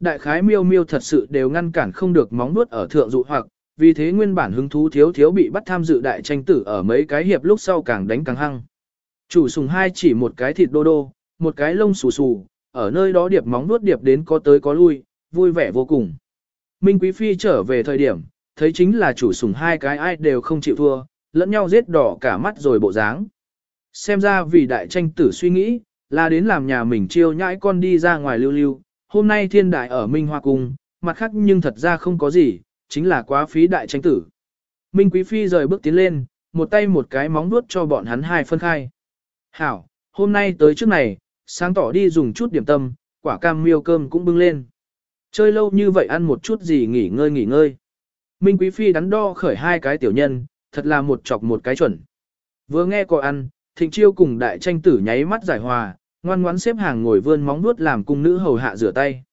đại khái miêu miêu thật sự đều ngăn cản không được móng nuốt ở thượng dụ hoặc, vì thế nguyên bản hứng thú thiếu thiếu bị bắt tham dự đại tranh tử ở mấy cái hiệp lúc sau càng đánh càng hăng. Chủ sùng hai chỉ một cái thịt đô đô, một cái lông xù xù, ở nơi đó điệp móng nuốt điệp đến có tới có lui, vui vẻ vô cùng. Minh Quý Phi trở về thời điểm, thấy chính là chủ sùng hai cái ai đều không chịu thua, lẫn nhau giết đỏ cả mắt rồi bộ dáng. Xem ra vì đại tranh tử suy nghĩ, là đến làm nhà mình chiêu nhãi con đi ra ngoài lưu lưu, hôm nay thiên đại ở Minh Hoa Cung, mặt khác nhưng thật ra không có gì, chính là quá phí đại tranh tử. Minh Quý Phi rời bước tiến lên, một tay một cái móng vuốt cho bọn hắn hai phân khai. Hảo, hôm nay tới trước này, sáng tỏ đi dùng chút điểm tâm, quả cam miêu cơm cũng bưng lên. Chơi lâu như vậy ăn một chút gì nghỉ ngơi nghỉ ngơi. Minh Quý Phi đắn đo khởi hai cái tiểu nhân, thật là một chọc một cái chuẩn. Vừa nghe có ăn, thịnh chiêu cùng đại tranh tử nháy mắt giải hòa, ngoan ngoãn xếp hàng ngồi vươn móng nuốt làm cung nữ hầu hạ rửa tay.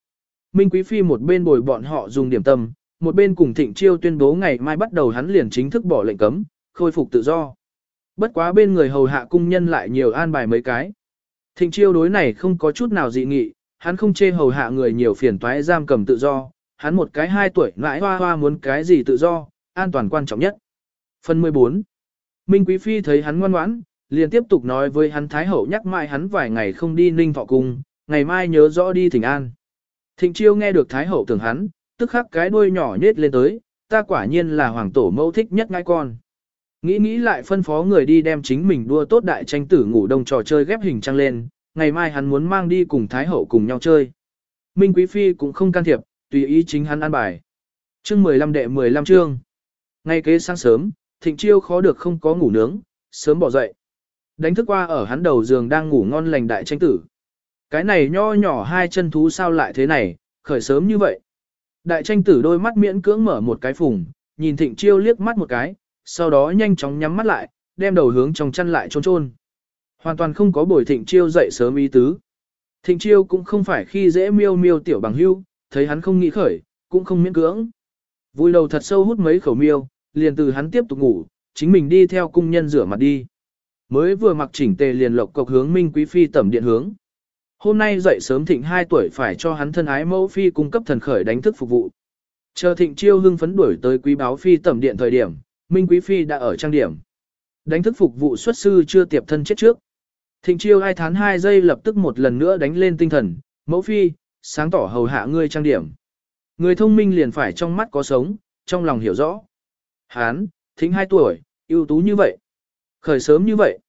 Minh Quý Phi một bên bồi bọn họ dùng điểm tâm, một bên cùng thịnh chiêu tuyên bố ngày mai bắt đầu hắn liền chính thức bỏ lệnh cấm, khôi phục tự do. Bất quá bên người hầu hạ cung nhân lại nhiều an bài mấy cái. Thịnh chiêu đối này không có chút nào dị nghị, hắn không chê hầu hạ người nhiều phiền toái giam cầm tự do, hắn một cái hai tuổi nãi hoa hoa muốn cái gì tự do, an toàn quan trọng nhất. Phần 14 Minh Quý Phi thấy hắn ngoan ngoãn, liền tiếp tục nói với hắn Thái Hậu nhắc mãi hắn vài ngày không đi ninh thọ cung, ngày mai nhớ rõ đi thỉnh an. Thịnh chiêu nghe được Thái Hậu tưởng hắn, tức khắc cái đuôi nhỏ nhết lên tới, ta quả nhiên là hoàng tổ mẫu thích nhất ngai con. Nghĩ nghĩ lại phân phó người đi đem chính mình đua tốt đại tranh tử ngủ đông trò chơi ghép hình trăng lên, ngày mai hắn muốn mang đi cùng Thái Hậu cùng nhau chơi. Minh Quý Phi cũng không can thiệp, tùy ý chính hắn an bài. Chương 15 đệ 15 chương. Ngay kế sáng sớm, Thịnh Chiêu khó được không có ngủ nướng, sớm bỏ dậy. Đánh thức qua ở hắn đầu giường đang ngủ ngon lành đại tranh tử. Cái này nho nhỏ hai chân thú sao lại thế này, khởi sớm như vậy. Đại tranh tử đôi mắt miễn cưỡng mở một cái phùng, nhìn Thịnh Chiêu liếc mắt một cái, sau đó nhanh chóng nhắm mắt lại, đem đầu hướng trong chăn lại trôn trôn. Hoàn toàn không có bồi Thịnh Chiêu dậy sớm ý tứ. Thịnh Chiêu cũng không phải khi dễ miêu miêu tiểu bằng hưu, thấy hắn không nghĩ khởi, cũng không miễn cưỡng. Vui đầu thật sâu hút mấy khẩu miêu, liền từ hắn tiếp tục ngủ, chính mình đi theo cung nhân rửa mặt đi. Mới vừa mặc chỉnh tề liền lộc cộc hướng Minh Quý Phi tẩm điện hướng. Hôm nay dậy sớm thịnh 2 tuổi phải cho hắn thân ái mẫu phi cung cấp thần khởi đánh thức phục vụ. Chờ thịnh chiêu hưng phấn đuổi tới quý báo phi tẩm điện thời điểm, Minh Quý Phi đã ở trang điểm. Đánh thức phục vụ xuất sư chưa tiệp thân chết trước. Thịnh chiêu hai tháng 2 giây lập tức một lần nữa đánh lên tinh thần, mẫu phi, sáng tỏ hầu hạ ngươi trang điểm. Người thông minh liền phải trong mắt có sống, trong lòng hiểu rõ. Hán, thính 2 tuổi, ưu tú như vậy. Khởi sớm như vậy.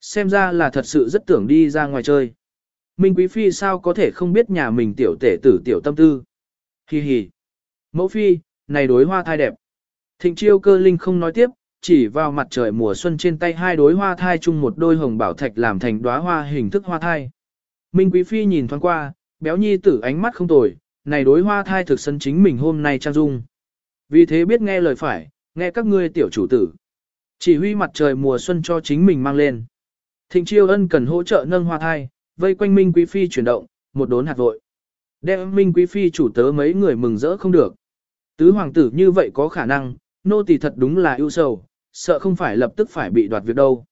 Xem ra là thật sự rất tưởng đi ra ngoài chơi. Minh Quý Phi sao có thể không biết nhà mình tiểu tể tử tiểu tâm tư. Hi hi. Mẫu Phi, này đối hoa thai đẹp. Thịnh chiêu cơ linh không nói tiếp, chỉ vào mặt trời mùa xuân trên tay hai đối hoa thai chung một đôi hồng bảo thạch làm thành đóa hoa hình thức hoa thai. Minh Quý Phi nhìn thoáng qua, béo nhi tử ánh mắt không tồi, này đối hoa thai thực sân chính mình hôm nay trang dung. Vì thế biết nghe lời phải, nghe các ngươi tiểu chủ tử. Chỉ huy mặt trời mùa xuân cho chính mình mang lên. Thịnh chiêu ân cần hỗ trợ nâng hoa thai, vây quanh Minh Quý Phi chuyển động, một đốn hạt vội. Đem Minh Quý Phi chủ tớ mấy người mừng rỡ không được. Tứ hoàng tử như vậy có khả năng, nô tỳ thật đúng là ưu sầu, sợ không phải lập tức phải bị đoạt việc đâu.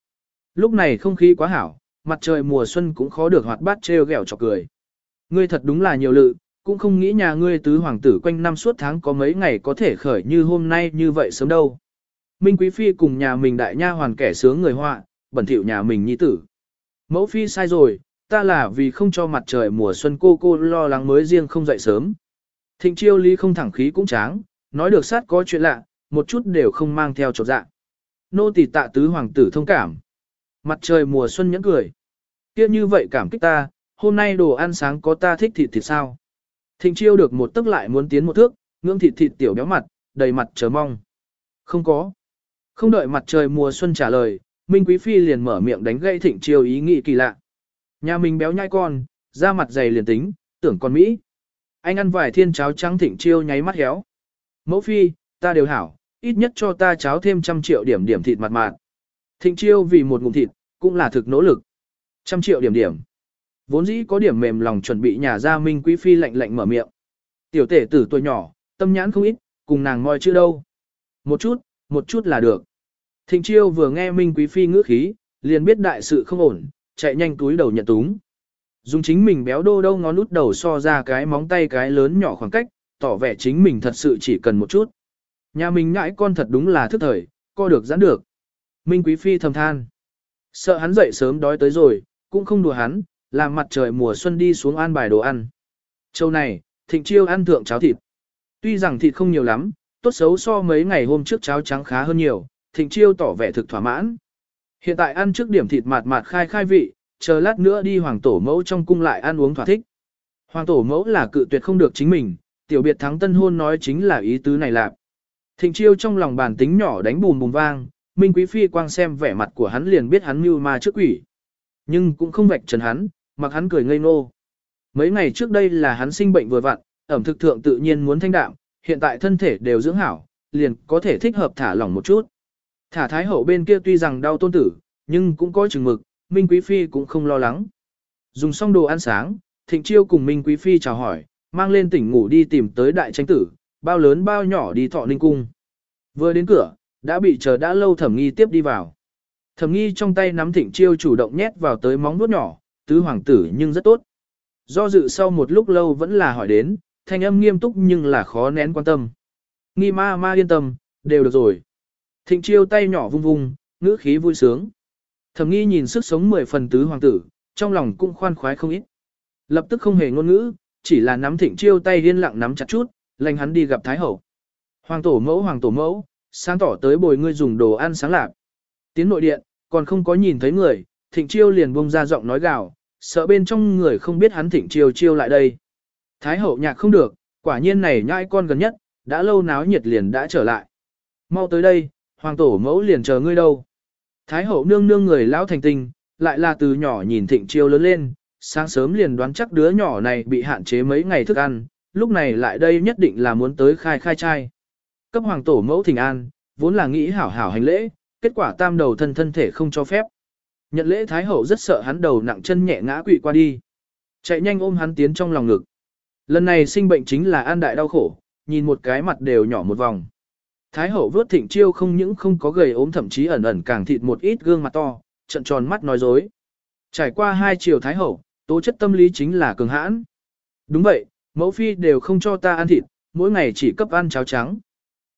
Lúc này không khí quá hảo, mặt trời mùa xuân cũng khó được hoạt bát trêu ghẹo chọc cười. Ngươi thật đúng là nhiều lự, cũng không nghĩ nhà ngươi tứ hoàng tử quanh năm suốt tháng có mấy ngày có thể khởi như hôm nay như vậy sớm đâu. Minh Quý Phi cùng nhà mình đại nha hoàn kẻ sướng người họa, bẩn thỉu nhà mình nhi tử. Mẫu Phi sai rồi, ta là vì không cho mặt trời mùa xuân cô cô lo lắng mới riêng không dậy sớm. Thịnh chiêu lý không thẳng khí cũng tráng, nói được sát có chuyện lạ, một chút đều không mang theo trọt dạng. Nô tỳ tạ tứ hoàng tử thông cảm. Mặt trời mùa xuân nhẫn cười. kia như vậy cảm kích ta, hôm nay đồ ăn sáng có ta thích thịt thịt sao. Thịnh chiêu được một tức lại muốn tiến một thước, ngưỡng thịt thịt tiểu béo mặt, đầy mặt chờ mong. Không có. Không đợi mặt trời mùa xuân trả lời, Minh Quý Phi liền mở miệng đánh gãy thịnh chiêu ý nghĩ kỳ lạ. Nhà mình béo nhai con, da mặt dày liền tính, tưởng con Mỹ. Anh ăn vài thiên cháo trắng thịnh chiêu nháy mắt héo. Mẫu Phi, ta đều hảo, ít nhất cho ta cháo thêm trăm triệu điểm điểm thịt mặt mạn. Thịnh chiêu vì một ngụm thịt, cũng là thực nỗ lực. Trăm triệu điểm điểm. Vốn dĩ có điểm mềm lòng chuẩn bị nhà ra Minh Quý Phi lạnh lạnh mở miệng. Tiểu tể tử tuổi nhỏ, tâm nhãn không ít, cùng nàng ngồi chưa đâu. Một chút, một chút là được. Thịnh chiêu vừa nghe Minh Quý Phi ngữ khí, liền biết đại sự không ổn, chạy nhanh túi đầu nhận túng. Dùng chính mình béo đô đâu ngón út đầu so ra cái móng tay cái lớn nhỏ khoảng cách, tỏ vẻ chính mình thật sự chỉ cần một chút. Nhà mình ngãi con thật đúng là thức thời, co được giãn được. Minh Quý Phi thầm than. Sợ hắn dậy sớm đói tới rồi, cũng không đùa hắn, làm mặt trời mùa xuân đi xuống an bài đồ ăn. Châu này, thịnh chiêu ăn thượng cháo thịt. Tuy rằng thịt không nhiều lắm, tốt xấu so mấy ngày hôm trước cháo trắng khá hơn nhiều, thịnh chiêu tỏ vẻ thực thỏa mãn. Hiện tại ăn trước điểm thịt mạt mạt khai khai vị, chờ lát nữa đi hoàng tổ mẫu trong cung lại ăn uống thỏa thích. Hoàng tổ mẫu là cự tuyệt không được chính mình, tiểu biệt thắng tân hôn nói chính là ý tứ này lạc. Thịnh chiêu trong lòng bàn tính nhỏ đánh bùm bùm vang, Minh Quý Phi quang xem vẻ mặt của hắn liền biết hắn mưu ma trước quỷ. Nhưng cũng không vạch trần hắn, mặc hắn cười ngây ngô. Mấy ngày trước đây là hắn sinh bệnh vừa vặn, ẩm thực thượng tự nhiên muốn thanh đạm, hiện tại thân thể đều dưỡng hảo, liền có thể thích hợp thả lỏng một chút. Thả thái hậu bên kia tuy rằng đau tôn tử, nhưng cũng có chừng mực, Minh Quý Phi cũng không lo lắng. Dùng xong đồ ăn sáng, Thịnh Chiêu cùng Minh Quý Phi chào hỏi, mang lên tỉnh ngủ đi tìm tới đại tranh tử, bao lớn bao nhỏ đi thọ ninh cung. Vừa đến cửa, đã bị chờ đã lâu thẩm nghi tiếp đi vào. Thẩm nghi trong tay nắm Thịnh Chiêu chủ động nhét vào tới móng nuốt nhỏ, tứ hoàng tử nhưng rất tốt. Do dự sau một lúc lâu vẫn là hỏi đến, thanh âm nghiêm túc nhưng là khó nén quan tâm. Nghi ma ma yên tâm, đều được rồi. Thịnh chiêu tay nhỏ vung vung, ngữ khí vui sướng. Thẩm nghi nhìn sức sống mười phần tứ hoàng tử, trong lòng cũng khoan khoái không ít. Lập tức không hề ngôn ngữ, chỉ là nắm thịnh chiêu tay yên lặng nắm chặt chút, lành hắn đi gặp Thái Hậu. Hoàng tổ mẫu hoàng tổ mẫu, sáng tỏ tới bồi ngươi dùng đồ ăn sáng lạc. Tiến nội điện, còn không có nhìn thấy người, thịnh chiêu liền bông ra giọng nói gào, sợ bên trong người không biết hắn thịnh chiêu chiêu lại đây. Thái hậu nhạc không được, quả nhiên này nhãi con gần nhất, đã lâu náo nhiệt liền đã trở lại. Mau tới đây, hoàng tổ mẫu liền chờ ngươi đâu. Thái hậu nương nương người lão thành tinh, lại là từ nhỏ nhìn thịnh chiêu lớn lên, sáng sớm liền đoán chắc đứa nhỏ này bị hạn chế mấy ngày thức ăn, lúc này lại đây nhất định là muốn tới khai khai trai. Cấp hoàng tổ mẫu thỉnh an, vốn là nghĩ hảo hảo hành lễ, kết quả tam đầu thân thân thể không cho phép. Nhận lễ Thái Hậu rất sợ hắn đầu nặng chân nhẹ ngã quỵ qua đi. Chạy nhanh ôm hắn tiến trong lòng ngực. Lần này sinh bệnh chính là an đại đau khổ, nhìn một cái mặt đều nhỏ một vòng. Thái hậu vớt thịnh chiêu không những không có gầy ốm thậm chí ẩn ẩn càng thịt một ít gương mặt to, trận tròn mắt nói dối. Trải qua hai chiều thái hậu, tố chất tâm lý chính là cường hãn. Đúng vậy, mẫu phi đều không cho ta ăn thịt, mỗi ngày chỉ cấp ăn cháo trắng.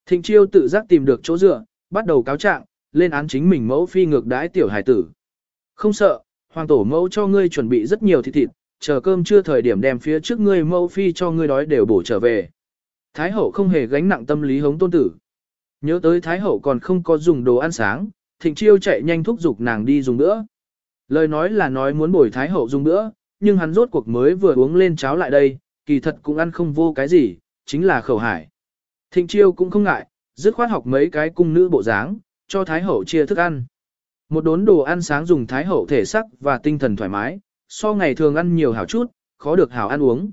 Thịnh chiêu tự giác tìm được chỗ dựa, bắt đầu cáo trạng, lên án chính mình mẫu phi ngược đãi tiểu hải tử. Không sợ, hoàng tổ mẫu cho ngươi chuẩn bị rất nhiều thịt thịt, chờ cơm chưa thời điểm đem phía trước ngươi mẫu phi cho ngươi đói đều bổ trở về. Thái hậu không hề gánh nặng tâm lý hống tôn tử. Nhớ tới Thái hậu còn không có dùng đồ ăn sáng, thịnh chiêu chạy nhanh thúc giục nàng đi dùng nữa. Lời nói là nói muốn bồi Thái hậu dùng nữa, nhưng hắn rốt cuộc mới vừa uống lên cháo lại đây, kỳ thật cũng ăn không vô cái gì, chính là khẩu hải. Thịnh chiêu cũng không ngại, dứt khoát học mấy cái cung nữ bộ dáng, cho Thái hậu chia thức ăn. Một đốn đồ ăn sáng dùng Thái hậu thể sắc và tinh thần thoải mái, so ngày thường ăn nhiều hảo chút, khó được hảo ăn uống.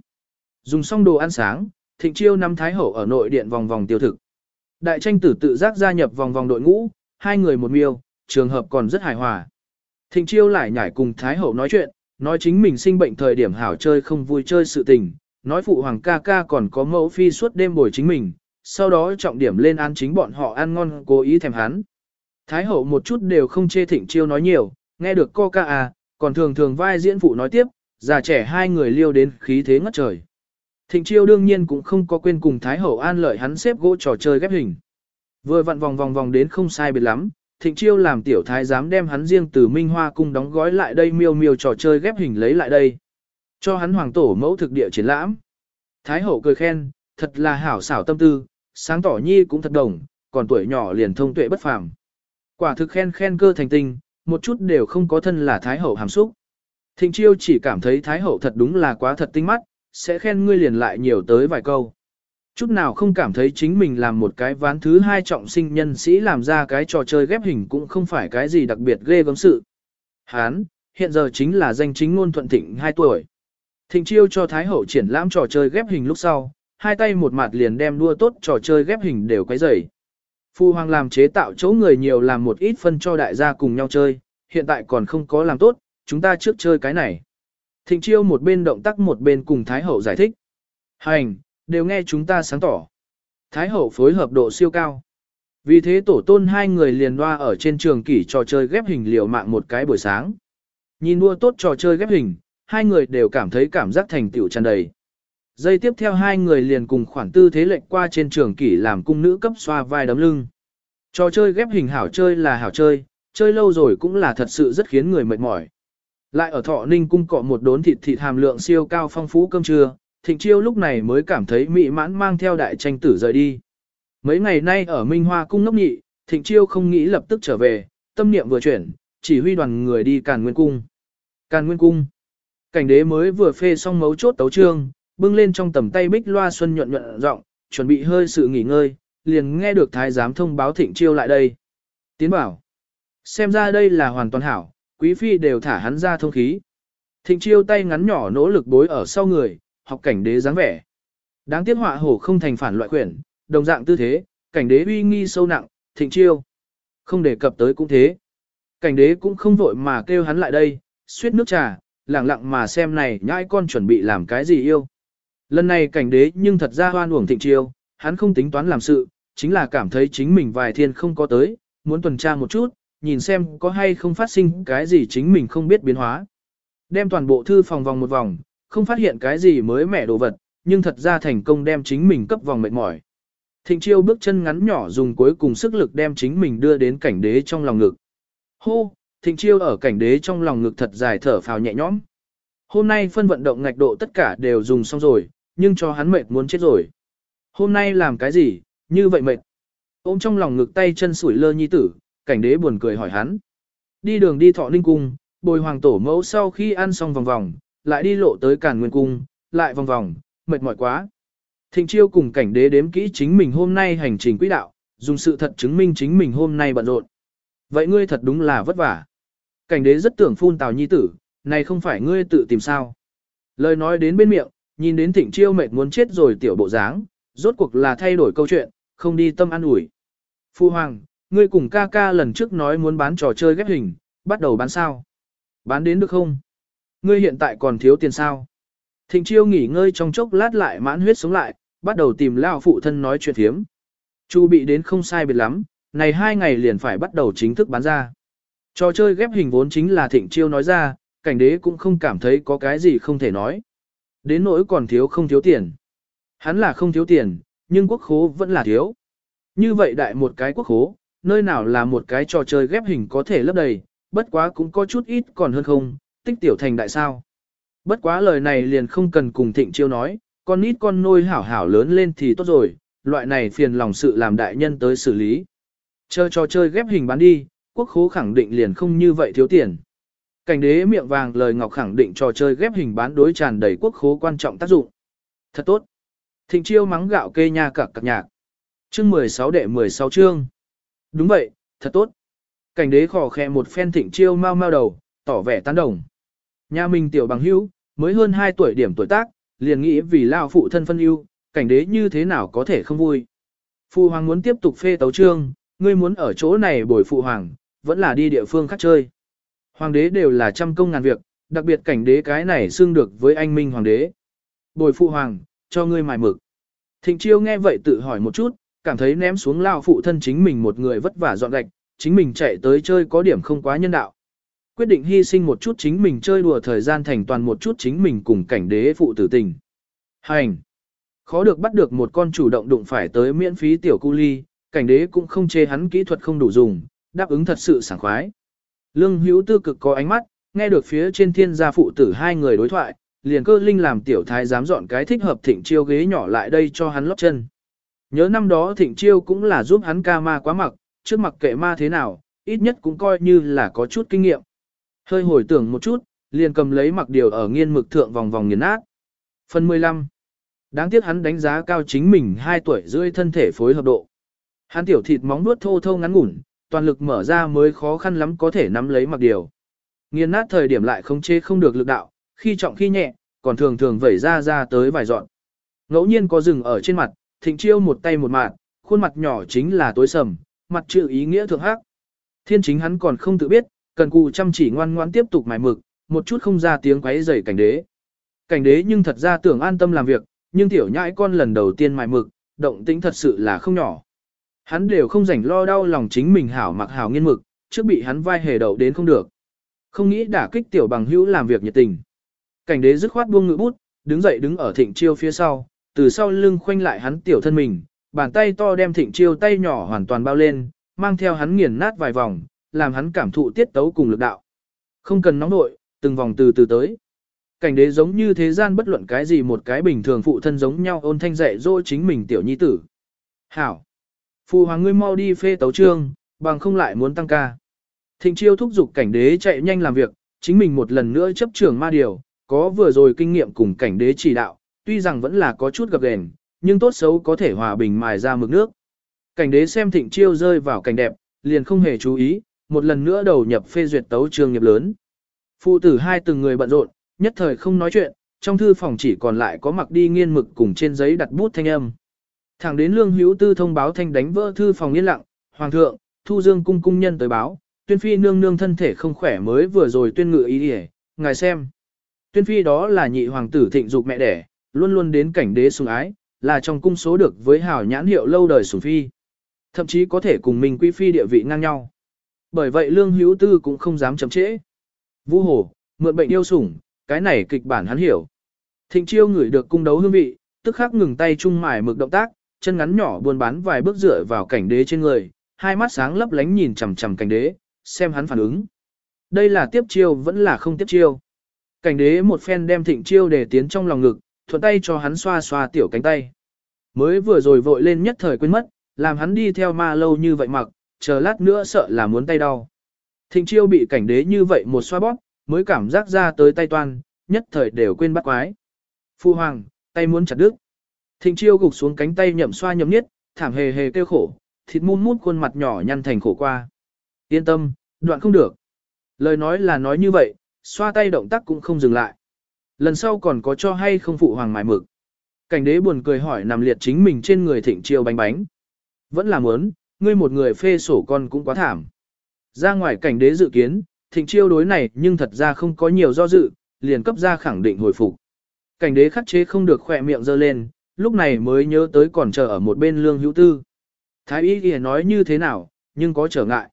Dùng xong đồ ăn sáng, thịnh chiêu năm Thái hậu ở nội điện vòng vòng tiêu thực. Đại tranh tử tự giác gia nhập vòng vòng đội ngũ, hai người một miêu, trường hợp còn rất hài hòa. Thịnh chiêu lại nhảy cùng Thái hậu nói chuyện, nói chính mình sinh bệnh thời điểm hảo chơi không vui chơi sự tình, nói phụ hoàng ca ca còn có mẫu phi suốt đêm bồi chính mình, sau đó trọng điểm lên ăn chính bọn họ ăn ngon cố ý thèm hắn. Thái hậu một chút đều không chê thịnh chiêu nói nhiều, nghe được co ca à, còn thường thường vai diễn phụ nói tiếp, già trẻ hai người liêu đến khí thế ngất trời. Thịnh chiêu đương nhiên cũng không có quên cùng Thái hậu an lợi hắn xếp gỗ trò chơi ghép hình. Vừa vặn vòng vòng vòng đến không sai biệt lắm, thịnh chiêu làm tiểu thái dám đem hắn riêng từ Minh Hoa cung đóng gói lại đây miêu miêu trò chơi ghép hình lấy lại đây. Cho hắn hoàng tổ mẫu thực địa triển lãm. Thái hậu cười khen, thật là hảo xảo tâm tư, sáng tỏ nhi cũng thật đồng, còn tuổi nhỏ liền thông tuệ bất phàm. Quả thực khen khen cơ thành tinh, một chút đều không có thân là Thái hậu hàm xúc. Thịnh chiêu chỉ cảm thấy Thái hậu thật đúng là quá thật tinh mắt, sẽ khen ngươi liền lại nhiều tới vài câu. Chút nào không cảm thấy chính mình làm một cái ván thứ hai trọng sinh nhân sĩ làm ra cái trò chơi ghép hình cũng không phải cái gì đặc biệt ghê gớm sự. Hán, hiện giờ chính là danh chính ngôn thuận thịnh 2 tuổi. Thịnh chiêu cho Thái hậu triển lãm trò chơi ghép hình lúc sau, hai tay một mặt liền đem đua tốt trò chơi ghép hình đều quấy rầy. Phu hoàng làm chế tạo chỗ người nhiều làm một ít phân cho đại gia cùng nhau chơi, hiện tại còn không có làm tốt, chúng ta trước chơi cái này. Thịnh chiêu một bên động tác một bên cùng Thái Hậu giải thích. Hành, đều nghe chúng ta sáng tỏ. Thái Hậu phối hợp độ siêu cao. Vì thế tổ tôn hai người liền loa ở trên trường kỷ trò chơi ghép hình liều mạng một cái buổi sáng. Nhìn đua tốt trò chơi ghép hình, hai người đều cảm thấy cảm giác thành tựu tràn đầy. Giây tiếp theo hai người liền cùng khoản tư thế lệnh qua trên trường kỷ làm cung nữ cấp xoa vai đấm lưng. Trò chơi ghép hình hảo chơi là hảo chơi, chơi lâu rồi cũng là thật sự rất khiến người mệt mỏi. Lại ở thọ ninh cung cọ một đốn thịt thịt hàm lượng siêu cao phong phú cơm trưa, thịnh chiêu lúc này mới cảm thấy mị mãn mang theo đại tranh tử rời đi. Mấy ngày nay ở Minh Hoa cung ngốc nhị, thịnh chiêu không nghĩ lập tức trở về, tâm niệm vừa chuyển, chỉ huy đoàn người đi Càn Nguyên Cung. Càn Nguyên Cung. Cảnh đế mới vừa phê xong mấu chốt tấu trương, bưng lên trong tầm tay bích loa xuân nhuận nhuận rộng, chuẩn bị hơi sự nghỉ ngơi, liền nghe được thái giám thông báo thịnh chiêu lại đây. Tiến bảo. Xem ra đây là hoàn toàn hảo, quý phi đều thả hắn ra thông khí. Thịnh chiêu tay ngắn nhỏ nỗ lực bối ở sau người, học cảnh đế dáng vẻ. Đáng tiếc họa hổ không thành phản loại quyển, đồng dạng tư thế, cảnh đế uy nghi sâu nặng, thịnh chiêu. Không đề cập tới cũng thế. Cảnh đế cũng không vội mà kêu hắn lại đây, suýt nước trà, lặng lặng mà xem này nhãi con chuẩn bị làm cái gì yêu. Lần này cảnh đế nhưng thật ra hoan uổng thịnh chiêu, hắn không tính toán làm sự, chính là cảm thấy chính mình vài thiên không có tới, muốn tuần tra một chút, nhìn xem có hay không phát sinh cái gì chính mình không biết biến hóa. Đem toàn bộ thư phòng vòng một vòng, không phát hiện cái gì mới mẻ đồ vật, nhưng thật ra thành công đem chính mình cấp vòng mệt mỏi. Thịnh chiêu bước chân ngắn nhỏ dùng cuối cùng sức lực đem chính mình đưa đến cảnh đế trong lòng ngực. Hô, thịnh chiêu ở cảnh đế trong lòng ngực thật dài thở phào nhẹ nhõm. Hôm nay phân vận động ngạch độ tất cả đều dùng xong rồi, nhưng cho hắn mệt muốn chết rồi. Hôm nay làm cái gì, như vậy mệt. Ôm trong lòng ngực tay chân sủi lơ nhi tử, cảnh đế buồn cười hỏi hắn. Đi đường đi thọ ninh cung, bồi hoàng tổ mẫu sau khi ăn xong vòng vòng, lại đi lộ tới càn nguyên cung, lại vòng vòng, mệt mỏi quá. Thịnh chiêu cùng cảnh đế đếm kỹ chính mình hôm nay hành trình quỹ đạo, dùng sự thật chứng minh chính mình hôm nay bận rộn. Vậy ngươi thật đúng là vất vả. Cảnh đế rất tưởng phun tào nhi tử, này không phải ngươi tự tìm sao. Lời nói đến bên miệng, nhìn đến thịnh chiêu mệt muốn chết rồi tiểu bộ dáng, rốt cuộc là thay đổi câu chuyện, không đi tâm an ủi. Phu hoàng, ngươi cùng ca ca lần trước nói muốn bán trò chơi ghép hình, bắt đầu bán sao? Bán đến được không? Ngươi hiện tại còn thiếu tiền sao? Thịnh chiêu nghỉ ngơi trong chốc lát lại mãn huyết sống lại, bắt đầu tìm lao phụ thân nói chuyện thiếm. Chu bị đến không sai biệt lắm, này hai ngày liền phải bắt đầu chính thức bán ra. Trò chơi ghép hình vốn chính là thịnh chiêu nói ra, cảnh đế cũng không cảm thấy có cái gì không thể nói. Đến nỗi còn thiếu không thiếu tiền. Hắn là không thiếu tiền, nhưng quốc khố vẫn là thiếu. Như vậy đại một cái quốc khố, nơi nào là một cái trò chơi ghép hình có thể lấp đầy, bất quá cũng có chút ít còn hơn không, tích tiểu thành đại sao. Bất quá lời này liền không cần cùng thịnh chiêu nói, con nít con nôi hảo hảo lớn lên thì tốt rồi, loại này phiền lòng sự làm đại nhân tới xử lý. Chờ trò chơi ghép hình bán đi, quốc khố khẳng định liền không như vậy thiếu tiền. Cảnh đế miệng vàng lời ngọc khẳng định trò chơi ghép hình bán đối tràn đầy quốc khố quan trọng tác dụng. Thật tốt. Thịnh chiêu mắng gạo kê nha cặc cặc nhạc. Chương 16 đệ 16 chương. Đúng vậy, thật tốt. Cảnh đế khò khè một phen thịnh chiêu mau mau đầu, tỏ vẻ tán đồng. Nhà mình tiểu bằng hữu, mới hơn 2 tuổi điểm tuổi tác, liền nghĩ vì lao phụ thân phân ưu, cảnh đế như thế nào có thể không vui. Phụ hoàng muốn tiếp tục phê tấu trương, ngươi muốn ở chỗ này bồi phụ hoàng, vẫn là đi địa phương khác chơi. Hoàng đế đều là trăm công ngàn việc, đặc biệt cảnh đế cái này xương được với anh minh hoàng đế. Bồi phụ hoàng, cho ngươi mài mực. Thịnh chiêu nghe vậy tự hỏi một chút, cảm thấy ném xuống lao phụ thân chính mình một người vất vả dọn gạch, chính mình chạy tới chơi có điểm không quá nhân đạo. Quyết định hy sinh một chút chính mình chơi đùa thời gian thành toàn một chút chính mình cùng cảnh đế phụ tử tình. Hành! Khó được bắt được một con chủ động đụng phải tới miễn phí tiểu cu ly, cảnh đế cũng không chê hắn kỹ thuật không đủ dùng, đáp ứng thật sự sảng khoái. Lương hữu tư cực có ánh mắt, nghe được phía trên thiên gia phụ tử hai người đối thoại, liền cơ linh làm tiểu thái dám dọn cái thích hợp thịnh chiêu ghế nhỏ lại đây cho hắn lót chân. Nhớ năm đó thịnh chiêu cũng là giúp hắn ca ma quá mặc, trước mặc kệ ma thế nào, ít nhất cũng coi như là có chút kinh nghiệm. Hơi hồi tưởng một chút, liền cầm lấy mặc điều ở nghiên mực thượng vòng vòng nghiền nát. Phần 15. Đáng tiếc hắn đánh giá cao chính mình 2 tuổi rưỡi thân thể phối hợp độ. Hắn tiểu thịt móng nuốt thô thô ngắn ngủn, toàn lực mở ra mới khó khăn lắm có thể nắm lấy mặc điều. Nghiền nát thời điểm lại không chế không được lực đạo, khi trọng khi nhẹ, còn thường thường vẩy ra ra tới vài dọn. Ngẫu nhiên có rừng ở trên mặt, thịnh chiêu một tay một mạng, khuôn mặt nhỏ chính là tối sầm, mặt chữ ý nghĩa thượng hắc. Thiên chính hắn còn không tự biết, cần cù chăm chỉ ngoan ngoãn tiếp tục mài mực, một chút không ra tiếng quấy rầy cảnh đế. Cảnh đế nhưng thật ra tưởng an tâm làm việc, nhưng tiểu nhãi con lần đầu tiên mài mực, động tĩnh thật sự là không nhỏ. Hắn đều không rảnh lo đau lòng chính mình hảo mặc hảo nghiên mực, trước bị hắn vai hề đậu đến không được. Không nghĩ đả kích tiểu bằng hữu làm việc nhiệt tình. Cảnh đế dứt khoát buông ngự bút, đứng dậy đứng ở thịnh chiêu phía sau, từ sau lưng khoanh lại hắn tiểu thân mình, bàn tay to đem thịnh chiêu tay nhỏ hoàn toàn bao lên, mang theo hắn nghiền nát vài vòng, làm hắn cảm thụ tiết tấu cùng lực đạo. Không cần nóng nội, từng vòng từ từ tới. Cảnh đế giống như thế gian bất luận cái gì một cái bình thường phụ thân giống nhau ôn thanh dạy dỗ chính mình tiểu nhi tử. Hảo! Phụ hoàng ngươi mau đi phê tấu trương, bằng không lại muốn tăng ca. Thịnh chiêu thúc giục cảnh đế chạy nhanh làm việc, chính mình một lần nữa chấp trưởng ma điều, có vừa rồi kinh nghiệm cùng cảnh đế chỉ đạo, tuy rằng vẫn là có chút gặp gền, nhưng tốt xấu có thể hòa bình mài ra mực nước. Cảnh đế xem thịnh chiêu rơi vào cảnh đẹp, liền không hề chú ý, một lần nữa đầu nhập phê duyệt tấu trương nghiệp lớn. Phụ tử hai từng người bận rộn, nhất thời không nói chuyện, trong thư phòng chỉ còn lại có mặc đi nghiên mực cùng trên giấy đặt bút thanh âm. Thẳng đến lương hữu tư thông báo thanh đánh vỡ thư phòng yên lặng, hoàng thượng, thu dương cung cung nhân tới báo, tuyên phi nương nương thân thể không khỏe mới vừa rồi tuyên ngự ý đi ngài xem. Tuyên phi đó là nhị hoàng tử thịnh dục mẹ đẻ, luôn luôn đến cảnh đế sủng ái, là trong cung số được với hảo nhãn hiệu lâu đời sủng phi. Thậm chí có thể cùng mình quý phi địa vị ngang nhau. Bởi vậy lương hữu tư cũng không dám chậm trễ. Vũ hồ, mượn bệnh yêu sủng, cái này kịch bản hắn hiểu. Thịnh chiêu ngửi được cung đấu hương vị, tức khắc ngừng tay chung mải mực động tác, chân ngắn nhỏ buôn bán vài bước dựa vào cảnh đế trên người, hai mắt sáng lấp lánh nhìn chằm chằm cảnh đế, xem hắn phản ứng. Đây là tiếp chiêu vẫn là không tiếp chiêu. Cảnh đế một phen đem thịnh chiêu để tiến trong lòng ngực, thuận tay cho hắn xoa xoa tiểu cánh tay. Mới vừa rồi vội lên nhất thời quên mất, làm hắn đi theo ma lâu như vậy mặc, chờ lát nữa sợ là muốn tay đau. Thịnh chiêu bị cảnh đế như vậy một xoa bóp, mới cảm giác ra tới tay toan, nhất thời đều quên bắt quái. Phu hoàng, tay muốn chặt đứt. Thịnh chiêu gục xuống cánh tay nhậm xoa nhậm niết, thảm hề hề kêu khổ, thịt mút mút khuôn mặt nhỏ nhăn thành khổ qua. Yên tâm, đoạn không được. Lời nói là nói như vậy, xoa tay động tác cũng không dừng lại. Lần sau còn có cho hay không phụ hoàng mài mực. Cảnh đế buồn cười hỏi nằm liệt chính mình trên người thịnh chiêu bánh bánh. Vẫn là muốn, ngươi một người phê sổ con cũng quá thảm. Ra ngoài cảnh đế dự kiến, thịnh chiêu đối này nhưng thật ra không có nhiều do dự, liền cấp ra khẳng định hồi phục. Cảnh đế khắc chế không được khỏe miệng dơ lên, lúc này mới nhớ tới còn chờ ở một bên lương hữu tư. Thái y ghi nói như thế nào, nhưng có trở ngại.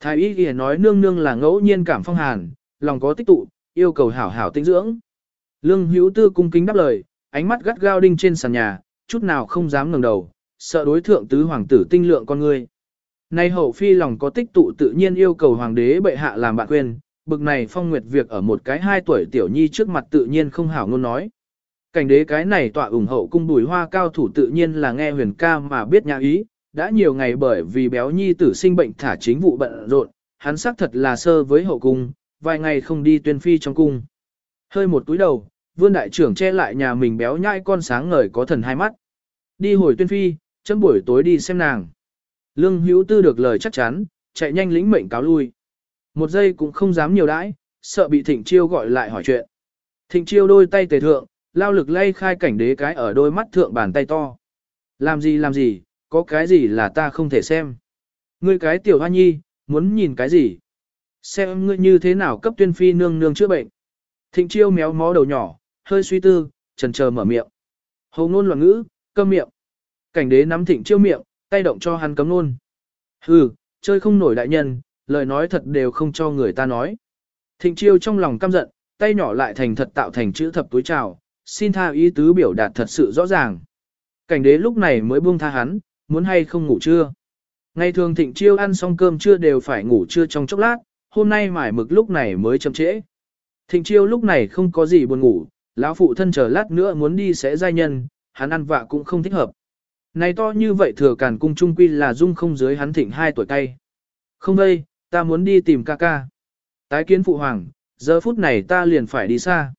Thái y ghi nói nương nương là ngẫu nhiên cảm phong hàn, lòng có tích tụ, yêu cầu hảo hảo tinh dưỡng. Lương hữu tư cung kính đáp lời, ánh mắt gắt gao đinh trên sàn nhà, chút nào không dám ngẩng đầu, sợ đối thượng tứ hoàng tử tinh lượng con người. Nay hậu phi lòng có tích tụ tự nhiên yêu cầu hoàng đế bệ hạ làm bạn quyền, bực này phong nguyệt việc ở một cái hai tuổi tiểu nhi trước mặt tự nhiên không hảo ngôn nói. Cảnh đế cái này tọa ủng hậu cung bùi hoa cao thủ tự nhiên là nghe huyền ca mà biết nhà ý, đã nhiều ngày bởi vì béo nhi tử sinh bệnh thả chính vụ bận rộn, hắn xác thật là sơ với hậu cung, vài ngày không đi tuyên phi trong cung. Hơi một túi đầu, vương đại trưởng che lại nhà mình béo nhai con sáng ngời có thần hai mắt. Đi hồi tuyên phi, chấm buổi tối đi xem nàng. Lương hữu tư được lời chắc chắn, chạy nhanh lĩnh mệnh cáo lui. Một giây cũng không dám nhiều đãi, sợ bị thịnh chiêu gọi lại hỏi chuyện. Thịnh chiêu đôi tay tề thượng, lao lực lay khai cảnh đế cái ở đôi mắt thượng bàn tay to. Làm gì làm gì, có cái gì là ta không thể xem. Ngươi cái tiểu hoa nhi, muốn nhìn cái gì? Xem ngươi như thế nào cấp tuyên phi nương nương chữa bệnh. Thịnh chiêu méo mó đầu nhỏ, hơi suy tư, trần chờ mở miệng. Hồ ngôn loạn ngữ, câm miệng. Cảnh đế nắm thịnh chiêu miệng, tay động cho hắn cấm nôn. Hừ, chơi không nổi đại nhân, lời nói thật đều không cho người ta nói. Thịnh chiêu trong lòng căm giận, tay nhỏ lại thành thật tạo thành chữ thập túi trào, xin tha ý tứ biểu đạt thật sự rõ ràng. Cảnh đế lúc này mới buông tha hắn, muốn hay không ngủ trưa. Ngày thường thịnh chiêu ăn xong cơm trưa đều phải ngủ trưa trong chốc lát, hôm nay mải mực lúc này mới chậm trễ. Thịnh chiêu lúc này không có gì buồn ngủ, lão phụ thân chờ lát nữa muốn đi sẽ giai nhân, hắn ăn vạ cũng không thích hợp. Này to như vậy thừa càn cung trung quy là dung không dưới hắn thịnh hai tuổi cay. Không đây, ta muốn đi tìm ca ca. Tái kiến phụ hoàng, giờ phút này ta liền phải đi xa.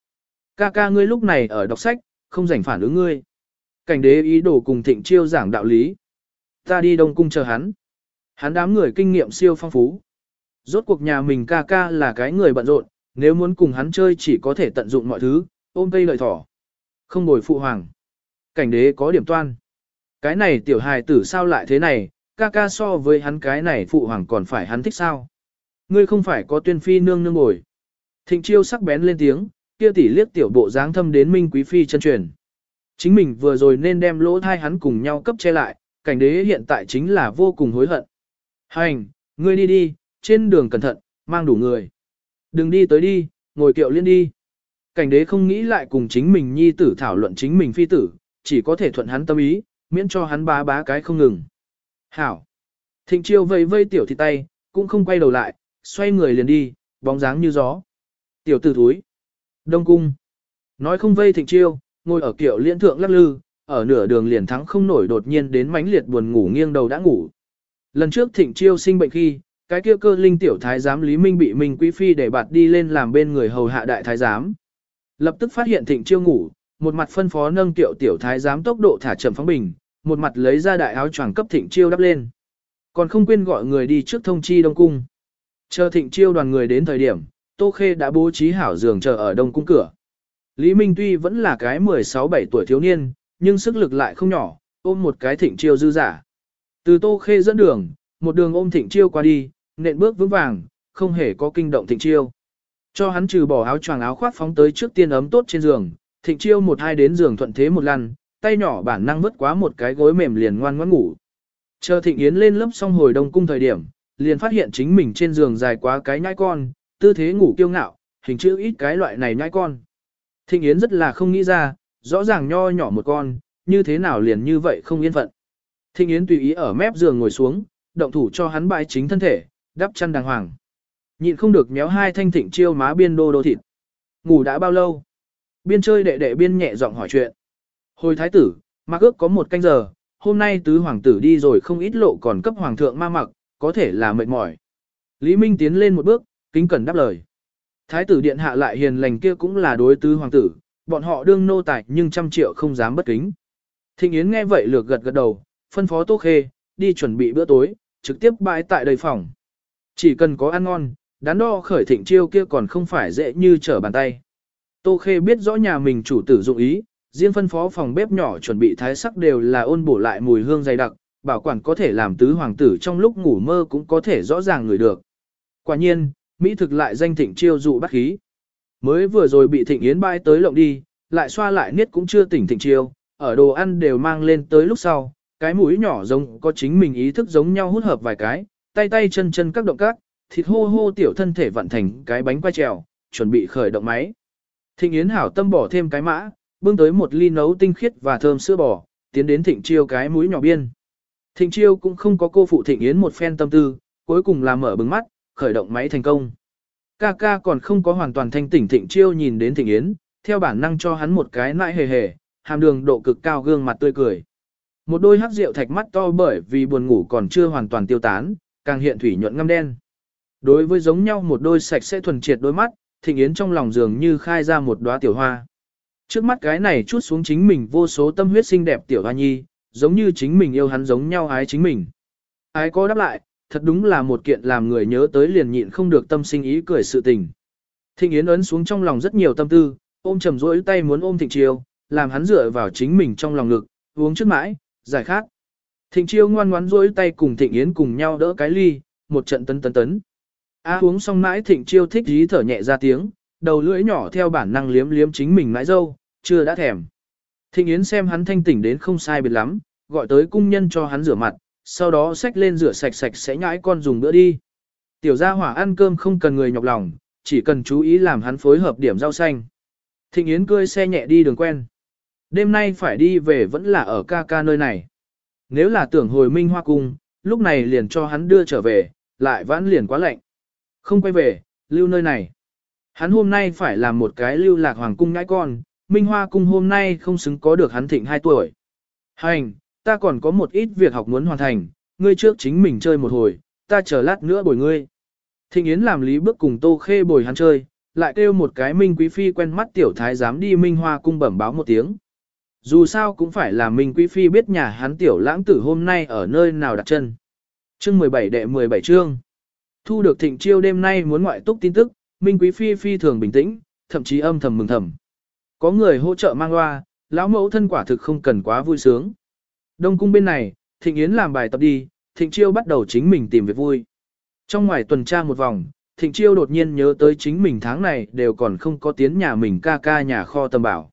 Ca ca ngươi lúc này ở đọc sách, không rảnh phản ứng ngươi. Cảnh đế ý đồ cùng thịnh chiêu giảng đạo lý. Ta đi đông cung chờ hắn. Hắn đám người kinh nghiệm siêu phong phú. Rốt cuộc nhà mình ca ca là cái người bận rộn, nếu muốn cùng hắn chơi chỉ có thể tận dụng mọi thứ, ôm cây lợi thỏ. Không bồi phụ hoàng. Cảnh đế có điểm toan. Cái này tiểu hài tử sao lại thế này, ca ca so với hắn cái này phụ hoàng còn phải hắn thích sao. Ngươi không phải có tuyên phi nương nương ngồi. Thịnh chiêu sắc bén lên tiếng, kia tỷ liếc tiểu bộ dáng thâm đến minh quý phi chân truyền. Chính mình vừa rồi nên đem lỗ thai hắn cùng nhau cấp che lại, cảnh đế hiện tại chính là vô cùng hối hận. Hành, ngươi đi đi, trên đường cẩn thận, mang đủ người. Đừng đi tới đi, ngồi kiệu liên đi. Cảnh đế không nghĩ lại cùng chính mình nhi tử thảo luận chính mình phi tử, chỉ có thể thuận hắn tâm ý, miễn cho hắn bá bá cái không ngừng. Hảo. Thịnh chiêu vây vây tiểu thì tay, cũng không quay đầu lại, xoay người liền đi, bóng dáng như gió. Tiểu tử thúi. Đông cung. Nói không vây thịnh chiêu, ngồi ở kiệu liên thượng lắc lư, ở nửa đường liền thắng không nổi đột nhiên đến mãnh liệt buồn ngủ nghiêng đầu đã ngủ. Lần trước thịnh chiêu sinh bệnh khi, cái kia cơ linh tiểu thái giám Lý Minh bị Minh Quý Phi để bạt đi lên làm bên người hầu hạ đại thái giám. Lập tức phát hiện thịnh chiêu ngủ, một mặt phân phó nâng tiểu tiểu thái giám tốc độ thả chậm phóng bình, một mặt lấy ra đại áo choàng cấp thịnh chiêu đắp lên. Còn không quên gọi người đi trước thông chi Đông Cung. Chờ thịnh chiêu đoàn người đến thời điểm, Tô Khê đã bố trí hảo giường chờ ở Đông Cung cửa. Lý Minh tuy vẫn là cái 16-17 tuổi thiếu niên, nhưng sức lực lại không nhỏ, ôm một cái thịnh chiêu dư giả. Từ Tô Khê dẫn đường, một đường ôm thịnh chiêu qua đi, nện bước vững vàng, không hề có kinh động thịnh chiêu. Cho hắn trừ bỏ áo choàng áo khoác phóng tới trước tiên ấm tốt trên giường, thịnh chiêu một hai đến giường thuận thế một lần, tay nhỏ bản năng vứt quá một cái gối mềm liền ngoan ngoãn ngủ. Chờ thịnh yến lên lớp xong hồi đông cung thời điểm, liền phát hiện chính mình trên giường dài quá cái nhai con, tư thế ngủ kiêu ngạo, hình chữ ít cái loại này nhãi con. Thịnh yến rất là không nghĩ ra, rõ ràng nho nhỏ một con, như thế nào liền như vậy không yên phận. Thịnh yến tùy ý ở mép giường ngồi xuống, động thủ cho hắn bãi chính thân thể, đắp chăn đàng hoàng. Nhịn không được méo hai thanh thịnh chiêu má biên đô đô thịt. Ngủ đã bao lâu? Biên chơi đệ đệ biên nhẹ giọng hỏi chuyện. Hồi thái tử, mặc ước có một canh giờ, hôm nay tứ hoàng tử đi rồi không ít lộ còn cấp hoàng thượng ma mặc, có thể là mệt mỏi. Lý Minh tiến lên một bước, kính cẩn đáp lời. Thái tử điện hạ lại hiền lành kia cũng là đối tứ hoàng tử, bọn họ đương nô tài nhưng trăm triệu không dám bất kính. Thịnh Yến nghe vậy lược gật gật đầu, phân phó Tô Khê, đi chuẩn bị bữa tối, trực tiếp bãi tại đầy phòng. Chỉ cần có ăn ngon, đắn đo khởi thịnh chiêu kia còn không phải dễ như trở bàn tay. Tô Khê biết rõ nhà mình chủ tử dụng ý, riêng phân phó phòng bếp nhỏ chuẩn bị thái sắc đều là ôn bổ lại mùi hương dày đặc, bảo quản có thể làm tứ hoàng tử trong lúc ngủ mơ cũng có thể rõ ràng người được. Quả nhiên, Mỹ thực lại danh thịnh chiêu dụ bắt khí. Mới vừa rồi bị thịnh yến bãi tới lộng đi, lại xoa lại niết cũng chưa tỉnh thịnh chiêu, ở đồ ăn đều mang lên tới lúc sau, cái mũi nhỏ giống có chính mình ý thức giống nhau hút hợp vài cái, tay tay chân chân các động các, thịt hô hô tiểu thân thể vận thành cái bánh quay trèo, chuẩn bị khởi động máy. Thịnh Yến hảo tâm bỏ thêm cái mã, bưng tới một ly nấu tinh khiết và thơm sữa bò, tiến đến Thịnh Chiêu cái mũi nhỏ biên. Thịnh Chiêu cũng không có cô phụ Thịnh Yến một phen tâm tư, cuối cùng là mở bừng mắt, khởi động máy thành công. Ca ca còn không có hoàn toàn thanh tỉnh Thịnh Chiêu nhìn đến Thịnh Yến, theo bản năng cho hắn một cái nãi hề hề, hàm đường độ cực cao gương mặt tươi cười. Một đôi hắc rượu thạch mắt to bởi vì buồn ngủ còn chưa hoàn toàn tiêu tán, càng hiện thủy nhuận ngăm đen. Đối với giống nhau một đôi sạch sẽ thuần triệt đôi mắt, Thịnh Yến trong lòng dường như khai ra một đóa tiểu hoa. Trước mắt cái này chút xuống chính mình vô số tâm huyết xinh đẹp tiểu hoa nhi, giống như chính mình yêu hắn giống nhau ái chính mình. Ái có đáp lại, thật đúng là một kiện làm người nhớ tới liền nhịn không được tâm sinh ý cười sự tình. Thịnh Yến ấn xuống trong lòng rất nhiều tâm tư, ôm trầm rỗi tay muốn ôm Thịnh Chiêu, làm hắn dựa vào chính mình trong lòng ngực, uống trước mãi, giải khát. Thịnh Chiêu ngoan ngoãn rỗi tay cùng Thịnh Yến cùng nhau đỡ cái ly, một trận tấn tấn tấn. A uống xong mãi Thịnh Chiêu thích dí thở nhẹ ra tiếng, đầu lưỡi nhỏ theo bản năng liếm liếm chính mình mãi dâu, chưa đã thèm. Thịnh Yến xem hắn thanh tỉnh đến không sai biệt lắm, gọi tới cung nhân cho hắn rửa mặt, sau đó xách lên rửa sạch sạch sẽ nhãi con dùng bữa đi. Tiểu gia hỏa ăn cơm không cần người nhọc lòng, chỉ cần chú ý làm hắn phối hợp điểm rau xanh. Thịnh Yến cười xe nhẹ đi đường quen. Đêm nay phải đi về vẫn là ở ca ca nơi này. Nếu là tưởng hồi minh hoa cung, lúc này liền cho hắn đưa trở về, lại vãn liền quá lạnh. Không quay về, lưu nơi này. Hắn hôm nay phải làm một cái lưu lạc hoàng cung nhãi con, Minh Hoa cung hôm nay không xứng có được hắn thịnh 2 tuổi. Hành, ta còn có một ít việc học muốn hoàn thành, ngươi trước chính mình chơi một hồi, ta chờ lát nữa bồi ngươi. Thịnh Yến làm lý bước cùng Tô Khê bồi hắn chơi, lại kêu một cái Minh Quý Phi quen mắt tiểu thái dám đi Minh Hoa cung bẩm báo một tiếng. Dù sao cũng phải là Minh Quý Phi biết nhà hắn tiểu lãng tử hôm nay ở nơi nào đặt chân. Chương 17 đệ 17 chương. Thu được thịnh chiêu đêm nay muốn ngoại túc tin tức, Minh Quý Phi phi thường bình tĩnh, thậm chí âm thầm mừng thầm. Có người hỗ trợ mang loa, lão mẫu thân quả thực không cần quá vui sướng. Đông cung bên này, Thịnh Yến làm bài tập đi, Thịnh Chiêu bắt đầu chính mình tìm việc vui. Trong ngoài tuần tra một vòng, Thịnh Chiêu đột nhiên nhớ tới chính mình tháng này đều còn không có tiến nhà mình ca ca nhà kho tầm bảo.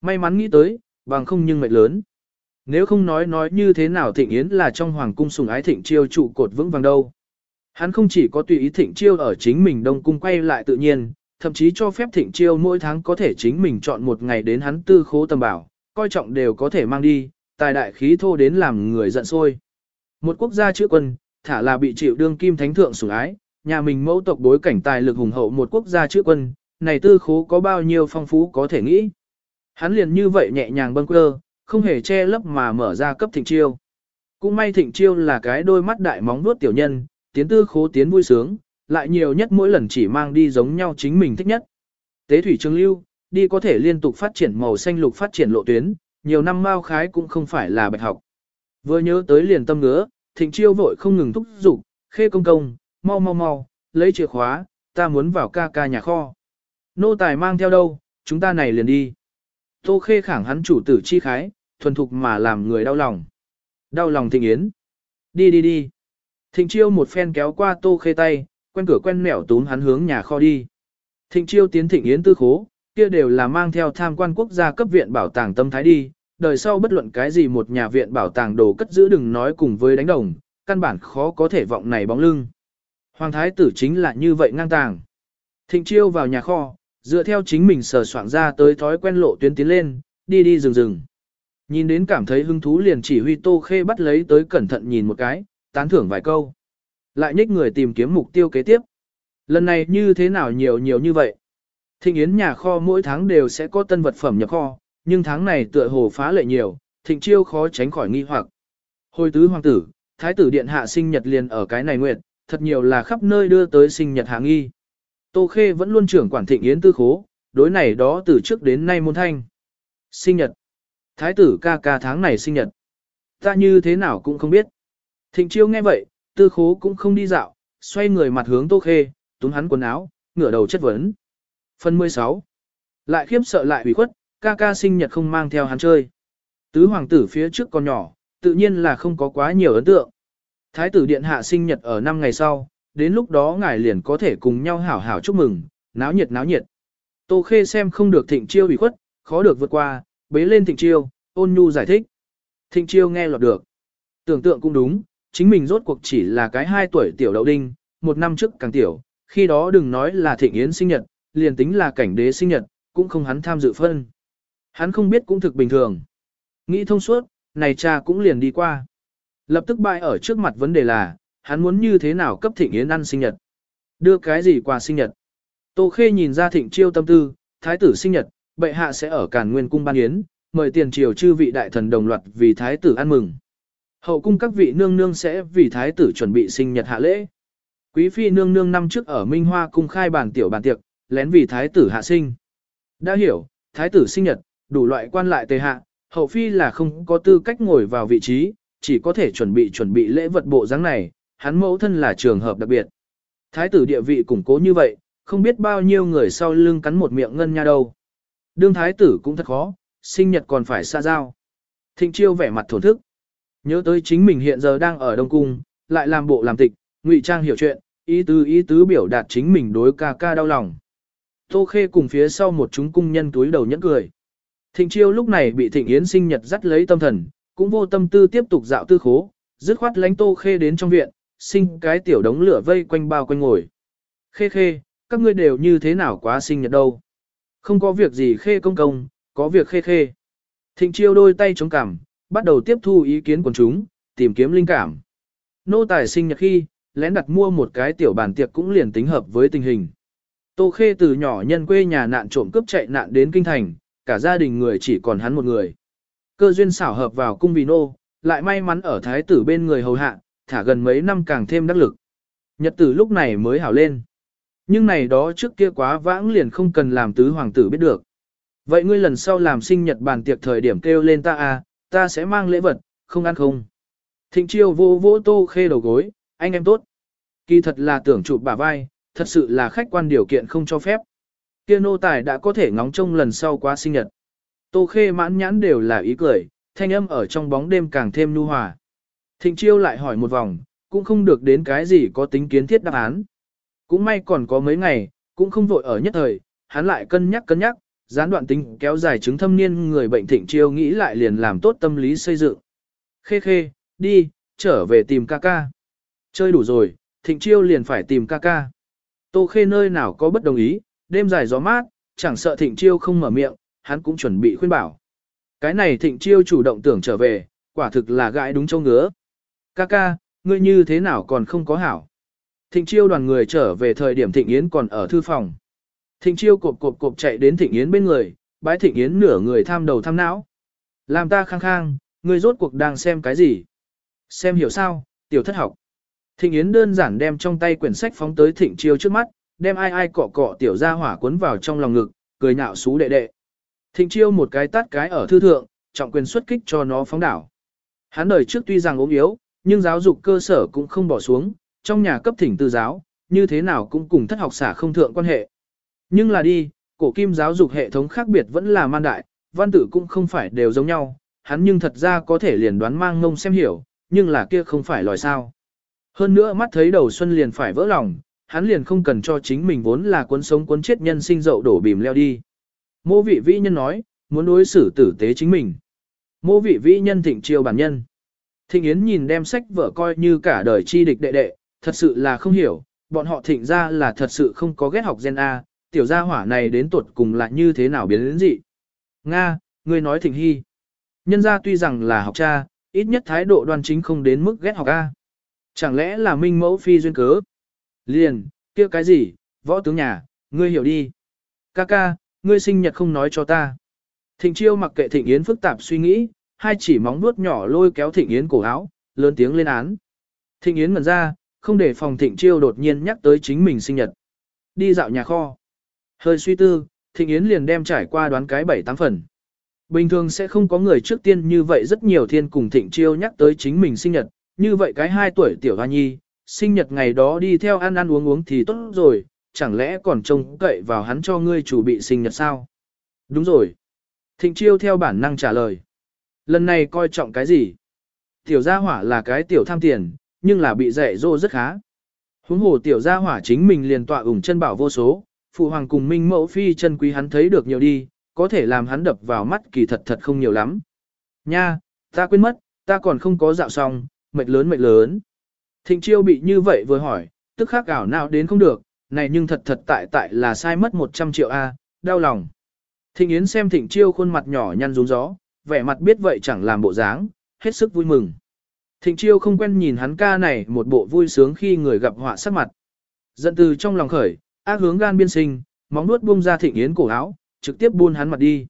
May mắn nghĩ tới, bằng không nhưng mệt lớn. Nếu không nói nói như thế nào Thịnh Yến là trong hoàng cung sùng ái Thịnh Chiêu trụ cột vững vàng đâu. Hắn không chỉ có tùy ý thịnh chiêu ở chính mình đông cung quay lại tự nhiên, thậm chí cho phép thịnh chiêu mỗi tháng có thể chính mình chọn một ngày đến hắn tư khố tầm bảo, coi trọng đều có thể mang đi, tài đại khí thô đến làm người giận sôi. Một quốc gia chữ quân, thả là bị chịu đương kim thánh thượng sủng ái, nhà mình mẫu tộc bối cảnh tài lực hùng hậu một quốc gia chữ quân, này tư khố có bao nhiêu phong phú có thể nghĩ. Hắn liền như vậy nhẹ nhàng bâng quơ, không hề che lấp mà mở ra cấp thịnh chiêu. Cũng may thịnh chiêu là cái đôi mắt đại móng nuốt tiểu nhân, tiến tư khố tiến vui sướng, lại nhiều nhất mỗi lần chỉ mang đi giống nhau chính mình thích nhất. Tế thủy trường lưu, đi có thể liên tục phát triển màu xanh lục phát triển lộ tuyến, nhiều năm mao khái cũng không phải là bạch học. Vừa nhớ tới liền tâm ngứa, thịnh chiêu vội không ngừng thúc giục, khê công công, mau mau mau, lấy chìa khóa, ta muốn vào ca ca nhà kho. Nô tài mang theo đâu, chúng ta này liền đi. Tô khê khẳng hắn chủ tử chi khái, thuần thục mà làm người đau lòng. Đau lòng thịnh yến. Đi đi đi. Thịnh chiêu một phen kéo qua tô khê tay, quen cửa quen mẻo túm hắn hướng nhà kho đi. Thịnh chiêu tiến thịnh yến tư khố, kia đều là mang theo tham quan quốc gia cấp viện bảo tàng tâm thái đi, đời sau bất luận cái gì một nhà viện bảo tàng đồ cất giữ đừng nói cùng với đánh đồng, căn bản khó có thể vọng này bóng lưng. Hoàng thái tử chính là như vậy ngang tàng. Thịnh chiêu vào nhà kho, dựa theo chính mình sờ soạn ra tới thói quen lộ tuyến tiến lên, đi đi rừng rừng. Nhìn đến cảm thấy hứng thú liền chỉ huy tô khê bắt lấy tới cẩn thận nhìn một cái, tán thưởng vài câu. Lại nhích người tìm kiếm mục tiêu kế tiếp. Lần này như thế nào nhiều nhiều như vậy? Thịnh Yến nhà kho mỗi tháng đều sẽ có tân vật phẩm nhập kho, nhưng tháng này tựa hồ phá lệ nhiều, thịnh chiêu khó tránh khỏi nghi hoặc. Hồi tứ hoàng tử, thái tử điện hạ sinh nhật liền ở cái này nguyệt, thật nhiều là khắp nơi đưa tới sinh nhật hạ nghi. Tô Khê vẫn luôn trưởng quản thịnh Yến tư khố, đối này đó từ trước đến nay môn thanh. Sinh nhật. Thái tử ca ca tháng này sinh nhật. Ta như thế nào cũng không biết. Thịnh chiêu nghe vậy, tư khố cũng không đi dạo, xoay người mặt hướng Tô Khê, túm hắn quần áo, ngửa đầu chất vấn. Phần 16. Lại khiếp sợ lại ủy khuất, ca ca sinh nhật không mang theo hắn chơi. Tứ hoàng tử phía trước còn nhỏ, tự nhiên là không có quá nhiều ấn tượng. Thái tử điện hạ sinh nhật ở năm ngày sau, đến lúc đó ngài liền có thể cùng nhau hảo hảo chúc mừng, náo nhiệt náo nhiệt. Tô Khê xem không được thịnh chiêu ủy khuất, khó được vượt qua, bế lên thịnh chiêu, ôn nhu giải thích. Thịnh chiêu nghe lọt được. Tưởng tượng cũng đúng, chính mình rốt cuộc chỉ là cái hai tuổi tiểu đậu đinh, một năm trước càng tiểu, khi đó đừng nói là thịnh yến sinh nhật, liền tính là cảnh đế sinh nhật, cũng không hắn tham dự phân. Hắn không biết cũng thực bình thường. Nghĩ thông suốt, này cha cũng liền đi qua. Lập tức bại ở trước mặt vấn đề là, hắn muốn như thế nào cấp thịnh yến ăn sinh nhật. Đưa cái gì quà sinh nhật. Tô Khê nhìn ra thịnh chiêu tâm tư, thái tử sinh nhật, bệ hạ sẽ ở càn nguyên cung ban yến, mời tiền triều chư vị đại thần đồng loạt vì thái tử ăn mừng. Hậu cung các vị nương nương sẽ vì thái tử chuẩn bị sinh nhật hạ lễ. Quý phi nương nương năm trước ở Minh Hoa cung khai bàn tiểu bàn tiệc, lén vì thái tử hạ sinh. Đã hiểu, thái tử sinh nhật, đủ loại quan lại tề hạ, hậu phi là không có tư cách ngồi vào vị trí, chỉ có thể chuẩn bị chuẩn bị lễ vật bộ dáng này, hắn mẫu thân là trường hợp đặc biệt. Thái tử địa vị củng cố như vậy, không biết bao nhiêu người sau lưng cắn một miệng ngân nha đâu. Đương thái tử cũng thật khó, sinh nhật còn phải xa giao. Thịnh chiêu vẻ mặt thổn thức. Nhớ tới chính mình hiện giờ đang ở Đông Cung, lại làm bộ làm tịch, ngụy trang hiểu chuyện, ý tứ ý tứ biểu đạt chính mình đối ca ca đau lòng. Tô Khê cùng phía sau một chúng cung nhân túi đầu nhẫn cười. Thịnh chiêu lúc này bị thịnh yến sinh nhật dắt lấy tâm thần, cũng vô tâm tư tiếp tục dạo tư khố, dứt khoát lánh Tô Khê đến trong viện, sinh cái tiểu đống lửa vây quanh bao quanh ngồi. Khê khê, các ngươi đều như thế nào quá sinh nhật đâu. Không có việc gì khê công công, có việc khê khê. Thịnh chiêu đôi tay chống cằm, bắt đầu tiếp thu ý kiến của chúng, tìm kiếm linh cảm. Nô tài sinh nhật khi, lén đặt mua một cái tiểu bàn tiệc cũng liền tính hợp với tình hình. Tô Khê từ nhỏ nhân quê nhà nạn trộm cướp chạy nạn đến kinh thành, cả gia đình người chỉ còn hắn một người. Cơ duyên xảo hợp vào cung vì nô, lại may mắn ở thái tử bên người hầu hạ, thả gần mấy năm càng thêm đắc lực. Nhật tử lúc này mới hảo lên. Nhưng này đó trước kia quá vãng liền không cần làm tứ hoàng tử biết được. Vậy ngươi lần sau làm sinh nhật bàn tiệc thời điểm kêu lên ta à, ta sẽ mang lễ vật, không ăn không. Thịnh chiêu vô vô tô khê đầu gối, anh em tốt. Kỳ thật là tưởng chụp bả vai, thật sự là khách quan điều kiện không cho phép. Kia nô tài đã có thể ngóng trông lần sau quá sinh nhật. Tô khê mãn nhãn đều là ý cười, thanh âm ở trong bóng đêm càng thêm nhu hòa. Thịnh chiêu lại hỏi một vòng, cũng không được đến cái gì có tính kiến thiết đáp án. Cũng may còn có mấy ngày, cũng không vội ở nhất thời, hắn lại cân nhắc cân nhắc, gián đoạn tính kéo dài chứng thâm niên người bệnh thịnh chiêu nghĩ lại liền làm tốt tâm lý xây dựng. Khê khê, đi, trở về tìm ca ca. Chơi đủ rồi, thịnh chiêu liền phải tìm ca ca. Tô khê nơi nào có bất đồng ý, đêm dài gió mát, chẳng sợ thịnh chiêu không mở miệng, hắn cũng chuẩn bị khuyên bảo. Cái này thịnh chiêu chủ động tưởng trở về, quả thực là gãi đúng châu ngứa. Ca ca, ngươi như thế nào còn không có hảo. Thịnh chiêu đoàn người trở về thời điểm thịnh yến còn ở thư phòng. Thịnh chiêu cộp cộp cộp chạy đến thịnh yến bên người, bái thịnh yến nửa người tham đầu tham não. Làm ta khang khang, ngươi rốt cuộc đang xem cái gì? Xem hiểu sao, tiểu thất học. Thịnh yến đơn giản đem trong tay quyển sách phóng tới thịnh chiêu trước mắt, đem ai ai cọ cọ tiểu ra hỏa cuốn vào trong lòng ngực, cười nhạo xú đệ đệ. Thịnh chiêu một cái tát cái ở thư thượng, trọng quyền xuất kích cho nó phóng đảo. Hắn đời trước tuy rằng ốm yếu, nhưng giáo dục cơ sở cũng không bỏ xuống, trong nhà cấp thỉnh tư giáo, như thế nào cũng cùng thất học xả không thượng quan hệ. Nhưng là đi, cổ kim giáo dục hệ thống khác biệt vẫn là man đại, văn tử cũng không phải đều giống nhau, hắn nhưng thật ra có thể liền đoán mang ngông xem hiểu, nhưng là kia không phải lòi sao. Hơn nữa mắt thấy đầu xuân liền phải vỡ lòng, hắn liền không cần cho chính mình vốn là cuốn sống cuốn chết nhân sinh dậu đổ bìm leo đi. Mô vị vĩ nhân nói, muốn đối xử tử tế chính mình. Mô vị vĩ nhân thịnh chiêu bản nhân. Thịnh Yến nhìn đem sách vở coi như cả đời chi địch đệ đệ, thật sự là không hiểu, bọn họ thịnh ra là thật sự không có ghét học gen A, tiểu gia hỏa này đến tuột cùng là như thế nào biến đến gì. Nga, ngươi nói thịnh hy. Nhân gia tuy rằng là học cha, ít nhất thái độ đoan chính không đến mức ghét học A. Chẳng lẽ là minh mẫu phi duyên cớ? Liền, kia cái gì, võ tướng nhà, ngươi hiểu đi. Ca ca, ngươi sinh nhật không nói cho ta. Thịnh chiêu mặc kệ thịnh yến phức tạp suy nghĩ, hai chỉ móng vuốt nhỏ lôi kéo thịnh yến cổ áo, lớn tiếng lên án. Thịnh yến ngẩn ra, không để phòng thịnh chiêu đột nhiên nhắc tới chính mình sinh nhật. Đi dạo nhà kho. Hơi suy tư, thịnh yến liền đem trải qua đoán cái bảy tám phần. Bình thường sẽ không có người trước tiên như vậy rất nhiều thiên cùng thịnh chiêu nhắc tới chính mình sinh nhật, như vậy cái hai tuổi tiểu hoa nhi, sinh nhật ngày đó đi theo ăn ăn uống uống thì tốt rồi, chẳng lẽ còn trông cậy vào hắn cho ngươi chủ bị sinh nhật sao? Đúng rồi. Thịnh chiêu theo bản năng trả lời. Lần này coi trọng cái gì? Tiểu gia hỏa là cái tiểu tham tiền, nhưng là bị dạy dỗ rất khá. Huống hồ tiểu gia hỏa chính mình liền tọa ủng chân bảo vô số, phụ hoàng cùng minh mẫu phi chân quý hắn thấy được nhiều đi, có thể làm hắn đập vào mắt kỳ thật thật không nhiều lắm. Nha, ta quên mất, ta còn không có dạo xong, mệt lớn mệt lớn. Thịnh chiêu bị như vậy vừa hỏi, tức khắc ảo nào đến không được, này nhưng thật thật tại tại là sai mất 100 triệu A, đau lòng. Thịnh Yến xem thịnh chiêu khuôn mặt nhỏ nhăn rúng gió, vẻ mặt biết vậy chẳng làm bộ dáng, hết sức vui mừng. Thịnh chiêu không quen nhìn hắn ca này một bộ vui sướng khi người gặp họa sắc mặt. Giận từ trong lòng khởi, ác hướng gan biên sinh, móng nuốt buông ra thịnh Yến cổ áo, trực tiếp buôn hắn mặt đi.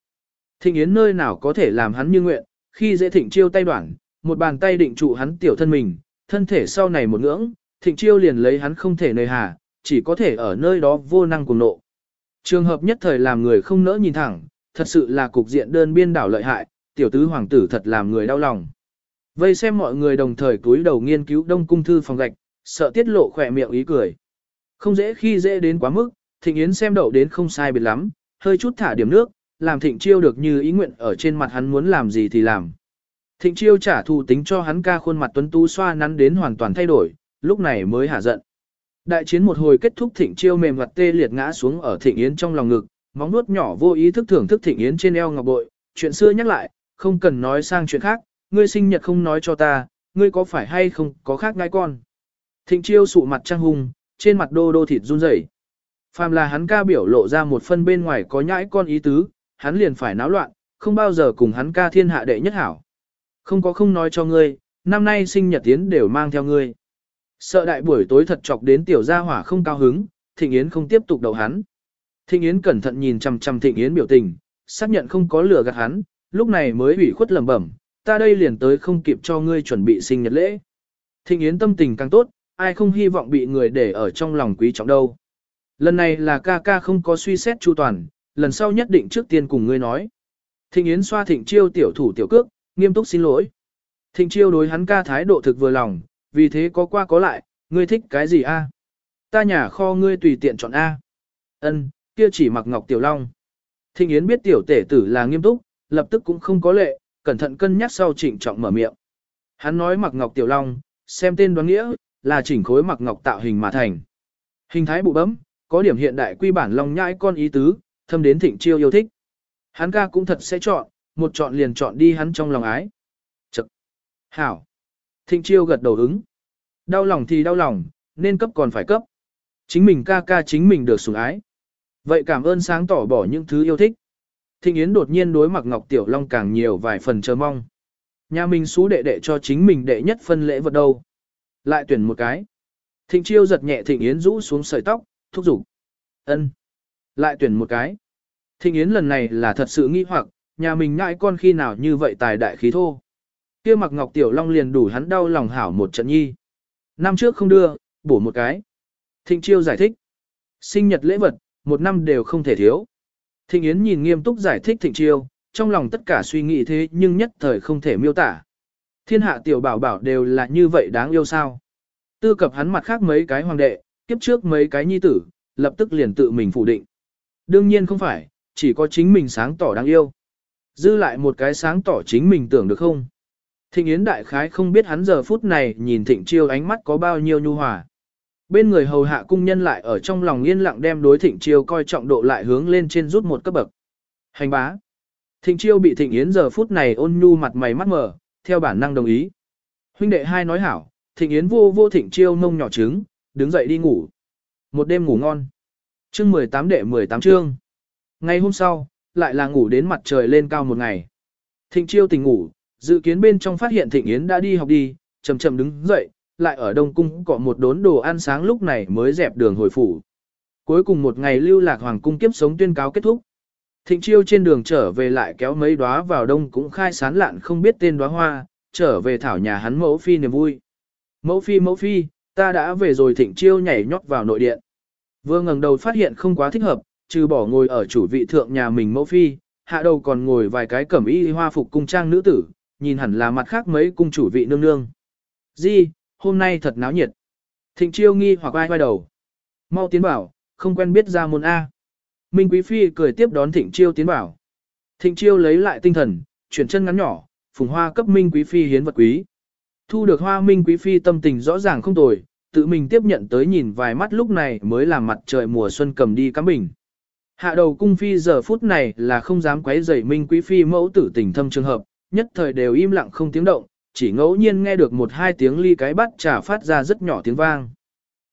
Thịnh Yến nơi nào có thể làm hắn như nguyện, khi dễ thịnh chiêu tay đoạn, một bàn tay định trụ hắn tiểu thân mình, thân thể sau này một ngưỡng, thịnh chiêu liền lấy hắn không thể nơi hà, chỉ có thể ở nơi đó vô năng cùng nộ. Trường hợp nhất thời làm người không nỡ nhìn thẳng, thật sự là cục diện đơn biên đảo lợi hại, tiểu tứ hoàng tử thật làm người đau lòng. Vây xem mọi người đồng thời cúi đầu nghiên cứu đông cung thư phòng gạch, sợ tiết lộ khỏe miệng ý cười. Không dễ khi dễ đến quá mức, thịnh yến xem đậu đến không sai biệt lắm, hơi chút thả điểm nước, làm thịnh chiêu được như ý nguyện ở trên mặt hắn muốn làm gì thì làm. Thịnh chiêu trả thù tính cho hắn ca khuôn mặt tuấn tú xoa nắn đến hoàn toàn thay đổi, lúc này mới hả giận. Đại chiến một hồi kết thúc thịnh chiêu mềm mặt tê liệt ngã xuống ở thịnh yến trong lòng ngực, móng nuốt nhỏ vô ý thức thưởng thức thịnh yến trên eo ngọc bội, chuyện xưa nhắc lại, không cần nói sang chuyện khác, ngươi sinh nhật không nói cho ta, ngươi có phải hay không có khác ngai con. Thịnh chiêu sụ mặt trăng hung, trên mặt đô đô thịt run rẩy. Phàm là hắn ca biểu lộ ra một phân bên ngoài có nhãi con ý tứ, hắn liền phải náo loạn, không bao giờ cùng hắn ca thiên hạ đệ nhất hảo. Không có không nói cho ngươi, năm nay sinh nhật tiến đều mang theo ngươi. Sợ đại buổi tối thật chọc đến tiểu gia hỏa không cao hứng, Thịnh Yến không tiếp tục đầu hắn. Thịnh Yến cẩn thận nhìn chằm chằm Thịnh Yến biểu tình, xác nhận không có lừa gạt hắn, lúc này mới ủy khuất lẩm bẩm, ta đây liền tới không kịp cho ngươi chuẩn bị sinh nhật lễ. Thịnh Yến tâm tình càng tốt, ai không hy vọng bị người để ở trong lòng quý trọng đâu. Lần này là ca ca không có suy xét chu toàn, lần sau nhất định trước tiên cùng ngươi nói. Thịnh Yến xoa Thịnh Chiêu tiểu thủ tiểu cước, nghiêm túc xin lỗi. Thịnh Chiêu đối hắn ca thái độ thực vừa lòng, vì thế có qua có lại, ngươi thích cái gì a? Ta nhà kho ngươi tùy tiện chọn A. Ân, kia chỉ mặc ngọc tiểu long. Thịnh Yến biết tiểu tể tử là nghiêm túc, lập tức cũng không có lệ, cẩn thận cân nhắc sau chỉnh trọng mở miệng. Hắn nói mặc ngọc tiểu long, xem tên đoán nghĩa, là chỉnh khối mặc ngọc tạo hình mà thành. Hình thái bụ bấm, có điểm hiện đại quy bản long nhãi con ý tứ, thâm đến thịnh chiêu yêu thích. Hắn ca cũng thật sẽ chọn, một chọn liền chọn đi hắn trong lòng ái. Chật! Hảo! Thịnh chiêu gật đầu ứng. Đau lòng thì đau lòng, nên cấp còn phải cấp. Chính mình ca ca chính mình được sủng ái. Vậy cảm ơn sáng tỏ bỏ những thứ yêu thích. Thịnh Yến đột nhiên đối mặt Ngọc Tiểu Long càng nhiều vài phần chờ mong. Nhà mình xú đệ đệ cho chính mình đệ nhất phân lễ vật đâu. Lại tuyển một cái. Thịnh Chiêu giật nhẹ Thịnh Yến rũ xuống sợi tóc, thúc giục. ân Lại tuyển một cái. Thịnh Yến lần này là thật sự nghi hoặc, nhà mình ngại con khi nào như vậy tài đại khí thô. kia mặc Ngọc Tiểu Long liền đủ hắn đau lòng hảo một trận nhi. Năm trước không đưa, bổ một cái. Thịnh Chiêu giải thích. Sinh nhật lễ vật, một năm đều không thể thiếu. Thịnh Yến nhìn nghiêm túc giải thích Thịnh Chiêu, trong lòng tất cả suy nghĩ thế nhưng nhất thời không thể miêu tả. Thiên hạ tiểu bảo bảo đều là như vậy đáng yêu sao. Tư cập hắn mặt khác mấy cái hoàng đệ, kiếp trước mấy cái nhi tử, lập tức liền tự mình phủ định. Đương nhiên không phải, chỉ có chính mình sáng tỏ đáng yêu. Dư lại một cái sáng tỏ chính mình tưởng được không? Thịnh Yến đại khái không biết hắn giờ phút này nhìn Thịnh Chiêu ánh mắt có bao nhiêu nhu hòa. Bên người hầu hạ cung nhân lại ở trong lòng yên lặng đem đối Thịnh Chiêu coi trọng độ lại hướng lên trên rút một cấp bậc. Hành bá. Thịnh Chiêu bị Thịnh Yến giờ phút này ôn nhu mặt mày mắt mở, theo bản năng đồng ý. Huynh đệ hai nói hảo, Thịnh Yến vô vô Thịnh Chiêu nông nhỏ trứng, đứng dậy đi ngủ. Một đêm ngủ ngon. Chương 18 đệ 18 chương. Ngày hôm sau, lại là ngủ đến mặt trời lên cao một ngày. Thịnh Chiêu tỉnh ngủ, dự kiến bên trong phát hiện Thịnh Yến đã đi học đi, chậm chậm đứng dậy, lại ở Đông Cung cọ một đốn đồ ăn sáng lúc này mới dẹp đường hồi phủ. Cuối cùng một ngày lưu lạc hoàng cung kiếp sống tuyên cáo kết thúc. Thịnh Chiêu trên đường trở về lại kéo mấy đóa vào đông cũng khai sán lạn không biết tên đóa hoa, trở về thảo nhà hắn mẫu phi niềm vui. Mẫu phi mẫu phi, ta đã về rồi Thịnh Chiêu nhảy nhót vào nội điện. Vừa ngẩng đầu phát hiện không quá thích hợp, trừ bỏ ngồi ở chủ vị thượng nhà mình mẫu phi, hạ đầu còn ngồi vài cái cẩm y hoa phục cung trang nữ tử, nhìn hẳn là mặt khác mấy cung chủ vị nương nương. Di, hôm nay thật náo nhiệt. Thịnh chiêu nghi hoặc ai quay đầu. Mau tiến bảo, không quen biết ra môn A. Minh Quý Phi cười tiếp đón Thịnh chiêu tiến bảo. Thịnh chiêu lấy lại tinh thần, chuyển chân ngắn nhỏ, phùng hoa cấp Minh Quý Phi hiến vật quý. Thu được hoa Minh Quý Phi tâm tình rõ ràng không tồi, tự mình tiếp nhận tới nhìn vài mắt lúc này mới làm mặt trời mùa xuân cầm đi cắm bình. Hạ đầu cung phi giờ phút này là không dám quấy rầy Minh Quý Phi mẫu tử tình thâm trường hợp, nhất thời đều im lặng không tiếng động, chỉ ngẫu nhiên nghe được một hai tiếng ly cái bắt trà phát ra rất nhỏ tiếng vang.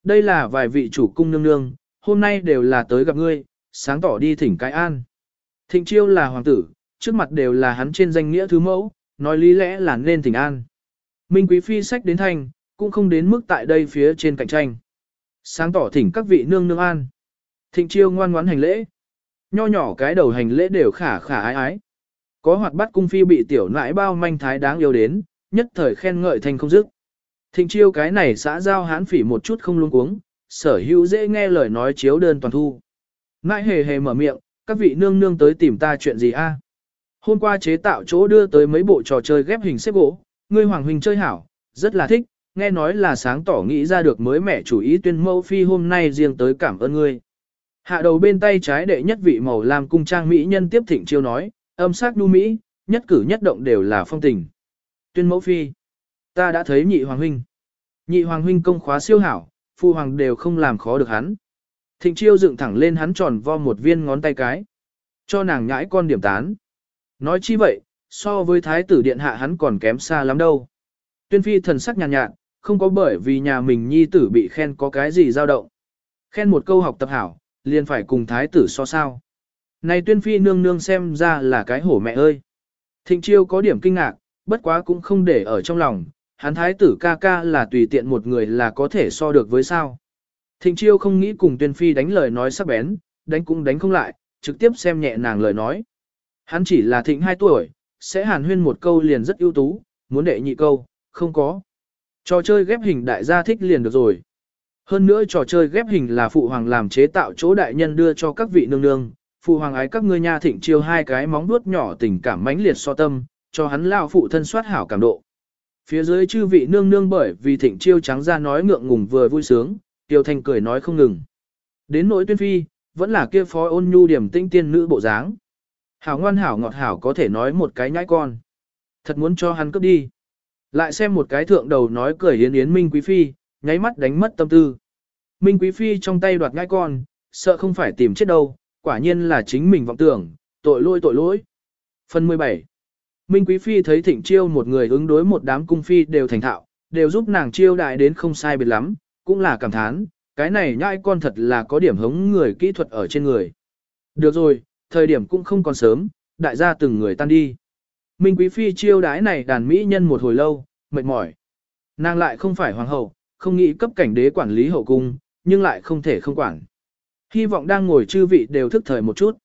Đây là vài vị chủ cung nương nương, hôm nay đều là tới gặp ngươi, sáng tỏ đi thỉnh cái an. Thịnh chiêu là hoàng tử, trước mặt đều là hắn trên danh nghĩa thứ mẫu, nói lý lẽ là nên thỉnh an. Minh Quý Phi sách đến thành, cũng không đến mức tại đây phía trên cạnh tranh. Sáng tỏ thỉnh các vị nương nương an. Thịnh chiêu ngoan ngoãn hành lễ. Nho nhỏ cái đầu hành lễ đều khả khả ái ái. Có hoạt bắt cung phi bị tiểu nãi bao manh thái đáng yêu đến, nhất thời khen ngợi thành không dứt. Thịnh chiêu cái này xã giao hán phỉ một chút không luôn cuống, sở hữu dễ nghe lời nói chiếu đơn toàn thu. Nãi hề hề mở miệng, các vị nương nương tới tìm ta chuyện gì a? Hôm qua chế tạo chỗ đưa tới mấy bộ trò chơi ghép hình xếp gỗ, ngươi hoàng huynh chơi hảo, rất là thích, nghe nói là sáng tỏ nghĩ ra được mới mẹ chủ ý tuyên mẫu phi hôm nay riêng tới cảm ơn ngươi. Hạ đầu bên tay trái đệ nhất vị màu làm cung trang mỹ nhân tiếp thịnh chiêu nói, âm sắc đu mỹ, nhất cử nhất động đều là phong tình. Tuyên mẫu phi, ta đã thấy nhị hoàng huynh. Nhị hoàng huynh công khóa siêu hảo, phu hoàng đều không làm khó được hắn. Thịnh chiêu dựng thẳng lên hắn tròn vo một viên ngón tay cái. Cho nàng nhãi con điểm tán. Nói chi vậy, so với thái tử điện hạ hắn còn kém xa lắm đâu. Tuyên phi thần sắc nhàn nhạt, nhạt, không có bởi vì nhà mình nhi tử bị khen có cái gì dao động. Khen một câu học tập hảo, liền phải cùng thái tử so sao. Này tuyên phi nương nương xem ra là cái hổ mẹ ơi. Thịnh chiêu có điểm kinh ngạc, bất quá cũng không để ở trong lòng, hắn thái tử ca ca là tùy tiện một người là có thể so được với sao. Thịnh chiêu không nghĩ cùng tuyên phi đánh lời nói sắc bén, đánh cũng đánh không lại, trực tiếp xem nhẹ nàng lời nói. Hắn chỉ là thịnh 2 tuổi, sẽ hàn huyên một câu liền rất ưu tú, muốn đệ nhị câu, không có. Trò chơi ghép hình đại gia thích liền được rồi. Hơn nữa trò chơi ghép hình là phụ hoàng làm chế tạo chỗ đại nhân đưa cho các vị nương nương, phụ hoàng ái các ngươi nha thịnh chiêu hai cái móng vuốt nhỏ tình cảm mãnh liệt so tâm, cho hắn lao phụ thân soát hảo cảm độ. Phía dưới chư vị nương nương bởi vì thịnh chiêu trắng ra nói ngượng ngùng vừa vui sướng, tiêu thanh cười nói không ngừng. Đến nỗi tuyên phi, vẫn là kia phó ôn nhu điểm tinh tiên nữ bộ dáng. Hảo ngoan hảo ngọt hảo có thể nói một cái nhãi con. Thật muốn cho hắn cướp đi. Lại xem một cái thượng đầu nói cười yến yến minh quý phi, nháy mắt đánh mất tâm tư. Minh quý phi trong tay đoạt ngai con, sợ không phải tìm chết đâu, quả nhiên là chính mình vọng tưởng, tội lỗi tội lỗi. Phần 17 Minh Quý Phi thấy thịnh chiêu một người ứng đối một đám cung phi đều thành thạo, đều giúp nàng chiêu đại đến không sai biệt lắm, cũng là cảm thán, cái này nhai con thật là có điểm hống người kỹ thuật ở trên người. Được rồi, thời điểm cũng không còn sớm, đại gia từng người tan đi. Minh Quý Phi chiêu đái này đàn mỹ nhân một hồi lâu, mệt mỏi. Nàng lại không phải hoàng hậu, không nghĩ cấp cảnh đế quản lý hậu cung, nhưng lại không thể không quản. Hy vọng đang ngồi chư vị đều thức thời một chút.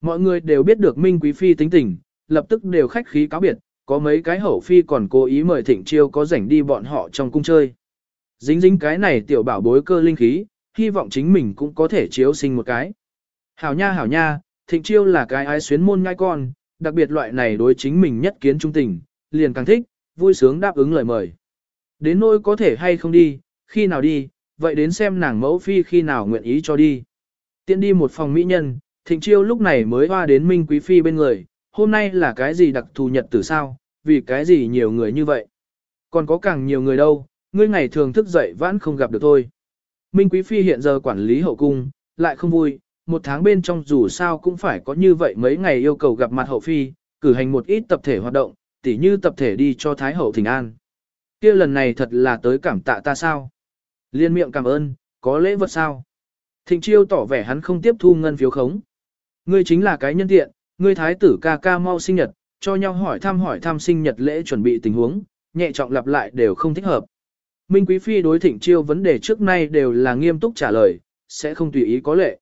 Mọi người đều biết được Minh Quý Phi tính tình, lập tức đều khách khí cáo biệt, có mấy cái hậu phi còn cố ý mời thịnh chiêu có rảnh đi bọn họ trong cung chơi. Dính dính cái này tiểu bảo bối cơ linh khí, hy vọng chính mình cũng có thể chiếu sinh một cái. Hảo nha hảo nha, thịnh chiêu là cái ái xuyến môn ngai con, đặc biệt loại này đối chính mình nhất kiến trung tình, liền càng thích, vui sướng đáp ứng lời mời. Đến nỗi có thể hay không đi, khi nào đi, vậy đến xem nàng mẫu phi khi nào nguyện ý cho đi. Tiện đi một phòng mỹ nhân, thịnh chiêu lúc này mới hoa đến Minh Quý Phi bên người, hôm nay là cái gì đặc thù nhật tử sao, vì cái gì nhiều người như vậy. Còn có càng nhiều người đâu, ngươi ngày thường thức dậy vẫn không gặp được thôi. Minh Quý Phi hiện giờ quản lý hậu cung, lại không vui, một tháng bên trong dù sao cũng phải có như vậy mấy ngày yêu cầu gặp mặt hậu phi, cử hành một ít tập thể hoạt động, tỉ như tập thể đi cho Thái hậu thỉnh an kia lần này thật là tới cảm tạ ta sao? Liên miệng cảm ơn, có lễ vật sao? Thịnh chiêu tỏ vẻ hắn không tiếp thu ngân phiếu khống. Ngươi chính là cái nhân tiện, ngươi thái tử ca ca mau sinh nhật, cho nhau hỏi thăm hỏi thăm sinh nhật lễ chuẩn bị tình huống, nhẹ trọng lặp lại đều không thích hợp. Minh Quý Phi đối thịnh chiêu vấn đề trước nay đều là nghiêm túc trả lời, sẽ không tùy ý có lệ.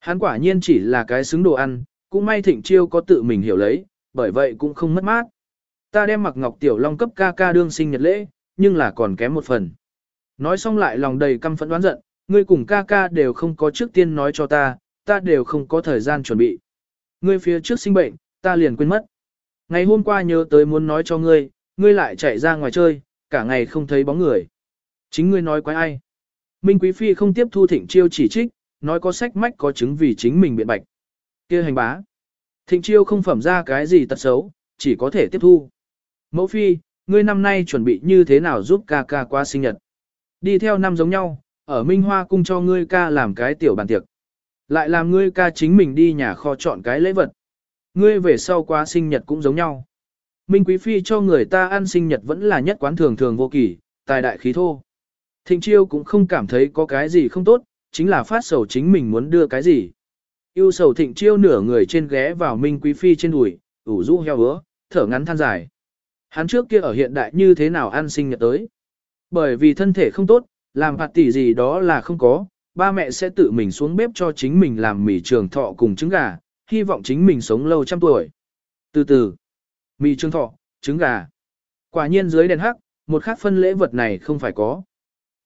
Hắn quả nhiên chỉ là cái xứng đồ ăn, cũng may thịnh chiêu có tự mình hiểu lấy, bởi vậy cũng không mất mát. Ta đem mặc ngọc tiểu long cấp ca ca đương sinh nhật lễ, nhưng là còn kém một phần. Nói xong lại lòng đầy căm phẫn đoán giận, ngươi cùng ca ca đều không có trước tiên nói cho ta, ta đều không có thời gian chuẩn bị. Ngươi phía trước sinh bệnh, ta liền quên mất. Ngày hôm qua nhớ tới muốn nói cho ngươi, ngươi lại chạy ra ngoài chơi, cả ngày không thấy bóng người. Chính ngươi nói quái ai. Minh Quý Phi không tiếp thu thịnh chiêu chỉ trích, nói có sách mách có chứng vì chính mình biện bạch. kia hành bá. Thịnh chiêu không phẩm ra cái gì tật xấu, chỉ có thể tiếp thu. Mẫu Phi, ngươi năm nay chuẩn bị như thế nào giúp ca ca qua sinh nhật. Đi theo năm giống nhau, ở Minh Hoa cung cho ngươi ca làm cái tiểu bàn tiệc. Lại làm ngươi ca chính mình đi nhà kho chọn cái lễ vật. Ngươi về sau qua sinh nhật cũng giống nhau. Minh Quý Phi cho người ta ăn sinh nhật vẫn là nhất quán thường thường vô kỳ, tài đại khí thô. Thịnh chiêu cũng không cảm thấy có cái gì không tốt, chính là phát sầu chính mình muốn đưa cái gì. Yêu sầu thịnh chiêu nửa người trên ghé vào Minh Quý Phi trên đùi, ủ rũ heo hứa, thở ngắn than dài. Hắn trước kia ở hiện đại như thế nào ăn sinh nhật tới. Bởi vì thân thể không tốt, làm phạt tỷ gì đó là không có, ba mẹ sẽ tự mình xuống bếp cho chính mình làm mì trường thọ cùng trứng gà, hy vọng chính mình sống lâu trăm tuổi. Từ từ, mì trường thọ, trứng gà. Quả nhiên dưới đèn hắc, một khác phân lễ vật này không phải có.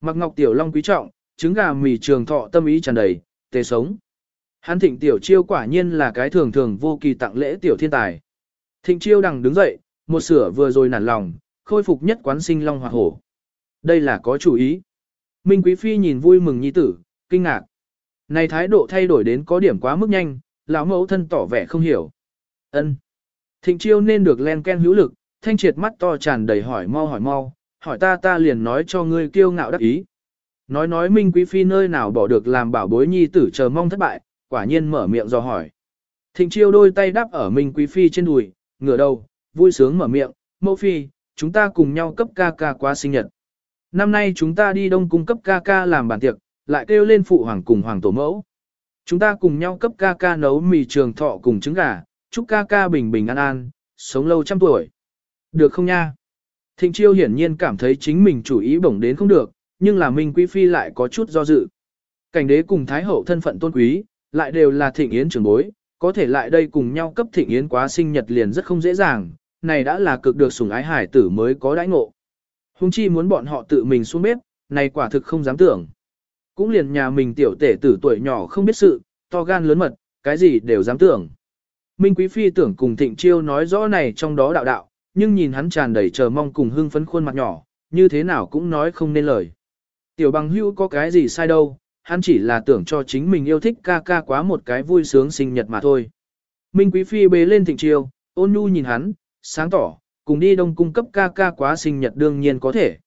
Mặc ngọc tiểu long quý trọng, trứng gà mì trường thọ tâm ý tràn đầy, tề sống. Hắn thịnh tiểu chiêu quả nhiên là cái thường thường vô kỳ tặng lễ tiểu thiên tài. Thịnh chiêu đằng đứng dậy, một sửa vừa rồi nản lòng, khôi phục nhất quán sinh long hoạt hổ. Đây là có chủ ý. Minh Quý Phi nhìn vui mừng nhi tử, kinh ngạc. Này thái độ thay đổi đến có điểm quá mức nhanh, lão mẫu thân tỏ vẻ không hiểu. Ân. Thịnh chiêu nên được len ken hữu lực, thanh triệt mắt to tràn đầy hỏi mau hỏi mau, hỏi ta ta liền nói cho ngươi kiêu ngạo đắc ý. Nói nói Minh Quý Phi nơi nào bỏ được làm bảo bối nhi tử chờ mong thất bại, quả nhiên mở miệng do hỏi. Thịnh chiêu đôi tay đắp ở Minh Quý Phi trên đùi, ngửa đầu, vui sướng mở miệng, mẫu phi, chúng ta cùng nhau cấp ca ca qua sinh nhật. Năm nay chúng ta đi đông cung cấp ca ca làm bàn tiệc, lại kêu lên phụ hoàng cùng hoàng tổ mẫu. Chúng ta cùng nhau cấp ca ca nấu mì trường thọ cùng trứng gà, chúc ca ca bình bình an an, sống lâu trăm tuổi. Được không nha? Thịnh chiêu hiển nhiên cảm thấy chính mình chủ ý bổng đến không được, nhưng là Minh Quý Phi lại có chút do dự. Cảnh đế cùng Thái Hậu thân phận tôn quý, lại đều là thịnh yến trưởng bối, có thể lại đây cùng nhau cấp thịnh yến quá sinh nhật liền rất không dễ dàng, này đã là cực được sủng ái hải tử mới có đãi ngộ. Hùng chi muốn bọn họ tự mình xuống bếp, này quả thực không dám tưởng. Cũng liền nhà mình tiểu tể tử tuổi nhỏ không biết sự, to gan lớn mật, cái gì đều dám tưởng. Minh Quý Phi tưởng cùng Thịnh Chiêu nói rõ này trong đó đạo đạo, nhưng nhìn hắn tràn đầy chờ mong cùng hưng phấn khuôn mặt nhỏ, như thế nào cũng nói không nên lời. Tiểu bằng hưu có cái gì sai đâu, hắn chỉ là tưởng cho chính mình yêu thích ca ca quá một cái vui sướng sinh nhật mà thôi. Minh Quý Phi bế lên Thịnh Chiêu, ôn nhu nhìn hắn, sáng tỏ, cùng đi đông cung cấp ca ca quá sinh nhật đương nhiên có thể.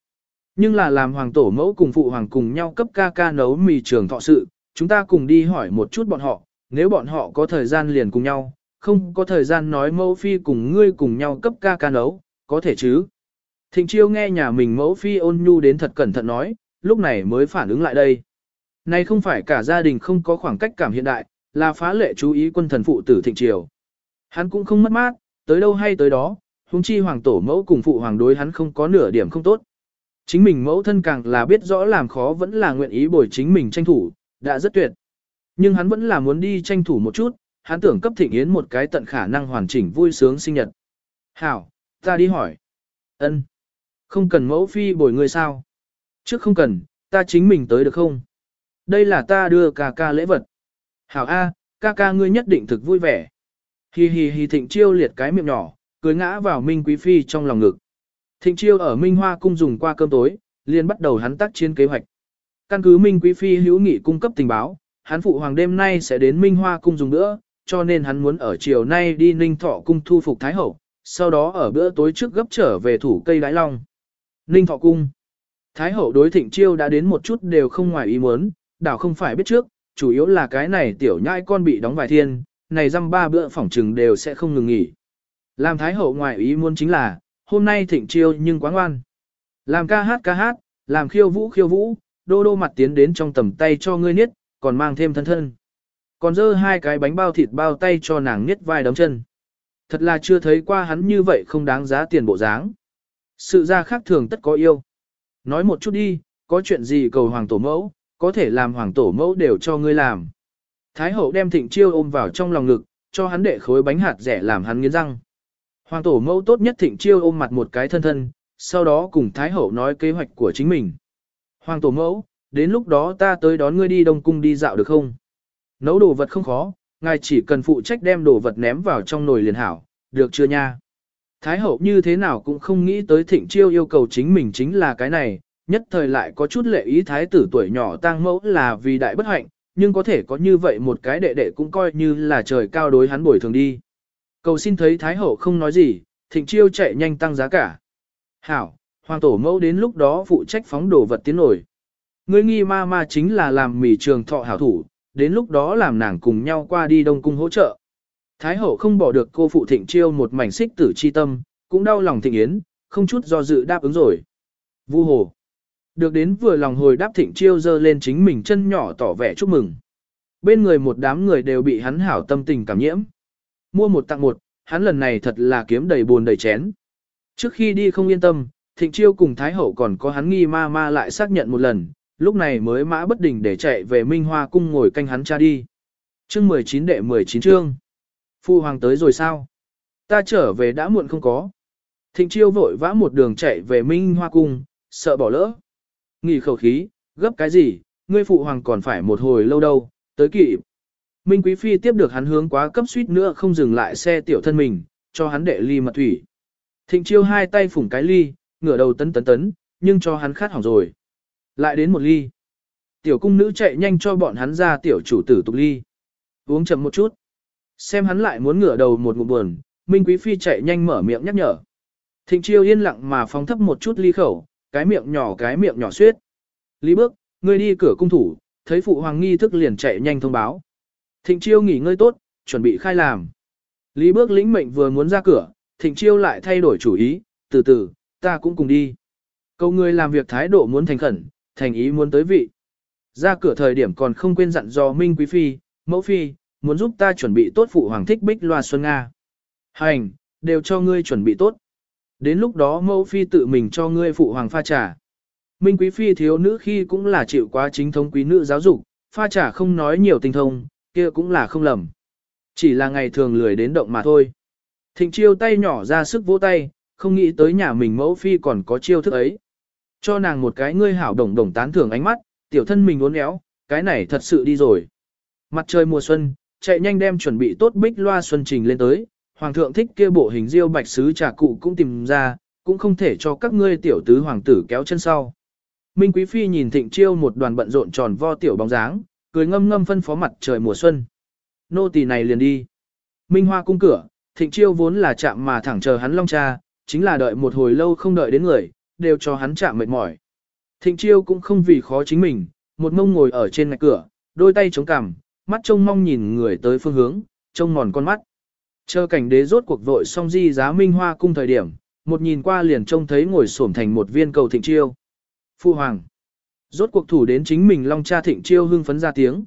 Nhưng là làm hoàng tổ mẫu cùng phụ hoàng cùng nhau cấp ca ca nấu mì trường thọ sự, chúng ta cùng đi hỏi một chút bọn họ, nếu bọn họ có thời gian liền cùng nhau, không có thời gian nói mẫu phi cùng ngươi cùng nhau cấp ca ca nấu, có thể chứ. Thịnh chiêu nghe nhà mình mẫu phi ôn nhu đến thật cẩn thận nói, lúc này mới phản ứng lại đây. Này không phải cả gia đình không có khoảng cách cảm hiện đại, là phá lệ chú ý quân thần phụ tử thịnh triều. Hắn cũng không mất mát, tới đâu hay tới đó, huống chi hoàng tổ mẫu cùng phụ hoàng đối hắn không có nửa điểm không tốt. Chính mình mẫu thân càng là biết rõ làm khó vẫn là nguyện ý bồi chính mình tranh thủ, đã rất tuyệt. Nhưng hắn vẫn là muốn đi tranh thủ một chút, hắn tưởng cấp thịnh yến một cái tận khả năng hoàn chỉnh vui sướng sinh nhật. Hảo, ta đi hỏi. ân Không cần mẫu phi bồi người sao? Trước không cần, ta chính mình tới được không? Đây là ta đưa ca ca lễ vật. Hảo A, ca ca ngươi nhất định thực vui vẻ. Hi hi hi thịnh chiêu liệt cái miệng nhỏ, cười ngã vào Minh Quý Phi trong lòng ngực. Thịnh chiêu ở Minh Hoa cung dùng qua cơm tối, liền bắt đầu hắn tác chiến kế hoạch. Căn cứ Minh Quý Phi hữu nghị cung cấp tình báo, hắn phụ hoàng đêm nay sẽ đến Minh Hoa cung dùng nữa, cho nên hắn muốn ở chiều nay đi Ninh Thọ cung thu phục Thái Hậu, sau đó ở bữa tối trước gấp trở về thủ cây đái long. Ninh Thọ cung. Thái Hậu đối thịnh chiêu đã đến một chút đều không ngoài ý muốn, đảo không phải biết trước, chủ yếu là cái này tiểu nhãi con bị đóng vài thiên, này dăm ba bữa phỏng trừng đều sẽ không ngừng nghỉ. Làm Thái Hậu ngoài ý muốn chính là, hôm nay thịnh chiêu nhưng quá ngoan. Làm ca hát ca hát, làm khiêu vũ khiêu vũ, đô đô mặt tiến đến trong tầm tay cho ngươi niết, còn mang thêm thân thân. Còn dơ hai cái bánh bao thịt bao tay cho nàng niết vai đấm chân. Thật là chưa thấy qua hắn như vậy không đáng giá tiền bộ dáng. Sự ra khác thường tất có yêu. Nói một chút đi, có chuyện gì cầu hoàng tổ mẫu, có thể làm hoàng tổ mẫu đều cho ngươi làm. Thái hậu đem thịnh chiêu ôm vào trong lòng ngực, cho hắn đệ khối bánh hạt rẻ làm hắn nghiến răng. Hoàng tổ mẫu tốt nhất thịnh chiêu ôm mặt một cái thân thân, sau đó cùng Thái hậu nói kế hoạch của chính mình. Hoàng tổ mẫu, đến lúc đó ta tới đón ngươi đi Đông Cung đi dạo được không? Nấu đồ vật không khó, ngài chỉ cần phụ trách đem đồ vật ném vào trong nồi liền hảo, được chưa nha? Thái hậu như thế nào cũng không nghĩ tới thịnh chiêu yêu cầu chính mình chính là cái này, nhất thời lại có chút lệ ý thái tử tuổi nhỏ tang mẫu là vì đại bất hạnh, nhưng có thể có như vậy một cái đệ đệ cũng coi như là trời cao đối hắn bồi thường đi. Cầu xin thấy thái hậu không nói gì, thịnh chiêu chạy nhanh tăng giá cả. Hảo, hoàng tổ mẫu đến lúc đó phụ trách phóng đồ vật tiến nổi. Ngươi nghi ma ma chính là làm mỉ trường thọ hảo thủ, đến lúc đó làm nàng cùng nhau qua đi đông cung hỗ trợ. Thái hậu không bỏ được cô phụ thịnh chiêu một mảnh xích tử chi tâm, cũng đau lòng thịnh yến, không chút do dự đáp ứng rồi. Vu hồ. Được đến vừa lòng hồi đáp thịnh chiêu dơ lên chính mình chân nhỏ tỏ vẻ chúc mừng. Bên người một đám người đều bị hắn hảo tâm tình cảm nhiễm. Mua một tặng một, hắn lần này thật là kiếm đầy buồn đầy chén. Trước khi đi không yên tâm, thịnh chiêu cùng Thái Hậu còn có hắn nghi ma ma lại xác nhận một lần, lúc này mới mã bất đình để chạy về Minh Hoa cung ngồi canh hắn cha đi. Chương 19 đệ 19 chương. Phu hoàng tới rồi sao? Ta trở về đã muộn không có. Thịnh chiêu vội vã một đường chạy về Minh Hoa cung, sợ bỏ lỡ. Nghỉ khẩu khí, gấp cái gì, ngươi phụ hoàng còn phải một hồi lâu đâu, tới kỵ. Minh Quý Phi tiếp được hắn hướng quá cấp suýt nữa không dừng lại xe tiểu thân mình, cho hắn đệ ly mật thủy. Thịnh chiêu hai tay phủng cái ly, ngửa đầu tấn tấn tấn, nhưng cho hắn khát hỏng rồi. Lại đến một ly. Tiểu cung nữ chạy nhanh cho bọn hắn ra tiểu chủ tử tục ly. Uống chậm một chút. Xem hắn lại muốn ngửa đầu một ngụm buồn, Minh Quý Phi chạy nhanh mở miệng nhắc nhở. Thịnh chiêu yên lặng mà phóng thấp một chút ly khẩu, cái miệng nhỏ cái miệng nhỏ suyết. Lý bước, ngươi đi cửa cung thủ, thấy phụ hoàng nghi thức liền chạy nhanh thông báo. Thịnh chiêu nghỉ ngơi tốt, chuẩn bị khai làm. Lý bước lĩnh mệnh vừa muốn ra cửa, thịnh chiêu lại thay đổi chủ ý, từ từ, ta cũng cùng đi. Câu người làm việc thái độ muốn thành khẩn, thành ý muốn tới vị. Ra cửa thời điểm còn không quên dặn dò Minh Quý Phi, Mẫu Phi, muốn giúp ta chuẩn bị tốt phụ hoàng thích bích loa xuân Nga. Hành, đều cho ngươi chuẩn bị tốt. Đến lúc đó Mẫu Phi tự mình cho ngươi phụ hoàng pha trà. Minh Quý Phi thiếu nữ khi cũng là chịu quá chính thống quý nữ giáo dục, pha trà không nói nhiều tình thông, kia cũng là không lầm. Chỉ là ngày thường lười đến động mà thôi. Thịnh chiêu tay nhỏ ra sức vỗ tay, không nghĩ tới nhà mình mẫu phi còn có chiêu thức ấy. Cho nàng một cái ngươi hảo đồng đồng tán thưởng ánh mắt, tiểu thân mình uốn éo, cái này thật sự đi rồi. Mặt trời mùa xuân, chạy nhanh đem chuẩn bị tốt bích loa xuân trình lên tới, hoàng thượng thích kia bộ hình diêu bạch sứ trà cụ cũng tìm ra, cũng không thể cho các ngươi tiểu tứ hoàng tử kéo chân sau. Minh Quý Phi nhìn thịnh chiêu một đoàn bận rộn tròn vo tiểu bóng dáng, cười ngâm ngâm phân phó mặt trời mùa xuân. Nô tỳ này liền đi. Minh Hoa cung cửa, thịnh chiêu vốn là chạm mà thẳng chờ hắn long cha, chính là đợi một hồi lâu không đợi đến người, đều cho hắn chạm mệt mỏi. Thịnh chiêu cũng không vì khó chính mình, một mông ngồi ở trên ngạch cửa, đôi tay chống cằm, mắt trông mong nhìn người tới phương hướng, trông mòn con mắt. Chờ cảnh đế rốt cuộc vội xong di giá Minh Hoa cung thời điểm, một nhìn qua liền trông thấy ngồi xổm thành một viên cầu thịnh chiêu. Phu hoàng. Rốt cuộc thủ đến chính mình long cha thịnh chiêu hưng phấn ra tiếng.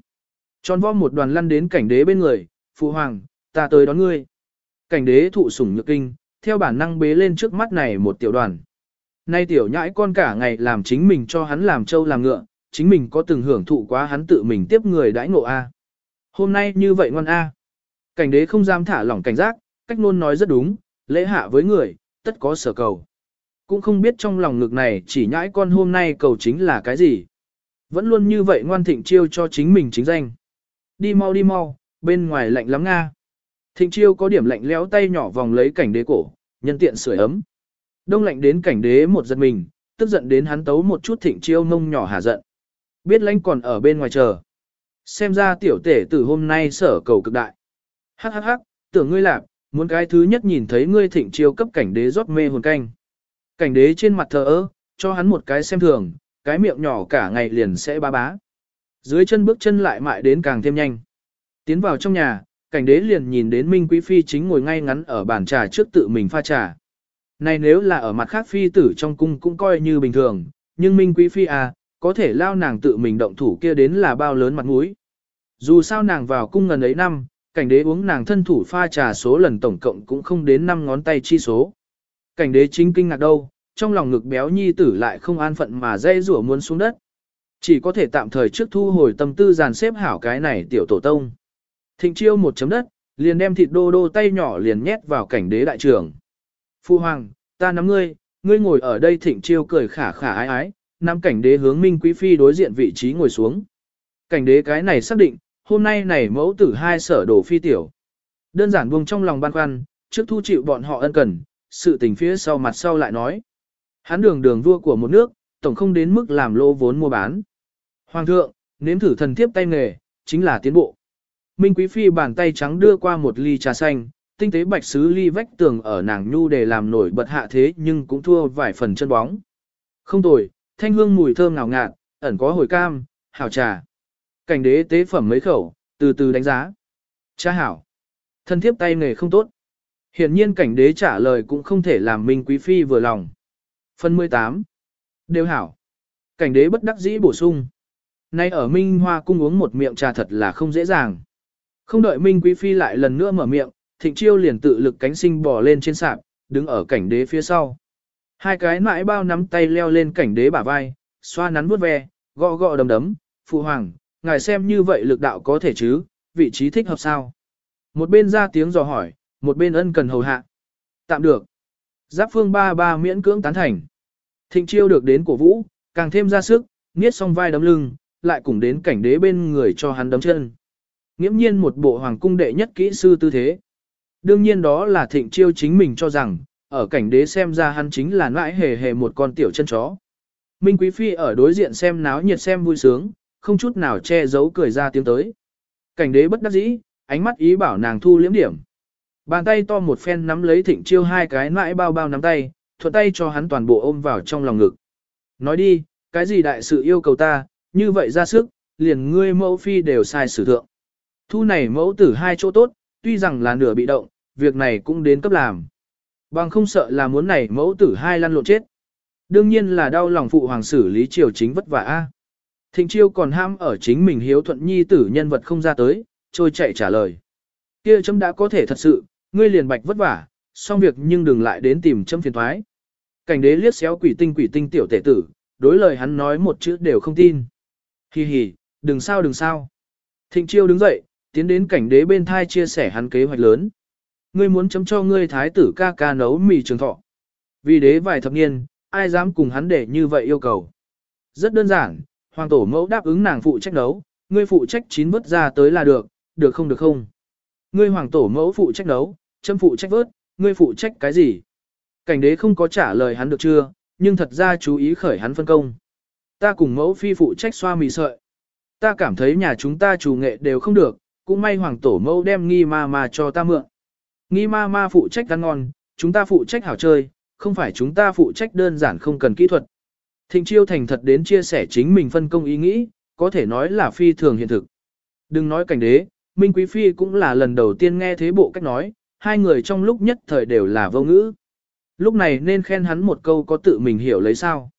Tròn vo một đoàn lăn đến cảnh đế bên người, phụ hoàng, ta tới đón ngươi. Cảnh đế thụ sủng nhược kinh, theo bản năng bế lên trước mắt này một tiểu đoàn. Nay tiểu nhãi con cả ngày làm chính mình cho hắn làm trâu làm ngựa, chính mình có từng hưởng thụ quá hắn tự mình tiếp người đãi ngộ A. Hôm nay như vậy ngoan A. Cảnh đế không dám thả lỏng cảnh giác, cách nôn nói rất đúng, lễ hạ với người, tất có sở cầu. Cũng không biết trong lòng ngực này chỉ nhãi con hôm nay cầu chính là cái gì. Vẫn luôn như vậy ngoan thịnh chiêu cho chính mình chính danh. Đi mau đi mau, bên ngoài lạnh lắm nga. Thịnh chiêu có điểm lạnh léo tay nhỏ vòng lấy cảnh đế cổ, nhân tiện sưởi ấm. Đông lạnh đến cảnh đế một giật mình, tức giận đến hắn tấu một chút thịnh chiêu mông nhỏ hà giận. Biết lãnh còn ở bên ngoài chờ. Xem ra tiểu tể từ hôm nay sở cầu cực đại. Hắc hắc hắc, tưởng ngươi lạc, muốn cái thứ nhất nhìn thấy ngươi thịnh chiêu cấp cảnh đế rót mê hồn canh. Cảnh đế trên mặt thờ ơ, cho hắn một cái xem thường, cái miệng nhỏ cả ngày liền sẽ ba bá. Dưới chân bước chân lại mại đến càng thêm nhanh. Tiến vào trong nhà, cảnh đế liền nhìn đến Minh Quý Phi chính ngồi ngay ngắn ở bàn trà trước tự mình pha trà. Này nếu là ở mặt khác phi tử trong cung cũng coi như bình thường, nhưng Minh Quý Phi à, có thể lao nàng tự mình động thủ kia đến là bao lớn mặt mũi. Dù sao nàng vào cung ngần ấy năm, cảnh đế uống nàng thân thủ pha trà số lần tổng cộng cũng không đến 5 ngón tay chi số. Cảnh đế chính kinh ngạc đâu, trong lòng ngực béo nhi tử lại không an phận mà dây rủa muốn xuống đất. Chỉ có thể tạm thời trước thu hồi tâm tư dàn xếp hảo cái này tiểu tổ tông. Thịnh chiêu một chấm đất, liền đem thịt đô đô tay nhỏ liền nhét vào cảnh đế đại trưởng. Phu hoàng, ta nắm ngươi, ngươi ngồi ở đây thịnh chiêu cười khả khả ái ái, nắm cảnh đế hướng minh quý phi đối diện vị trí ngồi xuống. Cảnh đế cái này xác định, hôm nay này mẫu tử hai sở đồ phi tiểu. Đơn giản buông trong lòng băn khoăn, trước thu chịu bọn họ ân cần, sự tình phía sau mặt sau lại nói. Hắn đường đường vua của một nước, tổng không đến mức làm lô vốn mua bán. Hoàng thượng, nếm thử thần thiếp tay nghề, chính là tiến bộ. Minh Quý Phi bàn tay trắng đưa qua một ly trà xanh, tinh tế bạch sứ ly vách tường ở nàng nhu để làm nổi bật hạ thế nhưng cũng thua vài phần chân bóng. Không tồi, thanh hương mùi thơm ngào ngạt, ẩn có hồi cam, hảo trà. Cảnh đế tế phẩm mấy khẩu, từ từ đánh giá. Cha hảo. Thân thiếp tay nghề không tốt. Hiển nhiên cảnh đế trả lời cũng không thể làm Minh Quý Phi vừa lòng. Phần 18. Đều hảo. Cảnh đế bất đắc dĩ bổ sung. Nay ở Minh Hoa cung uống một miệng trà thật là không dễ dàng. Không đợi Minh Quý Phi lại lần nữa mở miệng, Thịnh Chiêu liền tự lực cánh sinh bò lên trên sạp, đứng ở cảnh đế phía sau. Hai cái nãi bao nắm tay leo lên cảnh đế bả vai, xoa nắn vuốt ve, gõ gõ đấm đấm, phụ hoàng, ngài xem như vậy lực đạo có thể chứ, vị trí thích hợp sao. Một bên ra tiếng dò hỏi, một bên ân cần hầu hạ. Tạm được. Giáp phương ba ba miễn cưỡng tán thành. Thịnh chiêu được đến cổ vũ, càng thêm ra sức, niết xong vai đấm lưng, lại cùng đến cảnh đế bên người cho hắn đấm chân. Nghiễm nhiên một bộ hoàng cung đệ nhất kỹ sư tư thế. Đương nhiên đó là thịnh chiêu chính mình cho rằng, ở cảnh đế xem ra hắn chính là nãi hề hề một con tiểu chân chó. Minh Quý Phi ở đối diện xem náo nhiệt xem vui sướng, không chút nào che giấu cười ra tiếng tới. Cảnh đế bất đắc dĩ, ánh mắt ý bảo nàng thu liễm điểm. Bàn tay to một phen nắm lấy thịnh chiêu hai cái nãi bao bao nắm tay, thuận tay cho hắn toàn bộ ôm vào trong lòng ngực. Nói đi, cái gì đại sự yêu cầu ta, như vậy ra sức, liền ngươi mẫu phi đều sai sử thượng. Thu này mẫu tử hai chỗ tốt, tuy rằng là nửa bị động, việc này cũng đến cấp làm. Bằng không sợ là muốn này mẫu tử hai lăn lộn chết. Đương nhiên là đau lòng phụ hoàng xử lý triều chính vất vả a. Thịnh chiêu còn ham ở chính mình hiếu thuận nhi tử nhân vật không ra tới, trôi chạy trả lời. Kia chấm đã có thể thật sự, ngươi liền bạch vất vả, xong việc nhưng đừng lại đến tìm chấm phiền thoái. Cảnh đế liếc xéo quỷ tinh quỷ tinh tiểu tể tử, đối lời hắn nói một chữ đều không tin. Hi hi, đừng sao đừng sao. Thịnh chiêu đứng dậy, tiến đến cảnh đế bên thai chia sẻ hắn kế hoạch lớn. Ngươi muốn chấm cho ngươi thái tử ca ca nấu mì trường thọ. Vì đế vài thập niên, ai dám cùng hắn để như vậy yêu cầu. Rất đơn giản, hoàng tổ mẫu đáp ứng nàng phụ trách nấu, ngươi phụ trách chín vớt ra tới là được, được không được không. Ngươi hoàng tổ mẫu phụ trách nấu, châm phụ trách vớt, ngươi phụ trách cái gì. Cảnh đế không có trả lời hắn được chưa, nhưng thật ra chú ý khởi hắn phân công. Ta cùng mẫu phi phụ trách xoa mì sợi. Ta cảm thấy nhà chúng ta chủ nghệ đều không được, cũng may hoàng tổ mẫu đem nghi ma ma cho ta mượn. Nghi ma ma phụ trách ăn ngon, chúng ta phụ trách hảo chơi, không phải chúng ta phụ trách đơn giản không cần kỹ thuật. Thịnh chiêu thành thật đến chia sẻ chính mình phân công ý nghĩ, có thể nói là phi thường hiện thực. Đừng nói cảnh đế, Minh Quý Phi cũng là lần đầu tiên nghe thế bộ cách nói, hai người trong lúc nhất thời đều là vô ngữ. Lúc này nên khen hắn một câu có tự mình hiểu lấy sao.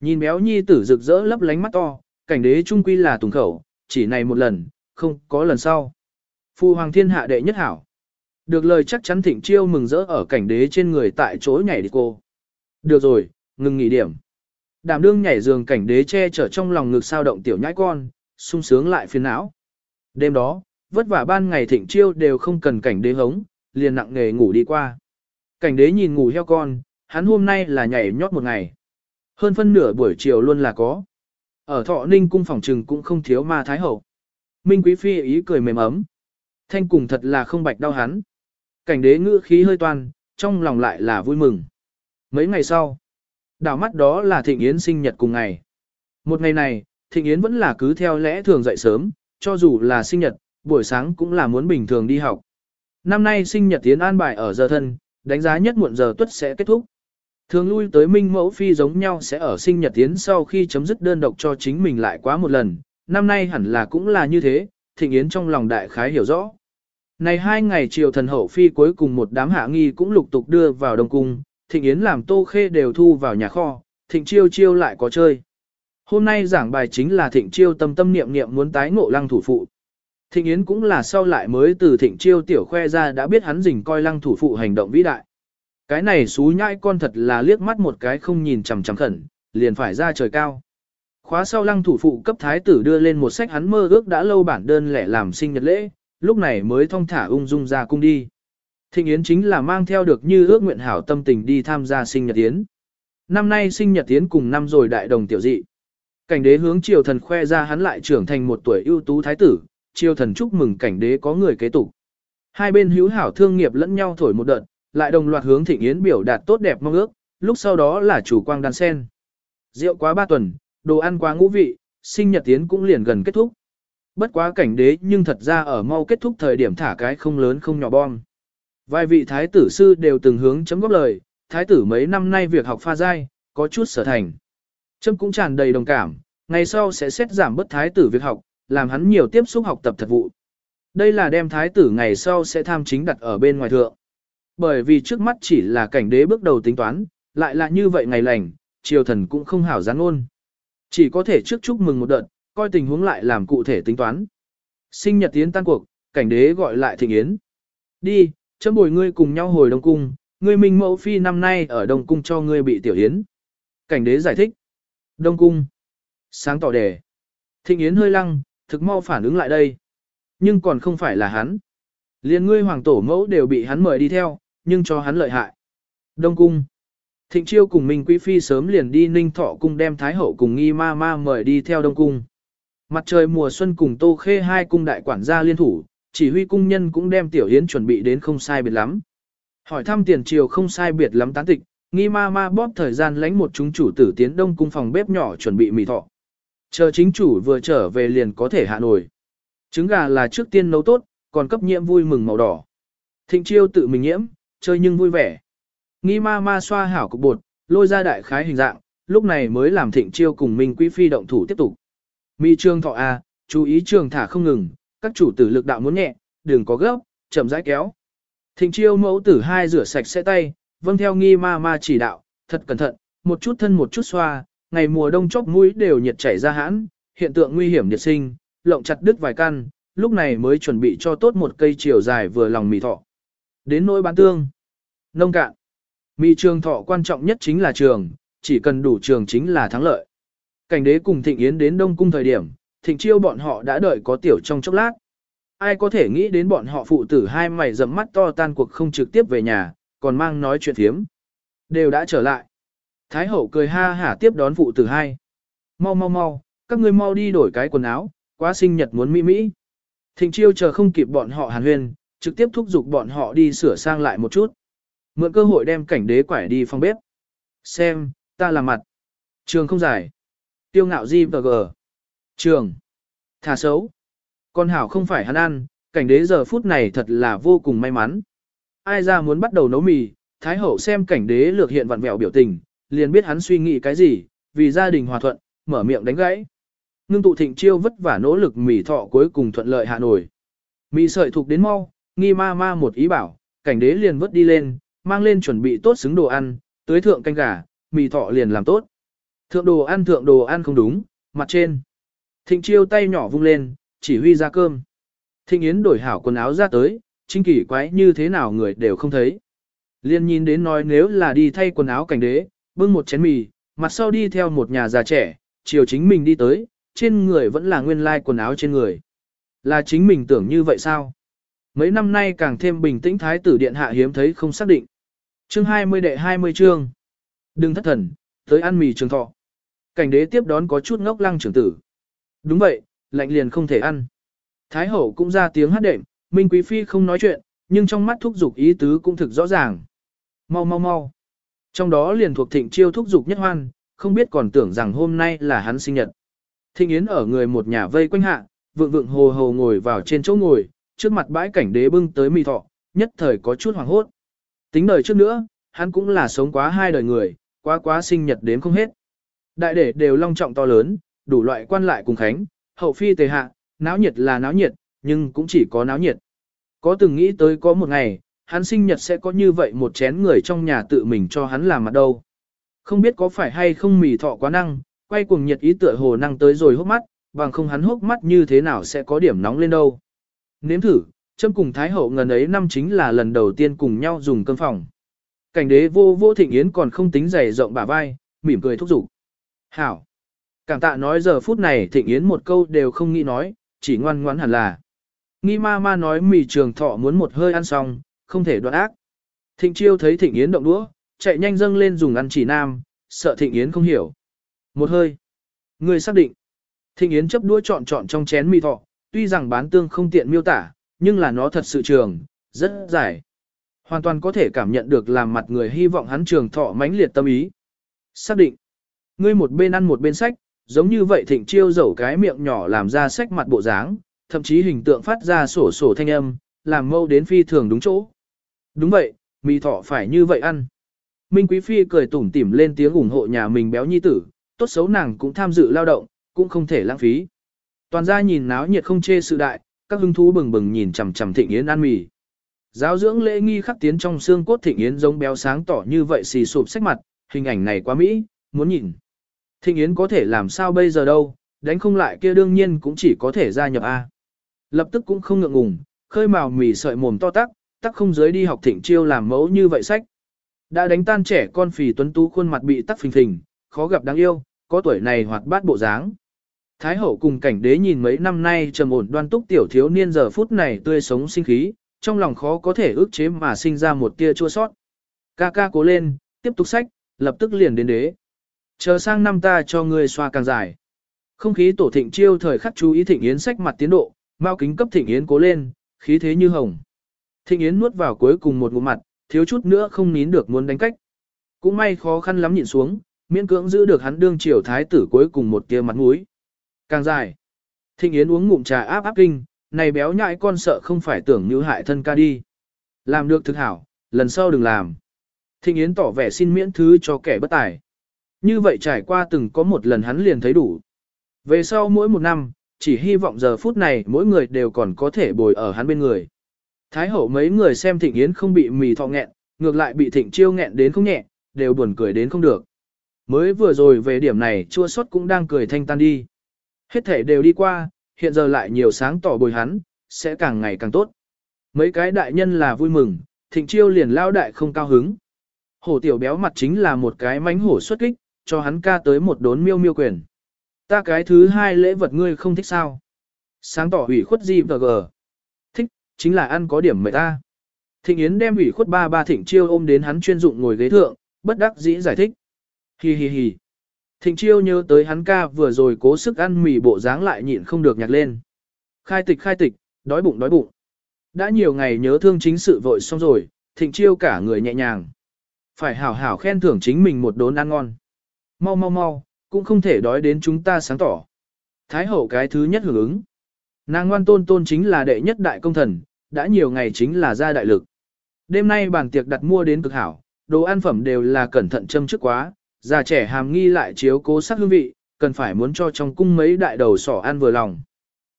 Nhìn béo nhi tử rực rỡ lấp lánh mắt to, cảnh đế trung quy là tùng khẩu, chỉ này một lần, không có lần sau. Phu hoàng thiên hạ đệ nhất hảo. Được lời chắc chắn thịnh chiêu mừng rỡ ở cảnh đế trên người tại chỗ nhảy đi cô. Được rồi, ngừng nghỉ điểm. Đảm đương nhảy giường cảnh đế che chở trong lòng ngực sao động tiểu nhãi con, sung sướng lại phiền não. Đêm đó, vất vả ban ngày thịnh chiêu đều không cần cảnh đế hống, liền nặng nghề ngủ đi qua. Cảnh đế nhìn ngủ heo con, hắn hôm nay là nhảy nhót một ngày. Hơn phân nửa buổi chiều luôn là có. Ở thọ ninh cung phòng trừng cũng không thiếu ma thái hậu. Minh quý phi ý cười mềm ấm. Thanh cùng thật là không bạch đau hắn. Cảnh đế ngữ khí hơi toan, trong lòng lại là vui mừng. Mấy ngày sau, đảo mắt đó là thịnh yến sinh nhật cùng ngày. Một ngày này, thịnh yến vẫn là cứ theo lẽ thường dậy sớm, cho dù là sinh nhật, buổi sáng cũng là muốn bình thường đi học. Năm nay sinh nhật tiến an bài ở giờ thân, đánh giá nhất muộn giờ tuất sẽ kết thúc. Thường lui tới minh mẫu phi giống nhau sẽ ở sinh nhật tiến sau khi chấm dứt đơn độc cho chính mình lại quá một lần, năm nay hẳn là cũng là như thế, thịnh yến trong lòng đại khái hiểu rõ. Này hai ngày triều thần hậu phi cuối cùng một đám hạ nghi cũng lục tục đưa vào đông cung, thịnh yến làm tô khê đều thu vào nhà kho, thịnh chiêu chiêu lại có chơi. Hôm nay giảng bài chính là thịnh chiêu tâm tâm niệm niệm muốn tái ngộ lăng thủ phụ. Thịnh yến cũng là sau lại mới từ thịnh chiêu tiểu khoe ra đã biết hắn dình coi lăng thủ phụ hành động vĩ đại. Cái này xú nhãi con thật là liếc mắt một cái không nhìn chằm chằm khẩn, liền phải ra trời cao. Khóa sau lăng thủ phụ cấp thái tử đưa lên một sách hắn mơ ước đã lâu bản đơn lẻ làm sinh nhật lễ, lúc này mới thong thả ung dung ra cung đi. Thịnh Yến chính là mang theo được như ước nguyện hảo tâm tình đi tham gia sinh nhật Yến. Năm nay sinh nhật Yến cùng năm rồi đại đồng tiểu dị. Cảnh đế hướng triều thần khoe ra hắn lại trưởng thành một tuổi ưu tú thái tử, triều thần chúc mừng cảnh đế có người kế tục. Hai bên hữu hảo thương nghiệp lẫn nhau thổi một đợt, lại đồng loạt hướng Thịnh Yến biểu đạt tốt đẹp mong ước, lúc sau đó là chủ quang đan sen. Rượu quá ba tuần, đồ ăn quá ngũ vị, sinh nhật Yến cũng liền gần kết thúc. Bất quá cảnh đế nhưng thật ra ở mau kết thúc thời điểm thả cái không lớn không nhỏ bom. Vài vị thái tử sư đều từng hướng chấm góp lời, thái tử mấy năm nay việc học pha dai có chút sở thành. Chấm cũng tràn đầy đồng cảm, ngày sau sẽ xét giảm bớt thái tử việc học, làm hắn nhiều tiếp xúc học tập thật vụ. Đây là đem thái tử ngày sau sẽ tham chính đặt ở bên ngoài thượng. Bởi vì trước mắt chỉ là cảnh đế bước đầu tính toán, lại là như vậy ngày lành, triều thần cũng không hảo gián ôn. Chỉ có thể trước chúc mừng một đợt, coi tình huống lại làm cụ thể tính toán. Sinh nhật tiến tan cuộc, cảnh đế gọi lại thịnh yến. Đi, chấm bồi ngươi cùng nhau hồi Đông Cung, ngươi minh mẫu phi năm nay ở Đông Cung cho ngươi bị tiểu yến. Cảnh đế giải thích. Đông Cung. Sáng tỏ đề. Thịnh yến hơi lăng, thực mau phản ứng lại đây. Nhưng còn không phải là hắn. Liên ngươi hoàng tổ mẫu đều bị hắn mời đi theo, nhưng cho hắn lợi hại. Đông Cung. Thịnh chiêu cùng Minh Quý Phi sớm liền đi Ninh Thọ Cung đem Thái Hậu cùng Nghi Ma Ma mời đi theo Đông Cung. Mặt trời mùa xuân cùng Tô Khê hai cung đại quản gia liên thủ, chỉ huy cung nhân cũng đem Tiểu Yến chuẩn bị đến không sai biệt lắm. Hỏi thăm tiền triều không sai biệt lắm tán tịch, Nghi Ma Ma bóp thời gian lánh một chúng chủ tử tiến Đông Cung phòng bếp nhỏ chuẩn bị mì thọ. Chờ chính chủ vừa trở về liền có thể hạ nổi. Trứng gà là trước tiên nấu tốt, còn cấp nhiễm vui mừng màu đỏ. Thịnh chiêu tự mình nhiễm, chơi nhưng vui vẻ. Nghi ma ma xoa hảo cục bột, lôi ra đại khái hình dạng, lúc này mới làm thịnh chiêu cùng Minh Quý Phi động thủ tiếp tục. Mi trương thọ A, chú ý trường thả không ngừng, các chủ tử lực đạo muốn nhẹ, đừng có gấp, chậm rãi kéo. Thịnh chiêu mẫu tử hai rửa sạch sẽ tay, vâng theo nghi ma ma chỉ đạo, thật cẩn thận, một chút thân một chút xoa, ngày mùa đông chốc mũi đều nhiệt chảy ra hãn, hiện tượng nguy hiểm nhiệt sinh, lộng chặt đứt vài căn, lúc này mới chuẩn bị cho tốt một cây chiều dài vừa lòng mì thọ. Đến nỗi bán tương, nông cạn. Mì trường thọ quan trọng nhất chính là trường, chỉ cần đủ trường chính là thắng lợi. Cảnh đế cùng Thịnh Yến đến Đông Cung thời điểm, Thịnh Chiêu bọn họ đã đợi có tiểu trong chốc lát. Ai có thể nghĩ đến bọn họ phụ tử hai mày rậm mắt to tan cuộc không trực tiếp về nhà, còn mang nói chuyện thiếm. Đều đã trở lại. Thái hậu cười ha hả tiếp đón phụ tử hai. Mau mau mau, các ngươi mau đi đổi cái quần áo, quá sinh nhật muốn mỹ mỹ. Thịnh Chiêu chờ không kịp bọn họ hàn huyên, trực tiếp thúc giục bọn họ đi sửa sang lại một chút. Mượn cơ hội đem cảnh đế quải đi phòng bếp. Xem, ta làm mặt. Trường không dài. Tiêu ngạo di và gờ. Trường. Thả xấu. Con hảo không phải hắn ăn, cảnh đế giờ phút này thật là vô cùng may mắn. Ai ra muốn bắt đầu nấu mì, Thái hậu xem cảnh đế lược hiện vặn vẹo biểu tình, liền biết hắn suy nghĩ cái gì, vì gia đình hòa thuận, mở miệng đánh gãy. Ngưng tụ thịnh chiêu vất vả nỗ lực mì thọ cuối cùng thuận lợi hạ nổi. Mì sợi thuộc đến mau, nghi ma ma một ý bảo, cảnh đế liền vớt đi lên, mang lên chuẩn bị tốt xứng đồ ăn, tới thượng canh gà, mì thọ liền làm tốt. Thượng đồ ăn thượng đồ ăn không đúng, mặt trên. Thịnh chiêu tay nhỏ vung lên, chỉ huy ra cơm. Thịnh Yến đổi hảo quần áo ra tới, chính kỳ quái như thế nào người đều không thấy. Liên nhìn đến nói nếu là đi thay quần áo cảnh đế, bưng một chén mì, mặt sau đi theo một nhà già trẻ, chiều chính mình đi tới, trên người vẫn là nguyên lai quần áo trên người. Là chính mình tưởng như vậy sao? Mấy năm nay càng thêm bình tĩnh thái tử điện hạ hiếm thấy không xác định. Chương 20 đệ 20 chương. Đừng thất thần, tới ăn mì trường thọ. Cảnh đế tiếp đón có chút ngốc lăng trưởng tử. Đúng vậy, lạnh liền không thể ăn. Thái hậu cũng ra tiếng hát đệm, Minh Quý Phi không nói chuyện, nhưng trong mắt thúc dục ý tứ cũng thực rõ ràng. Mau mau mau. Trong đó liền thuộc thịnh chiêu thúc dục nhất hoan, không biết còn tưởng rằng hôm nay là hắn sinh nhật. Thịnh Yến ở người một nhà vây quanh hạ, vượng vượng hồ hồ ngồi vào trên chỗ ngồi, trước mặt bãi cảnh đế bưng tới mì thọ, nhất thời có chút hoàng hốt. Tính đời trước nữa, hắn cũng là sống quá hai đời người, quá quá sinh nhật đến không hết. Đại đệ đều long trọng to lớn, đủ loại quan lại cùng khánh, hậu phi tề hạ, náo nhiệt là náo nhiệt, nhưng cũng chỉ có náo nhiệt. Có từng nghĩ tới có một ngày, hắn sinh nhật sẽ có như vậy một chén người trong nhà tự mình cho hắn làm mặt đâu. Không biết có phải hay không mì thọ quá năng, quay cuồng nhiệt ý tựa hồ năng tới rồi hốc mắt, bằng không hắn hốc mắt như thế nào sẽ có điểm nóng lên đâu. Nếm thử, châm cùng Thái Hậu ngần ấy năm chính là lần đầu tiên cùng nhau dùng cơm phòng. Cảnh đế vô vô thịnh yến còn không tính dày rộng bả vai, mỉm cười thúc giục. Hảo! Cảm tạ nói giờ phút này thịnh yến một câu đều không nghĩ nói, chỉ ngoan ngoãn hẳn là. Nghi ma ma nói mì trường thọ muốn một hơi ăn xong, không thể đoạn ác. Thịnh chiêu thấy thịnh yến động đũa, chạy nhanh dâng lên dùng ăn chỉ nam, sợ thịnh yến không hiểu. Một hơi. Người xác định. Thịnh yến chấp đũa chọn chọn trong chén mì thọ, tuy rằng bán tương không tiện miêu tả, nhưng là nó thật sự trường, rất dài. Hoàn toàn có thể cảm nhận được làm mặt người hy vọng hắn trường thọ mãnh liệt tâm ý. Xác định. Ngươi một bên ăn một bên sách, giống như vậy thịnh chiêu dẩu cái miệng nhỏ làm ra sách mặt bộ dáng, thậm chí hình tượng phát ra sổ sổ thanh âm, làm mâu đến phi thường đúng chỗ. Đúng vậy, mì thọ phải như vậy ăn. Minh Quý Phi cười tủm tỉm lên tiếng ủng hộ nhà mình béo nhi tử, tốt xấu nàng cũng tham dự lao động, cũng không thể lãng phí. Toàn gia nhìn náo nhiệt không chê sự đại, các hứng thú bừng bừng nhìn chằm chằm thịnh yến ăn mì. Giáo dưỡng lễ nghi khắc tiến trong xương cốt thịnh yến giống béo sáng tỏ như vậy xì sụp sách mặt, hình ảnh này quá mỹ, muốn nhìn. Thịnh yến có thể làm sao bây giờ đâu, đánh không lại kia đương nhiên cũng chỉ có thể gia nhập A. Lập tức cũng không ngượng ngùng, khơi mào mì sợi mồm to tắc, tắc không giới đi học thịnh chiêu làm mẫu như vậy sách. Đã đánh tan trẻ con phì tuấn tú khuôn mặt bị tắc phình phình, khó gặp đáng yêu, có tuổi này hoạt bát bộ dáng. Thái hậu cùng cảnh đế nhìn mấy năm nay trầm ổn đoan túc tiểu thiếu niên giờ phút này tươi sống sinh khí, trong lòng khó có thể ước chế mà sinh ra một tia chua sót. Ca ca cố lên, tiếp tục sách, lập tức liền đến đế. Chờ sang năm ta cho ngươi xoa càng dài. Không khí tổ thịnh chiêu thời khắc chú ý thịnh yến sách mặt tiến độ, mau kính cấp thịnh yến cố lên, khí thế như hồng. Thịnh yến nuốt vào cuối cùng một ngụm mặt, thiếu chút nữa không nín được muốn đánh cách. Cũng may khó khăn lắm nhịn xuống, miễn cưỡng giữ được hắn đương triều thái tử cuối cùng một tia mặt mũi. Càng dài. Thịnh Yến uống ngụm trà áp áp kinh, này béo nhãi con sợ không phải tưởng như hại thân ca đi. Làm được thực hảo, lần sau đừng làm. Thịnh Yến tỏ vẻ xin miễn thứ cho kẻ bất tài. Như vậy trải qua từng có một lần hắn liền thấy đủ. Về sau mỗi một năm, chỉ hy vọng giờ phút này mỗi người đều còn có thể bồi ở hắn bên người. Thái hậu mấy người xem Thịnh Yến không bị mì thọ nghẹn, ngược lại bị Thịnh Chiêu nghẹn đến không nhẹ, đều buồn cười đến không được. Mới vừa rồi về điểm này chua xót cũng đang cười thanh tan đi. Hết thể đều đi qua, hiện giờ lại nhiều sáng tỏ bồi hắn, sẽ càng ngày càng tốt. Mấy cái đại nhân là vui mừng, thịnh chiêu liền lao đại không cao hứng. Hổ tiểu béo mặt chính là một cái mánh hổ xuất kích, cho hắn ca tới một đốn miêu miêu quyền. Ta cái thứ hai lễ vật ngươi không thích sao? Sáng tỏ ủy khuất gì và gờ. Thích, chính là ăn có điểm mệt ta. Thịnh Yến đem ủy khuất ba ba thịnh chiêu ôm đến hắn chuyên dụng ngồi ghế thượng, bất đắc dĩ giải thích. Hi hi hi. Thịnh chiêu nhớ tới hắn ca vừa rồi cố sức ăn mì bộ dáng lại nhịn không được nhặt lên. Khai tịch khai tịch, đói bụng đói bụng. Đã nhiều ngày nhớ thương chính sự vội xong rồi, thịnh chiêu cả người nhẹ nhàng. Phải hảo hảo khen thưởng chính mình một đốn ăn ngon. Mau mau mau, cũng không thể đói đến chúng ta sáng tỏ. Thái hậu cái thứ nhất hưởng ứng. Nàng ngoan tôn tôn chính là đệ nhất đại công thần, đã nhiều ngày chính là gia đại lực. Đêm nay bàn tiệc đặt mua đến cực hảo, đồ ăn phẩm đều là cẩn thận châm trước quá, già trẻ hàm nghi lại chiếu cố sắc hương vị, cần phải muốn cho trong cung mấy đại đầu sỏ ăn vừa lòng.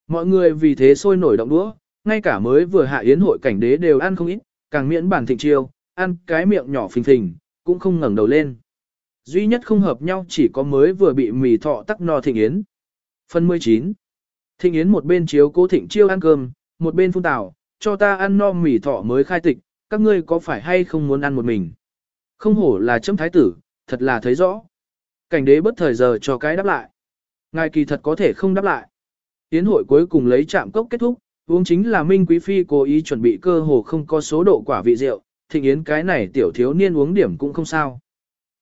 Mọi người vì thế sôi nổi động đũa, ngay cả mới vừa hạ yến hội cảnh đế đều ăn không ít, càng miễn bản thịnh chiêu, ăn cái miệng nhỏ phình phình, cũng không ngẩng đầu lên. Duy nhất không hợp nhau chỉ có mới vừa bị mì thọ tắc no thịnh yến. Phần 19 Thịnh Yến một bên chiếu cố Thịnh Chiêu ăn cơm, một bên phun tảo, cho ta ăn no mì thọ mới khai tịch, các ngươi có phải hay không muốn ăn một mình? Không hổ là chấm thái tử, thật là thấy rõ. Cảnh đế bất thời giờ cho cái đáp lại. Ngài kỳ thật có thể không đáp lại. Tiến hội cuối cùng lấy chạm cốc kết thúc, uống chính là Minh Quý Phi cố ý chuẩn bị cơ hồ không có số độ quả vị rượu, thịnh yến cái này tiểu thiếu niên uống điểm cũng không sao.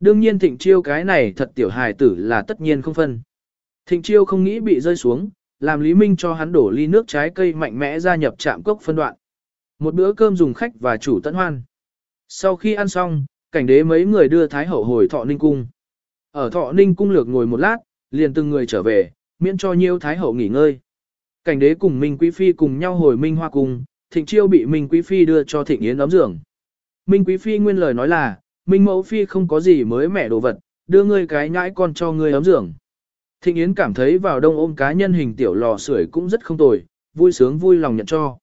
Đương nhiên thịnh chiêu cái này thật tiểu hài tử là tất nhiên không phân. Thịnh chiêu không nghĩ bị rơi xuống, làm Lý Minh cho hắn đổ ly nước trái cây mạnh mẽ gia nhập chạm cốc phân đoạn. Một bữa cơm dùng khách và chủ tận hoan. Sau khi ăn xong, cảnh đế mấy người đưa Thái Hậu hồi Thọ Ninh Cung. Ở Thọ Ninh Cung lược ngồi một lát, liền từng người trở về, miễn cho nhiêu Thái Hậu nghỉ ngơi. Cảnh đế cùng Minh Quý Phi cùng nhau hồi Minh Hoa Cung, Thịnh Chiêu bị Minh Quý Phi đưa cho Thịnh Yến ấm giường. Minh Quý Phi nguyên lời nói là, Minh Mẫu Phi không có gì mới mẻ đồ vật, đưa ngươi cái nhãi con cho ngươi ấm giường. Thịnh Yến cảm thấy vào đông ôm cá nhân hình tiểu lò sưởi cũng rất không tồi, vui sướng vui lòng nhận cho.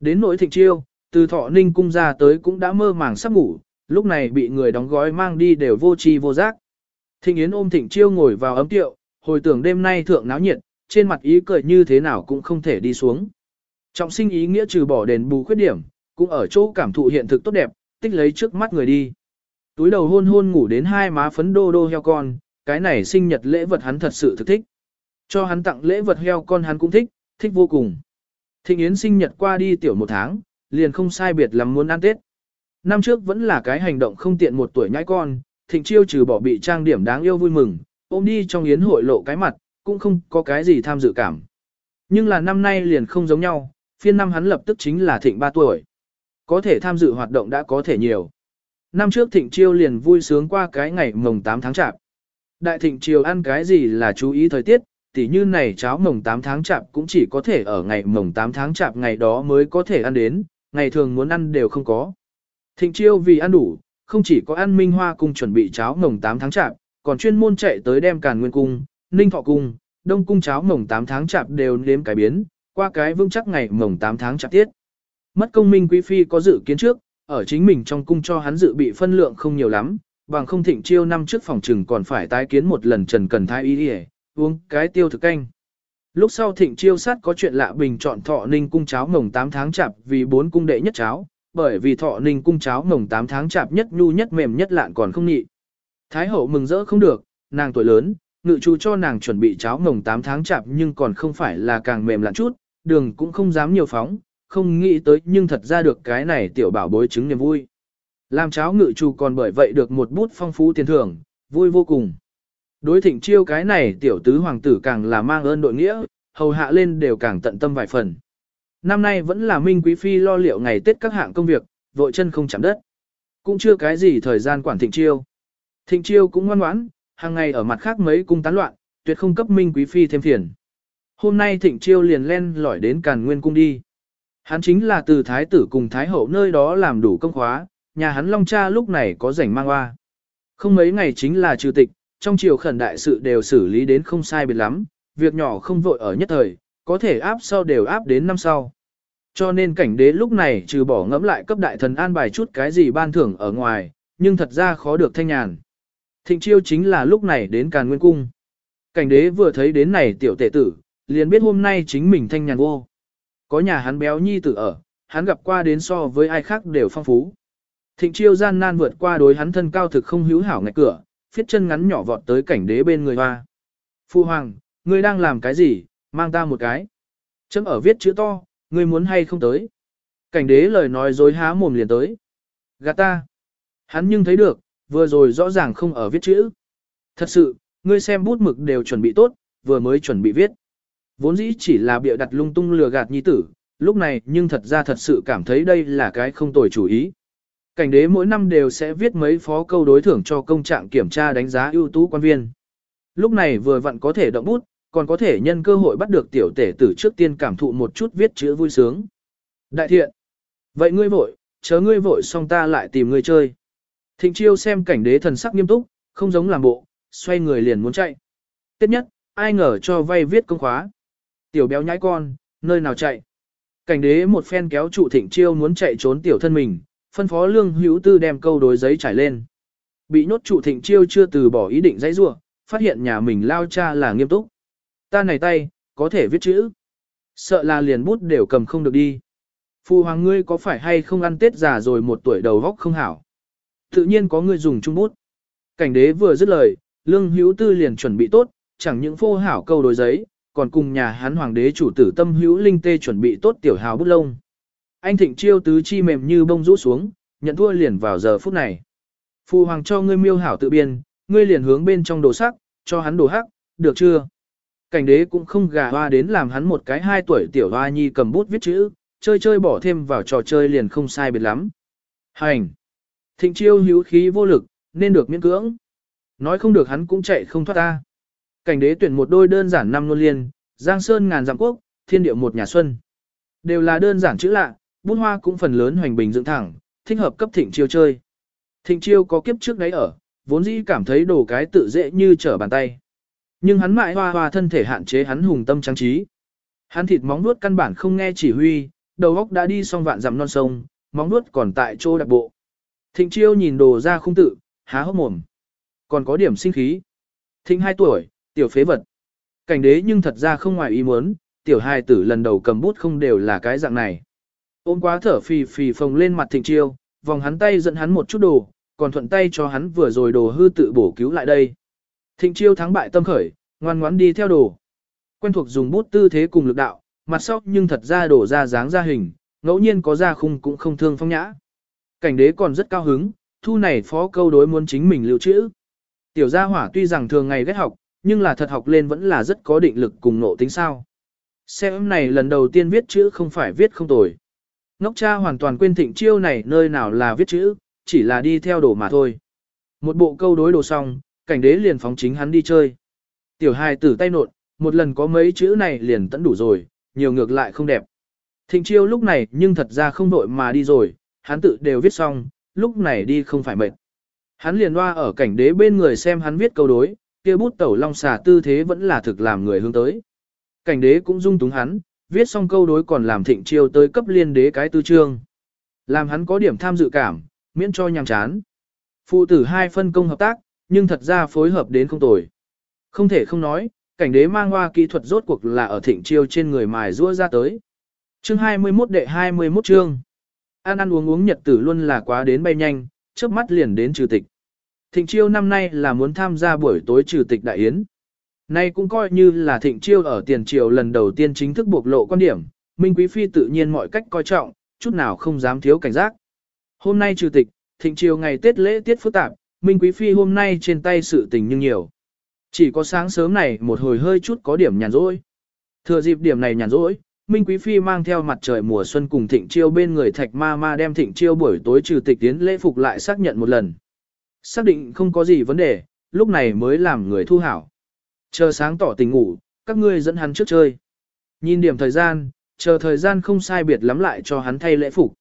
Đến nỗi Thịnh Chiêu, từ Thọ Ninh Cung ra tới cũng đã mơ màng sắp ngủ, lúc này bị người đóng gói mang đi đều vô tri vô giác. Thịnh Yến ôm Thịnh Chiêu ngồi vào ấm tiệu, hồi tưởng đêm nay thượng náo nhiệt, trên mặt ý cười như thế nào cũng không thể đi xuống. Trọng sinh ý nghĩa trừ bỏ đền bù khuyết điểm, cũng ở chỗ cảm thụ hiện thực tốt đẹp, tích lấy trước mắt người đi. Túi đầu hôn hôn ngủ đến hai má phấn đô đô heo con, cái này sinh nhật lễ vật hắn thật sự thực thích. Cho hắn tặng lễ vật heo con hắn cũng thích, thích vô cùng. Thịnh Yến sinh nhật qua đi tiểu một tháng, liền không sai biệt lắm muốn ăn Tết. Năm trước vẫn là cái hành động không tiện một tuổi nhãi con, thịnh chiêu trừ bỏ bị trang điểm đáng yêu vui mừng, ôm đi trong yến hội lộ cái mặt, cũng không có cái gì tham dự cảm. Nhưng là năm nay liền không giống nhau, phiên năm hắn lập tức chính là thịnh 3 tuổi. Có thể tham dự hoạt động đã có thể nhiều. Năm trước thịnh chiêu liền vui sướng qua cái ngày mồng 8 tháng chạp. Đại thịnh chiều ăn cái gì là chú ý thời tiết, tỉ như này cháo mồng 8 tháng chạp cũng chỉ có thể ở ngày mồng 8 tháng chạp ngày đó mới có thể ăn đến, ngày thường muốn ăn đều không có. Thịnh chiêu vì ăn đủ, không chỉ có ăn minh hoa cung chuẩn bị cháo mồng 8 tháng chạp, còn chuyên môn chạy tới đem càn nguyên cung, ninh thọ cung, đông cung cháo mồng 8 tháng chạp đều nếm cái biến, qua cái vững chắc ngày mồng 8 tháng chạp tiết. Mất công minh quý phi có dự kiến trước, ở chính mình trong cung cho hắn dự bị phân lượng không nhiều lắm, bằng không thịnh chiêu năm trước phòng trừng còn phải tái kiến một lần trần cần thái y đi uống cái tiêu thực canh. Lúc sau thịnh chiêu sát có chuyện lạ bình chọn thọ ninh cung cháo mồng 8 tháng chạp vì bốn cung đệ nhất cháo, bởi vì thọ ninh cung cháo mồng 8 tháng chạp nhất nhu nhất mềm nhất lạn còn không nhị. Thái hậu mừng rỡ không được, nàng tuổi lớn, ngự chú cho nàng chuẩn bị cháo mồng 8 tháng chạp nhưng còn không phải là càng mềm lạn chút, đường cũng không dám nhiều phóng, không nghĩ tới nhưng thật ra được cái này tiểu bảo bối chứng niềm vui. Làm cháo ngự trù còn bởi vậy được một bút phong phú tiền thưởng, vui vô cùng. Đối thịnh chiêu cái này tiểu tứ hoàng tử càng là mang ơn đội nghĩa, hầu hạ lên đều càng tận tâm vài phần. Năm nay vẫn là Minh Quý Phi lo liệu ngày Tết các hạng công việc, vội chân không chạm đất. Cũng chưa cái gì thời gian quản thịnh chiêu. Thịnh chiêu cũng ngoan ngoãn, hàng ngày ở mặt khác mấy cung tán loạn, tuyệt không cấp Minh Quý Phi thêm phiền. Hôm nay thịnh chiêu liền len lỏi đến Càn Nguyên Cung đi. Hắn chính là từ Thái tử cùng Thái hậu nơi đó làm đủ công khóa, nhà hắn Long Cha lúc này có rảnh mang hoa. Không mấy ngày chính là trừ tịch, trong triều khẩn đại sự đều xử lý đến không sai biệt lắm, việc nhỏ không vội ở nhất thời, có thể áp sau đều áp đến năm sau. Cho nên cảnh đế lúc này trừ bỏ ngẫm lại cấp đại thần an bài chút cái gì ban thưởng ở ngoài, nhưng thật ra khó được thanh nhàn. Thịnh chiêu chính là lúc này đến Càn Nguyên Cung. Cảnh đế vừa thấy đến này tiểu tệ tử, liền biết hôm nay chính mình thanh nhàn vô. Có nhà hắn béo nhi tử ở, hắn gặp qua đến so với ai khác đều phong phú. Thịnh chiêu gian nan vượt qua đối hắn thân cao thực không hữu hảo ngạch cửa, phiết chân ngắn nhỏ vọt tới cảnh đế bên người hoa. Phu hoàng, ngươi đang làm cái gì, mang ta một cái. Chấm ở viết chữ to, ngươi muốn hay không tới. Cảnh đế lời nói dối há mồm liền tới. Gạt ta. Hắn nhưng thấy được, vừa rồi rõ ràng không ở viết chữ. Thật sự, ngươi xem bút mực đều chuẩn bị tốt, vừa mới chuẩn bị viết. Vốn dĩ chỉ là bịa đặt lung tung lừa gạt nhi tử, lúc này nhưng thật ra thật sự cảm thấy đây là cái không tồi chủ ý. Cảnh đế mỗi năm đều sẽ viết mấy phó câu đối thưởng cho công trạng kiểm tra đánh giá ưu tú quan viên. Lúc này vừa vặn có thể động bút, còn có thể nhân cơ hội bắt được tiểu tể tử trước tiên cảm thụ một chút viết chữ vui sướng. Đại thiện. Vậy ngươi vội, chớ ngươi vội xong ta lại tìm ngươi chơi. Thịnh chiêu xem cảnh đế thần sắc nghiêm túc, không giống làm bộ, xoay người liền muốn chạy. Tiếp nhất, ai ngờ cho vay viết công khóa. Tiểu béo nhãi con, nơi nào chạy. Cảnh đế một phen kéo trụ thịnh chiêu muốn chạy trốn tiểu thân mình, phân phó lương hữu tư đem câu đối giấy trải lên. Bị nhốt trụ thịnh chiêu chưa từ bỏ ý định dãy rua, phát hiện nhà mình lao cha là nghiêm túc. Ta này tay, có thể viết chữ. Sợ là liền bút đều cầm không được đi. Phu hoàng ngươi có phải hay không ăn tết già rồi một tuổi đầu góc không hảo. Tự nhiên có ngươi dùng chung bút. Cảnh đế vừa dứt lời, lương hữu tư liền chuẩn bị tốt, chẳng những phô hảo câu đối giấy, còn cùng nhà hắn hoàng đế chủ tử tâm hữu linh tê chuẩn bị tốt tiểu hào bút lông. Anh thịnh chiêu tứ chi mềm như bông rũ xuống, nhận thua liền vào giờ phút này. Phu hoàng cho ngươi miêu hảo tự biên, ngươi liền hướng bên trong đồ sắc, cho hắn đồ hắc, được chưa? Cảnh đế cũng không gà hoa đến làm hắn một cái hai tuổi tiểu hoa nhi cầm bút viết chữ, chơi chơi bỏ thêm vào trò chơi liền không sai biệt lắm. Hành! Thịnh chiêu hữu khí vô lực, nên được miễn cưỡng. Nói không được hắn cũng chạy không thoát ta. Cảnh đế tuyển một đôi đơn giản năm luôn liên, giang sơn ngàn dặm quốc, thiên điệu một nhà xuân. Đều là đơn giản chữ lạ, bút hoa cũng phần lớn hoành bình dựng thẳng, thích hợp cấp thịnh chiêu chơi. Thịnh chiêu có kiếp trước đấy ở, vốn dĩ cảm thấy đồ cái tự dễ như trở bàn tay. Nhưng hắn mãi hoa hoa thân thể hạn chế hắn hùng tâm trang trí. Hắn thịt móng nuốt căn bản không nghe chỉ huy, đầu óc đã đi xong vạn dặm non sông, móng nuốt còn tại chỗ đặc bộ. Thịnh chiêu nhìn đồ ra không tự, há hốc mồm. Còn có điểm sinh khí. Thịnh 2 tuổi, tiểu phế vật. Cảnh đế nhưng thật ra không ngoài ý muốn, tiểu hài tử lần đầu cầm bút không đều là cái dạng này. Ôm quá thở phì phì phồng lên mặt thịnh chiêu, vòng hắn tay dẫn hắn một chút đồ, còn thuận tay cho hắn vừa rồi đồ hư tự bổ cứu lại đây. Thịnh chiêu thắng bại tâm khởi, ngoan ngoãn đi theo đồ. Quen thuộc dùng bút tư thế cùng lực đạo, mặt sau nhưng thật ra đổ ra dáng ra hình, ngẫu nhiên có ra khung cũng không thương phong nhã. Cảnh đế còn rất cao hứng, thu này phó câu đối muốn chính mình lưu trữ. Tiểu gia hỏa tuy rằng thường ngày ghét học, nhưng là thật học lên vẫn là rất có định lực cùng nộ tính sao. Xem này lần đầu tiên viết chữ không phải viết không tồi. Ngốc cha hoàn toàn quên thịnh chiêu này nơi nào là viết chữ, chỉ là đi theo đồ mà thôi. Một bộ câu đối đồ xong, cảnh đế liền phóng chính hắn đi chơi. Tiểu hài tử tay nộn, một lần có mấy chữ này liền tận đủ rồi, nhiều ngược lại không đẹp. Thịnh chiêu lúc này nhưng thật ra không đội mà đi rồi, hắn tự đều viết xong, lúc này đi không phải mệt. Hắn liền loa ở cảnh đế bên người xem hắn viết câu đối, kia bút tẩu long xà tư thế vẫn là thực làm người hướng tới. Cảnh đế cũng dung túng hắn, viết xong câu đối còn làm thịnh chiêu tới cấp liên đế cái tư trương. Làm hắn có điểm tham dự cảm, miễn cho nhàm chán. Phụ tử hai phân công hợp tác, nhưng thật ra phối hợp đến không tồi. Không thể không nói, cảnh đế mang hoa kỹ thuật rốt cuộc là ở thịnh chiêu trên người mài rua ra tới. Chương 21 đệ 21 chương. Ăn ăn uống uống nhật tử luôn là quá đến bay nhanh, trước mắt liền đến trừ tịch. Thịnh chiêu năm nay là muốn tham gia buổi tối trừ tịch đại yến. Nay cũng coi như là thịnh chiêu ở tiền triều lần đầu tiên chính thức bộc lộ quan điểm, Minh Quý Phi tự nhiên mọi cách coi trọng, chút nào không dám thiếu cảnh giác. Hôm nay trừ tịch, thịnh Chiêu ngày Tết lễ tiết phức tạp, Minh Quý Phi hôm nay trên tay sự tình nhưng nhiều. Chỉ có sáng sớm này một hồi hơi chút có điểm nhàn rỗi. Thừa dịp điểm này nhàn rỗi, Minh Quý Phi mang theo mặt trời mùa xuân cùng thịnh chiêu bên người thạch ma ma đem thịnh chiêu buổi tối trừ tịch tiến lễ phục lại xác nhận một lần. Xác định không có gì vấn đề, lúc này mới làm người thu hảo. Chờ sáng tỏ tình ngủ, các ngươi dẫn hắn trước chơi. Nhìn điểm thời gian, chờ thời gian không sai biệt lắm lại cho hắn thay lễ phục.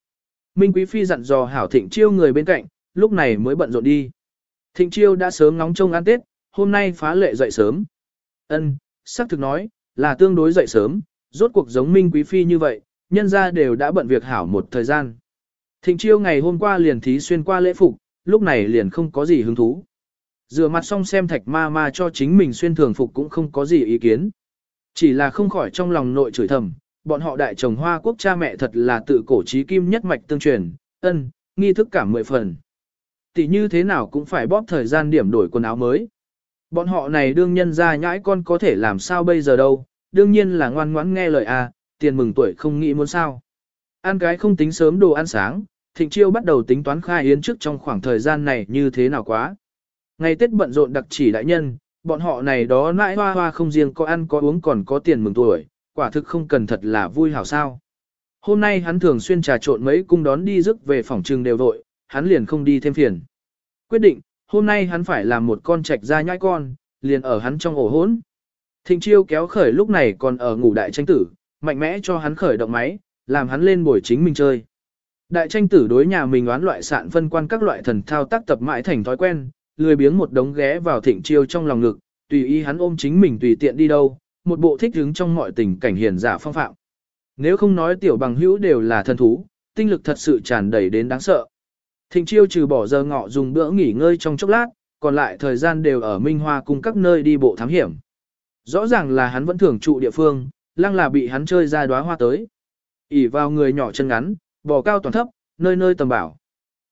Minh Quý Phi dặn dò hảo thịnh chiêu người bên cạnh, lúc này mới bận rộn đi. Thịnh chiêu đã sớm ngóng trông ăn Tết, hôm nay phá lệ dậy sớm. Ân, xác thực nói, là tương đối dậy sớm, rốt cuộc giống Minh Quý Phi như vậy, nhân ra đều đã bận việc hảo một thời gian. Thịnh chiêu ngày hôm qua liền thí xuyên qua lễ phục, lúc này liền không có gì hứng thú. Rửa mặt xong xem thạch ma ma cho chính mình xuyên thường phục cũng không có gì ý kiến. Chỉ là không khỏi trong lòng nội chửi thầm, bọn họ đại chồng hoa quốc cha mẹ thật là tự cổ trí kim nhất mạch tương truyền, ân, nghi thức cả mười phần. Tỷ như thế nào cũng phải bóp thời gian điểm đổi quần áo mới. Bọn họ này đương nhân ra nhãi con có thể làm sao bây giờ đâu, đương nhiên là ngoan ngoãn nghe lời a, tiền mừng tuổi không nghĩ muốn sao. Ăn cái không tính sớm đồ ăn sáng, Thịnh Chiêu bắt đầu tính toán khai yến trước trong khoảng thời gian này như thế nào quá. Ngày Tết bận rộn đặc chỉ đại nhân, bọn họ này đó nãi hoa hoa không riêng có ăn có uống còn có tiền mừng tuổi, quả thực không cần thật là vui hảo sao. Hôm nay hắn thường xuyên trà trộn mấy cung đón đi rước về phòng trừng đều vội, hắn liền không đi thêm phiền. Quyết định, hôm nay hắn phải làm một con trạch ra nhãi con, liền ở hắn trong ổ hỗn. Thịnh chiêu kéo khởi lúc này còn ở ngủ đại tranh tử, mạnh mẽ cho hắn khởi động máy, làm hắn lên buổi chính mình chơi. Đại tranh tử đối nhà mình oán loại sạn phân quan các loại thần thao tác tập mãi thành thói quen, lười biếng một đống ghé vào thịnh chiêu trong lòng ngực, tùy ý hắn ôm chính mình tùy tiện đi đâu, một bộ thích hứng trong mọi tình cảnh hiền giả phong phạm. Nếu không nói tiểu bằng hữu đều là thần thú, tinh lực thật sự tràn đầy đến đáng sợ. Thịnh chiêu trừ bỏ giờ ngọ dùng bữa nghỉ ngơi trong chốc lát, còn lại thời gian đều ở Minh Hoa cùng các nơi đi bộ thám hiểm. Rõ ràng là hắn vẫn thường trụ địa phương, lăng là bị hắn chơi ra đóa hoa tới. ỉ vào người nhỏ chân ngắn, bò cao toàn thấp, nơi nơi tầm bảo.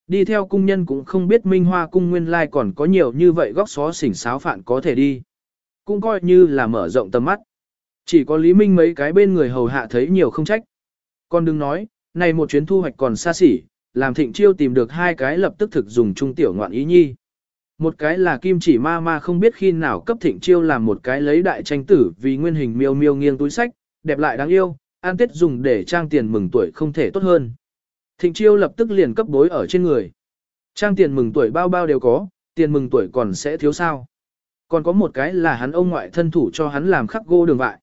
Đi theo cung nhân cũng không biết Minh Hoa cung nguyên lai còn có nhiều như vậy góc xó xỉnh sáo phạn có thể đi. Cũng coi như là mở rộng tầm mắt. Chỉ có Lý Minh mấy cái bên người hầu hạ thấy nhiều không trách. Còn đừng nói, này một chuyến thu hoạch còn xa xỉ, làm thịnh chiêu tìm được hai cái lập tức thực dùng trung tiểu ngoạn ý nhi. Một cái là kim chỉ ma ma không biết khi nào cấp thịnh chiêu làm một cái lấy đại tranh tử vì nguyên hình miêu miêu nghiêng túi sách, đẹp lại đáng yêu, an tết dùng để trang tiền mừng tuổi không thể tốt hơn. Thịnh chiêu lập tức liền cấp bối ở trên người. Trang tiền mừng tuổi bao bao đều có, tiền mừng tuổi còn sẽ thiếu sao. Còn có một cái là hắn ông ngoại thân thủ cho hắn làm khắc gỗ đường vại.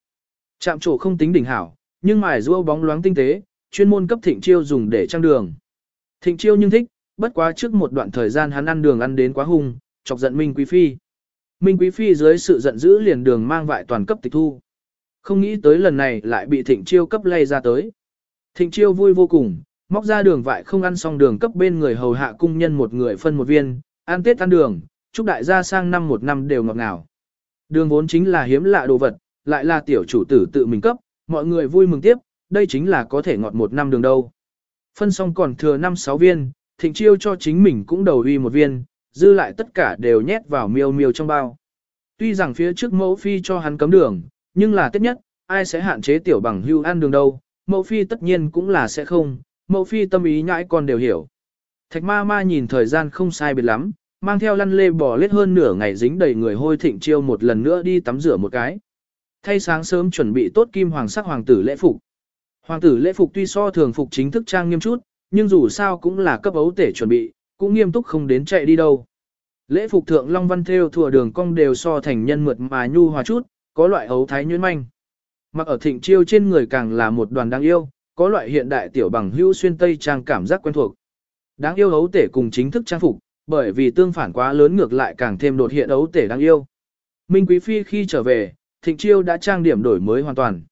Chạm trổ không tính đỉnh hảo, nhưng mài rua bóng loáng tinh tế, chuyên môn cấp thịnh chiêu dùng để trang đường. Thịnh chiêu nhưng thích, bất quá trước một đoạn thời gian hắn ăn đường ăn đến quá hung, chọc giận Minh Quý Phi. Minh Quý Phi dưới sự giận dữ liền đường mang vại toàn cấp tịch thu. Không nghĩ tới lần này lại bị thịnh chiêu cấp lay ra tới. Thịnh chiêu vui vô cùng, móc ra đường vại không ăn xong đường cấp bên người hầu hạ cung nhân một người phân một viên, ăn tết ăn đường, chúc đại gia sang năm một năm đều ngọt ngào. Đường vốn chính là hiếm lạ đồ vật, lại là tiểu chủ tử tự mình cấp, mọi người vui mừng tiếp, đây chính là có thể ngọt một năm đường đâu. Phân xong còn thừa năm sáu viên, thịnh chiêu cho chính mình cũng đầu uy một viên, dư lại tất cả đều nhét vào miêu miêu trong bao. Tuy rằng phía trước mẫu phi cho hắn cấm đường, nhưng là tiết nhất, ai sẽ hạn chế tiểu bằng hưu ăn đường đâu, mẫu phi tất nhiên cũng là sẽ không, mẫu phi tâm ý nhãi con đều hiểu. Thạch ma ma nhìn thời gian không sai biệt lắm, mang theo lăn lê bò lết hơn nửa ngày dính đầy người hôi thịnh chiêu một lần nữa đi tắm rửa một cái. Thay sáng sớm chuẩn bị tốt kim hoàng sắc hoàng tử lễ phục. Hoàng tử lễ phục tuy so thường phục chính thức trang nghiêm chút, nhưng dù sao cũng là cấp ấu tể chuẩn bị, cũng nghiêm túc không đến chạy đi đâu. Lễ phục thượng Long Văn theo thùa đường cong đều so thành nhân mượt mà nhu hòa chút, có loại ấu thái nhuyễn manh. Mặc ở thịnh chiêu trên người càng là một đoàn đáng yêu, có loại hiện đại tiểu bằng hữu xuyên tây trang cảm giác quen thuộc. Đáng yêu ấu tể cùng chính thức trang phục, bởi vì tương phản quá lớn ngược lại càng thêm đột hiện ấu tể đáng yêu. Minh Quý Phi khi trở về, thịnh chiêu đã trang điểm đổi mới hoàn toàn.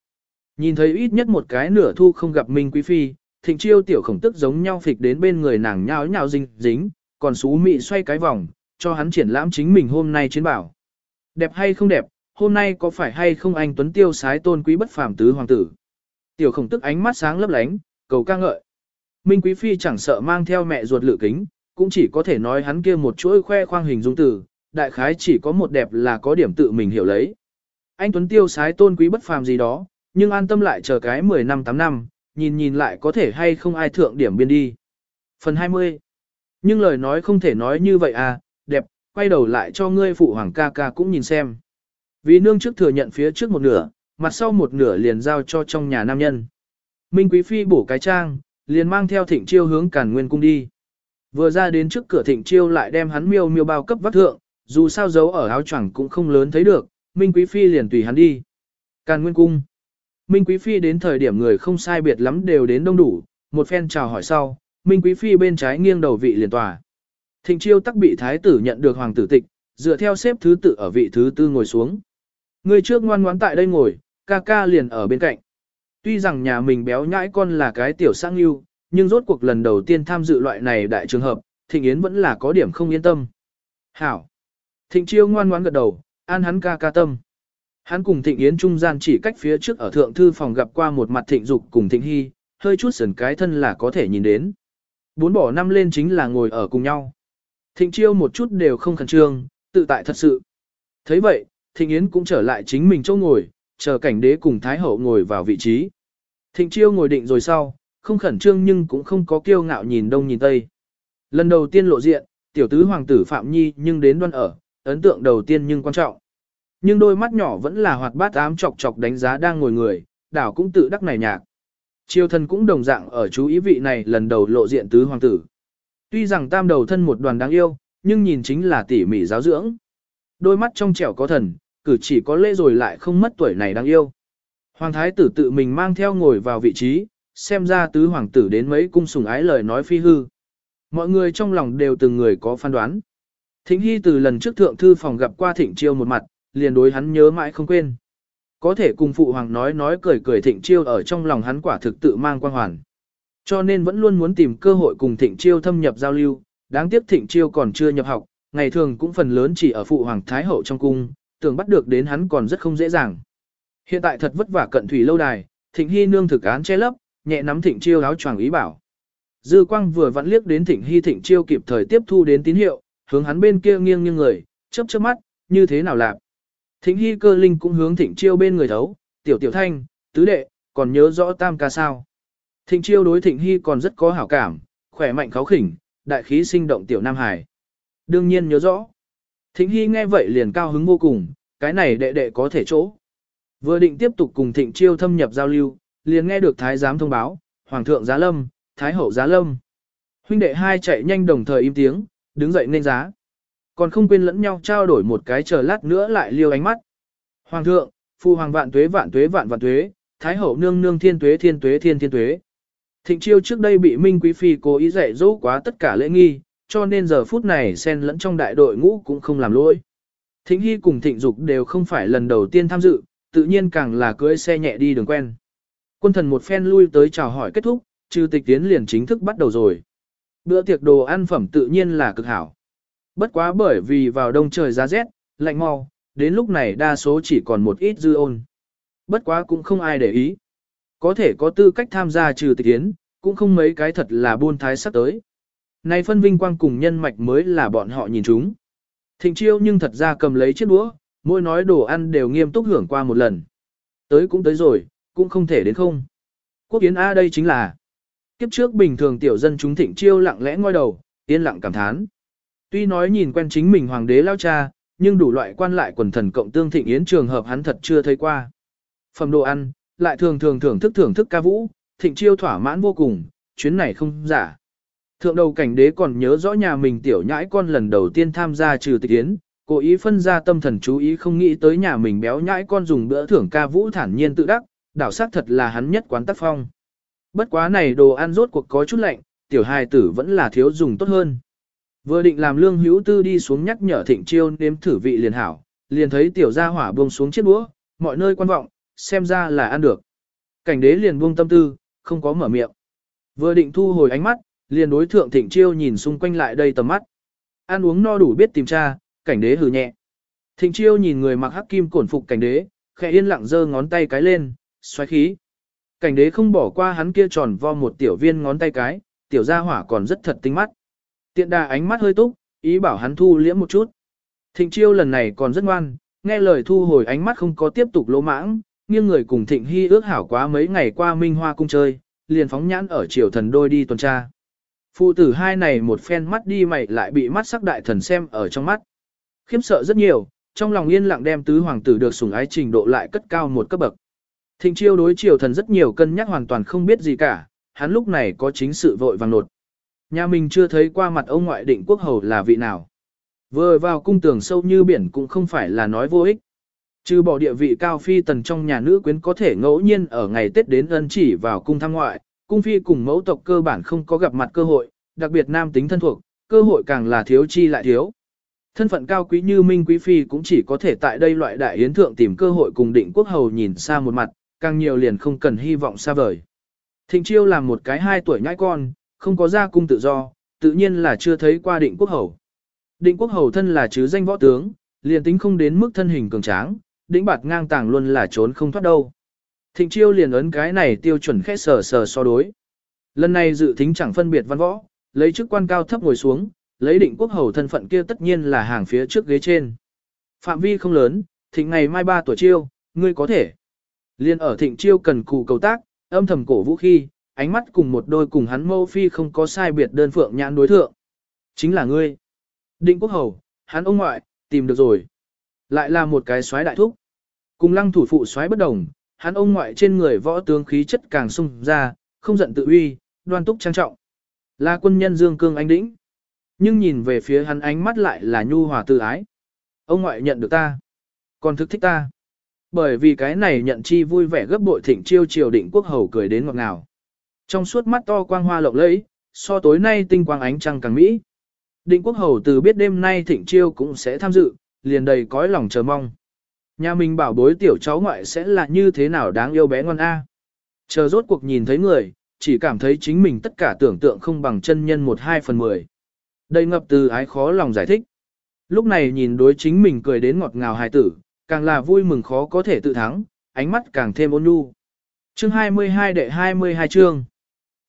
Nhìn thấy ít nhất một cái nửa thu không gặp Minh Quý Phi, thịnh chiêu tiểu khổng tức giống nhau phịch đến bên người nàng nhao nhào dính dính, còn xú mị xoay cái vòng, cho hắn triển lãm chính mình hôm nay chiến bảo. Đẹp hay không đẹp, hôm nay có phải hay không anh Tuấn Tiêu sái tôn quý bất phàm tứ hoàng tử. Tiểu khổng tức ánh mắt sáng lấp lánh, cầu ca ngợi. Minh Quý Phi chẳng sợ mang theo mẹ ruột lự kính, cũng chỉ có thể nói hắn kia một chuỗi khoe khoang hình dung tử, đại khái chỉ có một đẹp là có điểm tự mình hiểu lấy. Anh Tuấn Tiêu sái tôn quý bất phàm gì đó, nhưng an tâm lại chờ cái 10 năm 8 năm, nhìn nhìn lại có thể hay không ai thượng điểm biên đi. Phần 20 Nhưng lời nói không thể nói như vậy à, đẹp, quay đầu lại cho ngươi phụ hoàng ca ca cũng nhìn xem. Vì nương trước thừa nhận phía trước một nửa, mặt sau một nửa liền giao cho trong nhà nam nhân. Minh Quý Phi bổ cái trang, liền mang theo thịnh chiêu hướng càn nguyên cung đi. Vừa ra đến trước cửa thịnh chiêu lại đem hắn miêu miêu bao cấp vắt thượng, dù sao giấu ở áo choàng cũng không lớn thấy được, Minh Quý Phi liền tùy hắn đi. Càn nguyên cung. Minh Quý Phi đến thời điểm người không sai biệt lắm đều đến đông đủ, một phen chào hỏi sau, Minh Quý Phi bên trái nghiêng đầu vị liền tòa. Thịnh chiêu tắc bị thái tử nhận được hoàng tử tịch, dựa theo xếp thứ tự ở vị thứ tư ngồi xuống. Người trước ngoan ngoãn tại đây ngồi, ca ca liền ở bên cạnh. Tuy rằng nhà mình béo nhãi con là cái tiểu sang yêu, nhưng rốt cuộc lần đầu tiên tham dự loại này đại trường hợp, Thịnh Yến vẫn là có điểm không yên tâm. Hảo! Thịnh Chiêu ngoan ngoãn gật đầu, an hắn ca ca tâm. Hắn cùng Thịnh Yến trung gian chỉ cách phía trước ở thượng thư phòng gặp qua một mặt Thịnh Dục cùng Thịnh Hy, hơi chút sần cái thân là có thể nhìn đến. Bốn bỏ năm lên chính là ngồi ở cùng nhau. Thịnh Chiêu một chút đều không khẩn trương, tự tại thật sự. thấy vậy, Thịnh Yến cũng trở lại chính mình chỗ ngồi, chờ cảnh đế cùng Thái Hậu ngồi vào vị trí. Thịnh Chiêu ngồi định rồi sau, không khẩn trương nhưng cũng không có kiêu ngạo nhìn đông nhìn tây. Lần đầu tiên lộ diện, tiểu tứ hoàng tử Phạm Nhi nhưng đến đoan ở, ấn tượng đầu tiên nhưng quan trọng. Nhưng đôi mắt nhỏ vẫn là hoạt bát ám chọc chọc đánh giá đang ngồi người, đảo cũng tự đắc này nhạc. Triều thần cũng đồng dạng ở chú ý vị này lần đầu lộ diện tứ hoàng tử. Tuy rằng tam đầu thân một đoàn đáng yêu, nhưng nhìn chính là tỉ mỉ giáo dưỡng. Đôi mắt trong trẻo có thần, cử chỉ có lễ rồi lại không mất tuổi này đáng yêu. Hoàng thái tử tự mình mang theo ngồi vào vị trí, xem ra tứ hoàng tử đến mấy cung sùng ái lời nói phi hư. Mọi người trong lòng đều từng người có phán đoán. Thịnh Hy từ lần trước thượng thư phòng gặp qua Thịnh Chiêu một mặt, liền đối hắn nhớ mãi không quên. Có thể cùng phụ hoàng nói nói cười cười Thịnh Chiêu ở trong lòng hắn quả thực tự mang quan hoàn. Cho nên vẫn luôn muốn tìm cơ hội cùng Thịnh Chiêu thâm nhập giao lưu, đáng tiếc Thịnh Chiêu còn chưa nhập học, ngày thường cũng phần lớn chỉ ở phụ hoàng thái hậu trong cung, tưởng bắt được đến hắn còn rất không dễ dàng. Hiện tại thật vất vả cận thủy lâu đài, Thịnh Hy nương thực án che lấp, nhẹ nắm Thịnh Chiêu áo choàng ý bảo. Dư Quang vừa vặn liếc đến Thịnh Hy Thịnh Chiêu kịp thời tiếp thu đến tín hiệu, hướng hắn bên kia nghiêng nghiêng người, chớp chớp mắt, như thế nào làm. Thịnh Hy cơ linh cũng hướng Thịnh Chiêu bên người thấu, tiểu tiểu thanh, tứ đệ, còn nhớ rõ tam ca sao. Thịnh Chiêu đối Thịnh Hy còn rất có hảo cảm, khỏe mạnh kháo khỉnh, đại khí sinh động tiểu Nam Hải. Đương nhiên nhớ rõ. Thịnh Hy nghe vậy liền cao hứng vô cùng, cái này đệ đệ có thể chỗ. Vừa định tiếp tục cùng Thịnh Chiêu thâm nhập giao lưu, liền nghe được Thái giám thông báo, Hoàng thượng giá lâm, Thái hậu giá lâm. Huynh đệ hai chạy nhanh đồng thời im tiếng, đứng dậy nên giá. Còn không quên lẫn nhau trao đổi một cái chờ lát nữa lại liêu ánh mắt. Hoàng thượng, phu hoàng vạn tuế vạn tuế vạn vạn tuế, Thái hậu nương nương thiên tuế thiên tuế thiên thiên tuế. Thịnh chiêu trước đây bị Minh Quý Phi cố ý dạy dỗ quá tất cả lễ nghi, cho nên giờ phút này xen lẫn trong đại đội ngũ cũng không làm lỗi. Thịnh Hy cùng Thịnh Dục đều không phải lần đầu tiên tham dự, tự nhiên càng là cưỡi xe nhẹ đi đường quen. Quân thần một phen lui tới chào hỏi kết thúc, trừ tịch tiến liền chính thức bắt đầu rồi. Bữa tiệc đồ ăn phẩm tự nhiên là cực hảo. Bất quá bởi vì vào đông trời giá rét, lạnh mau, đến lúc này đa số chỉ còn một ít dư ôn. Bất quá cũng không ai để ý. Có thể có tư cách tham gia trừ tịch tiến, cũng không mấy cái thật là buôn thái sắp tới. Này phân vinh quang cùng nhân mạch mới là bọn họ nhìn chúng. Thịnh chiêu nhưng thật ra cầm lấy chiếc đũa, mỗi nói đồ ăn đều nghiêm túc hưởng qua một lần. Tới cũng tới rồi, cũng không thể đến không. Quốc yến A đây chính là Kiếp trước bình thường tiểu dân chúng thịnh chiêu lặng lẽ ngoi đầu, yên lặng cảm thán. Tuy nói nhìn quen chính mình hoàng đế lao cha, nhưng đủ loại quan lại quần thần cộng tương thịnh yến trường hợp hắn thật chưa thấy qua. Phẩm đồ ăn, lại thường thường thưởng thức thưởng thức ca vũ, thịnh chiêu thỏa mãn vô cùng, chuyến này không giả. Thượng đầu cảnh đế còn nhớ rõ nhà mình tiểu nhãi con lần đầu tiên tham gia trừ tịch yến, cố ý phân ra tâm thần chú ý không nghĩ tới nhà mình béo nhãi con dùng bữa thưởng ca vũ thản nhiên tự đắc, đảo sắc thật là hắn nhất quán tác phong. Bất quá này đồ ăn rốt cuộc có chút lạnh, tiểu hài tử vẫn là thiếu dùng tốt hơn. Vừa định làm lương hữu tư đi xuống nhắc nhở thịnh chiêu nếm thử vị liền hảo, liền thấy tiểu gia hỏa buông xuống chiếc đũa, mọi nơi quan vọng, xem ra là ăn được. Cảnh đế liền buông tâm tư, không có mở miệng. Vừa định thu hồi ánh mắt, liền đối thượng thịnh chiêu nhìn xung quanh lại đây tầm mắt. Ăn uống no đủ biết tìm tra, cảnh đế hừ nhẹ. Thịnh chiêu nhìn người mặc hắc kim cổn phục cảnh đế, khẽ yên lặng giơ ngón tay cái lên, xoáy khí. Cảnh đế không bỏ qua hắn kia tròn vo một tiểu viên ngón tay cái, tiểu gia hỏa còn rất thật tinh mắt. Tiện đà ánh mắt hơi túc, ý bảo hắn thu liễm một chút. Thịnh chiêu lần này còn rất ngoan, nghe lời thu hồi ánh mắt không có tiếp tục lỗ mãng, nghiêng người cùng thịnh hy ước hảo quá mấy ngày qua minh hoa cung chơi, liền phóng nhãn ở triều thần đôi đi tuần tra. Phụ tử hai này một phen mắt đi mày lại bị mắt sắc đại thần xem ở trong mắt. Khiếm sợ rất nhiều, trong lòng yên lặng đem tứ hoàng tử được sủng ái trình độ lại cất cao một cấp bậc. Thịnh chiêu đối triều thần rất nhiều cân nhắc hoàn toàn không biết gì cả, hắn lúc này có chính sự vội vàng nột. Nhà mình chưa thấy qua mặt ông ngoại định quốc hầu là vị nào. Vừa vào cung tường sâu như biển cũng không phải là nói vô ích. Trừ bỏ địa vị cao phi tần trong nhà nữ quyến có thể ngẫu nhiên ở ngày Tết đến ân chỉ vào cung thăm ngoại, cung phi cùng mẫu tộc cơ bản không có gặp mặt cơ hội, đặc biệt nam tính thân thuộc, cơ hội càng là thiếu chi lại thiếu. Thân phận cao quý như Minh Quý Phi cũng chỉ có thể tại đây loại đại yến thượng tìm cơ hội cùng định quốc hầu nhìn xa một mặt, càng nhiều liền không cần hy vọng xa vời. Thịnh chiêu làm một cái hai tuổi nhãi con, không có gia cung tự do, tự nhiên là chưa thấy qua định quốc hầu. Định quốc hầu thân là chứ danh võ tướng, liền tính không đến mức thân hình cường tráng, đĩnh bạt ngang tàng luôn là trốn không thoát đâu. Thịnh chiêu liền ấn cái này tiêu chuẩn khẽ sờ sờ so đối. Lần này dự thính chẳng phân biệt văn võ, lấy chức quan cao thấp ngồi xuống, lấy định quốc hầu thân phận kia tất nhiên là hàng phía trước ghế trên. Phạm vi không lớn, thịnh ngày mai ba tuổi chiêu, ngươi có thể. Liên ở thịnh chiêu cần cù cầu tác, âm thầm cổ vũ khi, ánh mắt cùng một đôi cùng hắn mâu phi không có sai biệt đơn phượng nhãn đối thượng. Chính là ngươi. Định quốc hầu, hắn ông ngoại, tìm được rồi. Lại là một cái xoáy đại thúc. Cùng lăng thủ phụ xoáy bất đồng, hắn ông ngoại trên người võ tướng khí chất càng sung ra, không giận tự uy, đoan túc trang trọng. Là quân nhân dương cương anh đĩnh. Nhưng nhìn về phía hắn ánh mắt lại là nhu hòa tự ái. Ông ngoại nhận được ta. Còn thức thích ta. Bởi vì cái này nhận chi vui vẻ gấp bội thịnh chiêu triều định quốc hầu cười đến ngọt ngào. Trong suốt mắt to quang hoa lộng lẫy, so tối nay tinh quang ánh trăng càng mỹ. Định quốc hầu từ biết đêm nay thịnh chiêu cũng sẽ tham dự, liền đầy cõi lòng chờ mong. Nhà mình bảo bối tiểu cháu ngoại sẽ là như thế nào đáng yêu bé ngoan A. Chờ rốt cuộc nhìn thấy người, chỉ cảm thấy chính mình tất cả tưởng tượng không bằng chân nhân một hai phần mười. Đây ngập từ ái khó lòng giải thích. Lúc này nhìn đối chính mình cười đến ngọt ngào hài tử, càng là vui mừng khó có thể tự thắng, ánh mắt càng thêm ôn nhu. Chương 22 đệ 22 chương.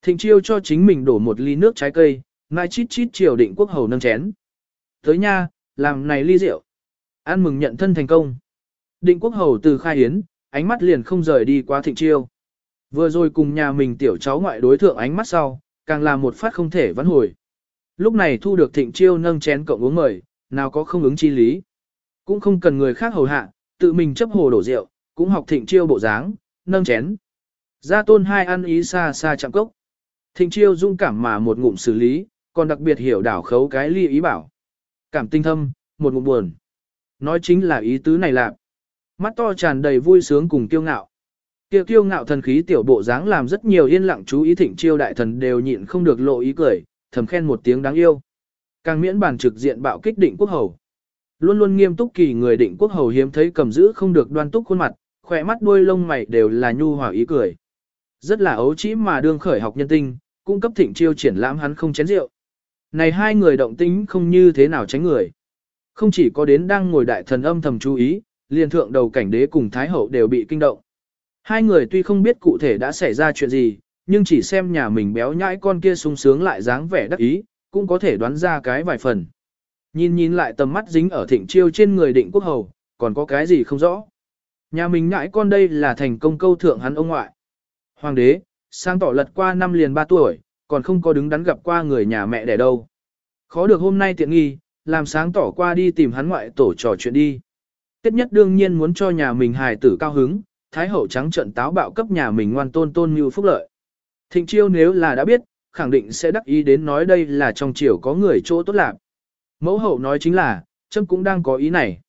Thịnh chiêu cho chính mình đổ một ly nước trái cây, ngai chít chít chiều định quốc hầu nâng chén. Tới nha, làm này ly rượu. Ăn mừng nhận thân thành công. Định quốc hầu từ khai hiến, ánh mắt liền không rời đi qua thịnh chiêu. Vừa rồi cùng nhà mình tiểu cháu ngoại đối thượng ánh mắt sau, càng là một phát không thể vãn hồi. Lúc này thu được thịnh chiêu nâng chén cộng uống mời, nào có không ứng chi lý. Cũng không cần người khác hầu hạ, tự mình chấp hồ đổ rượu, cũng học thịnh chiêu bộ dáng, nâng chén. Gia tôn hai ăn ý xa xa chạm cốc. Thịnh chiêu dung cảm mà một ngụm xử lý, còn đặc biệt hiểu đảo khấu cái ly ý bảo. Cảm tinh thâm, một ngụm buồn. Nói chính là ý tứ này lạc. Mắt to tràn đầy vui sướng cùng kiêu ngạo. kia kiêu ngạo thần khí tiểu bộ dáng làm rất nhiều yên lặng chú ý thịnh chiêu đại thần đều nhịn không được lộ ý cười, thầm khen một tiếng đáng yêu. Càng miễn bản trực diện bạo kích định quốc hầu. Luôn luôn nghiêm túc kỳ người định quốc hầu hiếm thấy cầm giữ không được đoan túc khuôn mặt, khỏe mắt đuôi lông mày đều là nhu hòa ý cười. Rất là ấu trĩ mà đương khởi học nhân tinh, cung cấp thịnh chiêu triển lãm hắn không chén rượu. Này hai người động tính không như thế nào tránh người. Không chỉ có đến đang ngồi đại thần âm thầm chú ý, liền thượng đầu cảnh đế cùng thái hậu đều bị kinh động. Hai người tuy không biết cụ thể đã xảy ra chuyện gì, nhưng chỉ xem nhà mình béo nhãi con kia sung sướng lại dáng vẻ đắc ý, cũng có thể đoán ra cái vài phần. Nhìn nhìn lại tầm mắt dính ở thịnh chiêu trên người định quốc hầu, còn có cái gì không rõ. Nhà mình nhãi con đây là thành công câu thượng hắn ông ngoại. Hoàng đế, sang tỏ lật qua năm liền ba tuổi, còn không có đứng đắn gặp qua người nhà mẹ đẻ đâu. Khó được hôm nay tiện nghi, làm sáng tỏ qua đi tìm hắn ngoại tổ trò chuyện đi. Tiết nhất đương nhiên muốn cho nhà mình hài tử cao hứng, thái hậu trắng trận táo bạo cấp nhà mình ngoan tôn tôn như phúc lợi. Thịnh chiêu nếu là đã biết, khẳng định sẽ đắc ý đến nói đây là trong triều có người chỗ tốt lạc. Mẫu hậu nói chính là, châm cũng đang có ý này.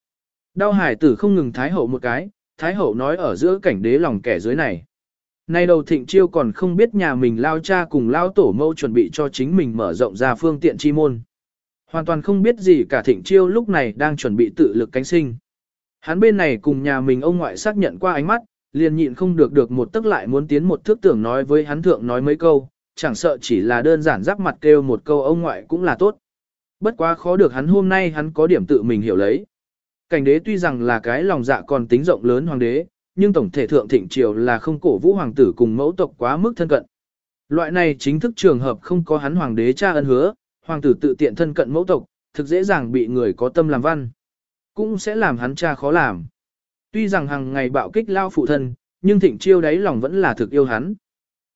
Đau hải tử không ngừng thái hậu một cái, thái hậu nói ở giữa cảnh đế lòng kẻ dưới này. Nay đầu thịnh chiêu còn không biết nhà mình lao cha cùng lao tổ mẫu chuẩn bị cho chính mình mở rộng ra phương tiện chi môn. Hoàn toàn không biết gì cả thịnh chiêu lúc này đang chuẩn bị tự lực cánh sinh. Hắn bên này cùng nhà mình ông ngoại xác nhận qua ánh mắt, liền nhịn không được được một tức lại muốn tiến một thước tưởng nói với hắn thượng nói mấy câu, chẳng sợ chỉ là đơn giản giáp mặt kêu một câu ông ngoại cũng là tốt. Bất quá khó được hắn hôm nay hắn có điểm tự mình hiểu lấy. Cảnh đế tuy rằng là cái lòng dạ còn tính rộng lớn hoàng đế, nhưng tổng thể thượng thịnh triều là không cổ vũ hoàng tử cùng mẫu tộc quá mức thân cận. Loại này chính thức trường hợp không có hắn hoàng đế cha ân hứa, hoàng tử tự tiện thân cận mẫu tộc, thực dễ dàng bị người có tâm làm văn. Cũng sẽ làm hắn cha khó làm. Tuy rằng hàng ngày bạo kích lao phụ thân, nhưng thịnh chiêu đáy lòng vẫn là thực yêu hắn.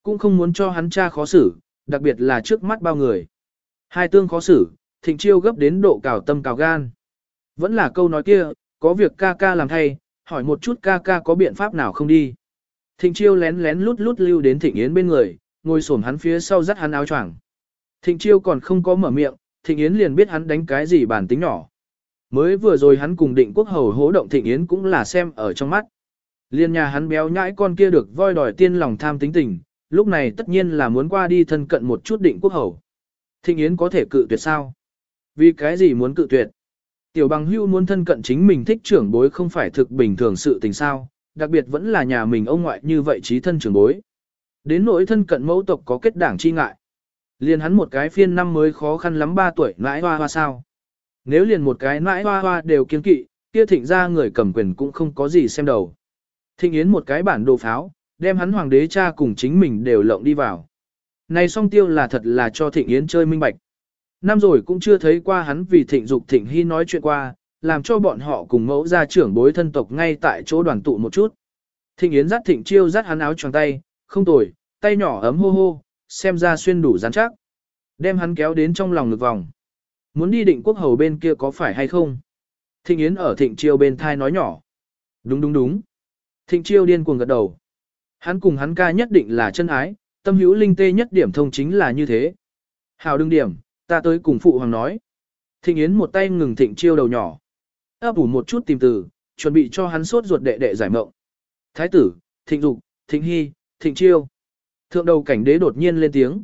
Cũng không muốn cho hắn cha khó xử, đặc biệt là trước mắt bao người. Hai tương khó xử, thịnh chiêu gấp đến độ cào tâm cào gan. Vẫn là câu nói kia, có việc ca ca làm thay, hỏi một chút ca ca có biện pháp nào không đi. Thịnh chiêu lén lén lút lút lưu đến thịnh yến bên người, ngồi xổm hắn phía sau dắt hắn áo choàng. Thịnh chiêu còn không có mở miệng, thịnh yến liền biết hắn đánh cái gì bản tính nhỏ. Mới vừa rồi hắn cùng định quốc hầu hố động thịnh yến cũng là xem ở trong mắt. Liên nhà hắn béo nhãi con kia được voi đòi tiên lòng tham tính tình, lúc này tất nhiên là muốn qua đi thân cận một chút định quốc hầu. Thịnh yến có thể cự tuyệt sao? Vì cái gì muốn cự tuyệt? Tiểu bằng hưu muốn thân cận chính mình thích trưởng bối không phải thực bình thường sự tình sao, đặc biệt vẫn là nhà mình ông ngoại như vậy trí thân trưởng bối. Đến nỗi thân cận mẫu tộc có kết đảng chi ngại. Liền hắn một cái phiên năm mới khó khăn lắm 3 tuổi nãi hoa hoa sao. Nếu liền một cái nãi hoa hoa đều kiên kỵ, kia thịnh ra người cầm quyền cũng không có gì xem đầu. Thịnh yến một cái bản đồ pháo, đem hắn hoàng đế cha cùng chính mình đều lộng đi vào. Này song tiêu là thật là cho thịnh yến chơi minh bạch. Năm rồi cũng chưa thấy qua hắn vì thịnh dục thịnh hy nói chuyện qua, làm cho bọn họ cùng mẫu gia trưởng bối thân tộc ngay tại chỗ đoàn tụ một chút. Thịnh Yến dắt thịnh chiêu dắt hắn áo choàng tay, không tồi, tay nhỏ ấm hô hô, xem ra xuyên đủ rắn chắc. Đem hắn kéo đến trong lòng ngực vòng. Muốn đi định quốc hầu bên kia có phải hay không? Thịnh Yến ở thịnh chiêu bên thai nói nhỏ. Đúng đúng đúng. Thịnh chiêu điên cuồng gật đầu. Hắn cùng hắn ca nhất định là chân ái, tâm hữu linh tê nhất điểm thông chính là như thế. Hào đương điểm, ta tới cùng phụ hoàng nói. Thịnh Yến một tay ngừng thịnh chiêu đầu nhỏ. ấp ủ một chút tìm từ, chuẩn bị cho hắn sốt ruột đệ đệ giải mộng. Thái tử, thịnh dục, thịnh hy, thịnh chiêu. Thượng đầu cảnh đế đột nhiên lên tiếng.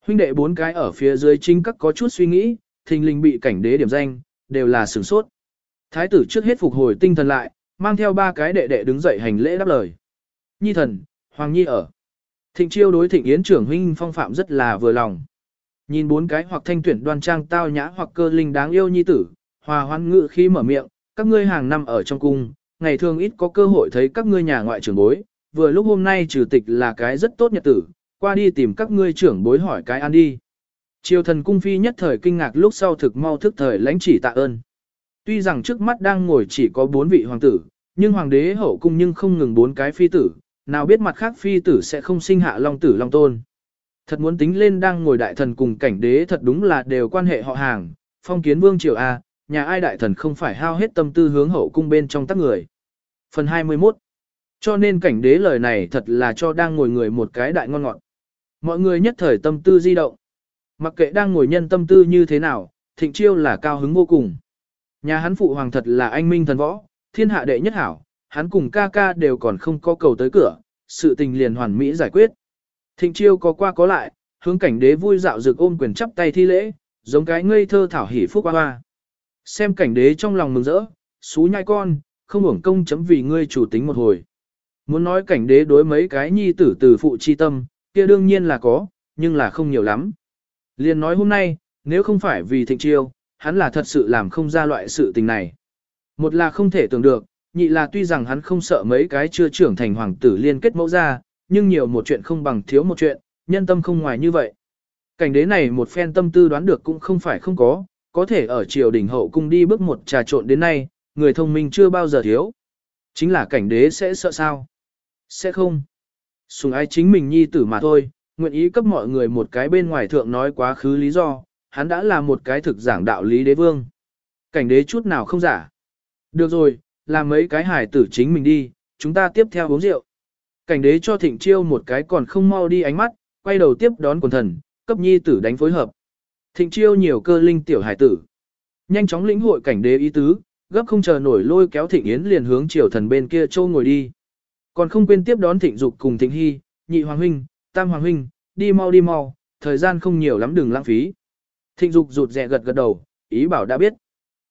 Huynh đệ bốn cái ở phía dưới chính các có chút suy nghĩ, thình lình bị cảnh đế điểm danh, đều là sửng sốt. Thái tử trước hết phục hồi tinh thần lại, mang theo ba cái đệ đệ đứng dậy hành lễ đáp lời. Nhi thần, Hoàng Nhi ở. Thịnh chiêu đối thịnh yến trưởng huynh phong phạm rất là vừa lòng. Nhìn bốn cái hoặc thanh tuyển đoan trang tao nhã hoặc cơ linh đáng yêu nhi tử, hòa hoan ngự khi mở miệng, các ngươi hàng năm ở trong cung, ngày thường ít có cơ hội thấy các ngươi nhà ngoại trưởng bối, vừa lúc hôm nay trừ tịch là cái rất tốt nhật tử, qua đi tìm các ngươi trưởng bối hỏi cái ăn đi. Triều thần cung phi nhất thời kinh ngạc lúc sau thực mau thức thời lãnh chỉ tạ ơn. Tuy rằng trước mắt đang ngồi chỉ có bốn vị hoàng tử, nhưng hoàng đế hậu cung nhưng không ngừng bốn cái phi tử, nào biết mặt khác phi tử sẽ không sinh hạ long tử long tôn. Thật muốn tính lên đang ngồi đại thần cùng cảnh đế thật đúng là đều quan hệ họ hàng, phong kiến vương triều A, nhà ai đại thần không phải hao hết tâm tư hướng hậu cung bên trong tác người. Phần 21 Cho nên cảnh đế lời này thật là cho đang ngồi người một cái đại ngon ngọt. Mọi người nhất thời tâm tư di động. Mặc kệ đang ngồi nhân tâm tư như thế nào, thịnh chiêu là cao hứng vô cùng. Nhà hắn phụ hoàng thật là anh minh thần võ, thiên hạ đệ nhất hảo, hắn cùng ca ca đều còn không có cầu tới cửa, sự tình liền hoàn mỹ giải quyết. Thịnh chiêu có qua có lại, hướng cảnh đế vui dạo dược ôm quyền chắp tay thi lễ, giống cái ngây thơ thảo hỉ phúc hoa hoa. Xem cảnh đế trong lòng mừng rỡ, xú nhai con, không hưởng công chấm vì ngươi chủ tính một hồi. Muốn nói cảnh đế đối mấy cái nhi tử từ phụ chi tâm, kia đương nhiên là có, nhưng là không nhiều lắm. Liền nói hôm nay, nếu không phải vì thịnh chiêu, hắn là thật sự làm không ra loại sự tình này. Một là không thể tưởng được, nhị là tuy rằng hắn không sợ mấy cái chưa trưởng thành hoàng tử liên kết mẫu ra, nhưng nhiều một chuyện không bằng thiếu một chuyện, nhân tâm không ngoài như vậy. Cảnh đế này một phen tâm tư đoán được cũng không phải không có, có thể ở triều đình hậu cung đi bước một trà trộn đến nay, người thông minh chưa bao giờ thiếu. Chính là cảnh đế sẽ sợ sao? Sẽ không. Sùng ai chính mình nhi tử mà thôi, nguyện ý cấp mọi người một cái bên ngoài thượng nói quá khứ lý do, hắn đã là một cái thực giảng đạo lý đế vương. Cảnh đế chút nào không giả. Được rồi, làm mấy cái hải tử chính mình đi, chúng ta tiếp theo uống rượu. Cảnh đế cho thịnh chiêu một cái còn không mau đi ánh mắt, quay đầu tiếp đón quần thần, cấp nhi tử đánh phối hợp. Thịnh chiêu nhiều cơ linh tiểu hải tử. Nhanh chóng lĩnh hội cảnh đế ý tứ, gấp không chờ nổi lôi kéo thịnh yến liền hướng triều thần bên kia châu ngồi đi. Còn không quên tiếp đón thịnh dục cùng thịnh hy, nhị hoàng huynh, tam hoàng huynh, đi mau đi mau, thời gian không nhiều lắm đừng lãng phí. Thịnh dục rụt rè gật gật đầu, ý bảo đã biết.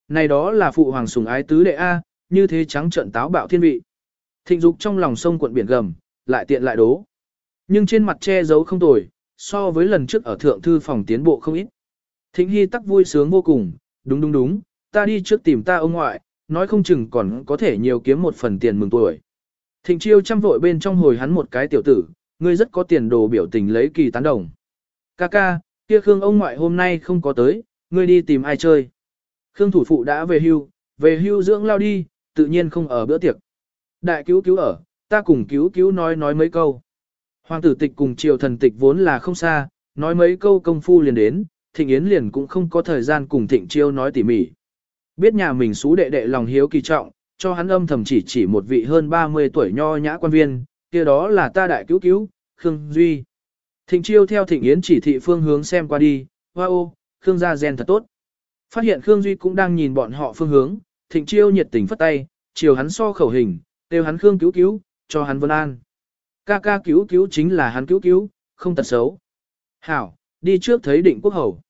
Này đó là phụ hoàng sùng ái tứ đệ A, như thế trắng trận táo bạo thiên vị. Thịnh dục trong lòng sông cuộn biển gầm, lại tiện lại đố. Nhưng trên mặt che giấu không tồi, so với lần trước ở thượng thư phòng tiến bộ không ít. Thịnh Hy tắc vui sướng vô cùng, đúng đúng đúng, ta đi trước tìm ta ông ngoại, nói không chừng còn có thể nhiều kiếm một phần tiền mừng tuổi. Thịnh chiêu chăm vội bên trong hồi hắn một cái tiểu tử, ngươi rất có tiền đồ biểu tình lấy kỳ tán đồng. Ca ca, kia Khương ông ngoại hôm nay không có tới, ngươi đi tìm ai chơi. Khương thủ phụ đã về hưu, về hưu dưỡng lao đi, tự nhiên không ở bữa tiệc. Đại cứu cứu ở, ta cùng cứu cứu nói nói mấy câu. Hoàng tử tịch cùng triều thần tịch vốn là không xa, nói mấy câu công phu liền đến, thịnh yến liền cũng không có thời gian cùng thịnh chiêu nói tỉ mỉ. Biết nhà mình xú đệ đệ lòng hiếu kỳ trọng, cho hắn âm thầm chỉ chỉ một vị hơn 30 tuổi nho nhã quan viên, kia đó là ta đại cứu cứu, Khương Duy. Thịnh chiêu theo thịnh yến chỉ thị phương hướng xem qua đi, hoa ô, Khương gia gen thật tốt. Phát hiện Khương Duy cũng đang nhìn bọn họ phương hướng, thịnh chiêu nhiệt tình phất tay, chiều hắn so khẩu hình, kêu hắn Khương cứu cứu, cho hắn vân an. Ca ca cứu cứu chính là hắn cứu cứu, không tật xấu. Hảo, đi trước thấy định quốc hầu.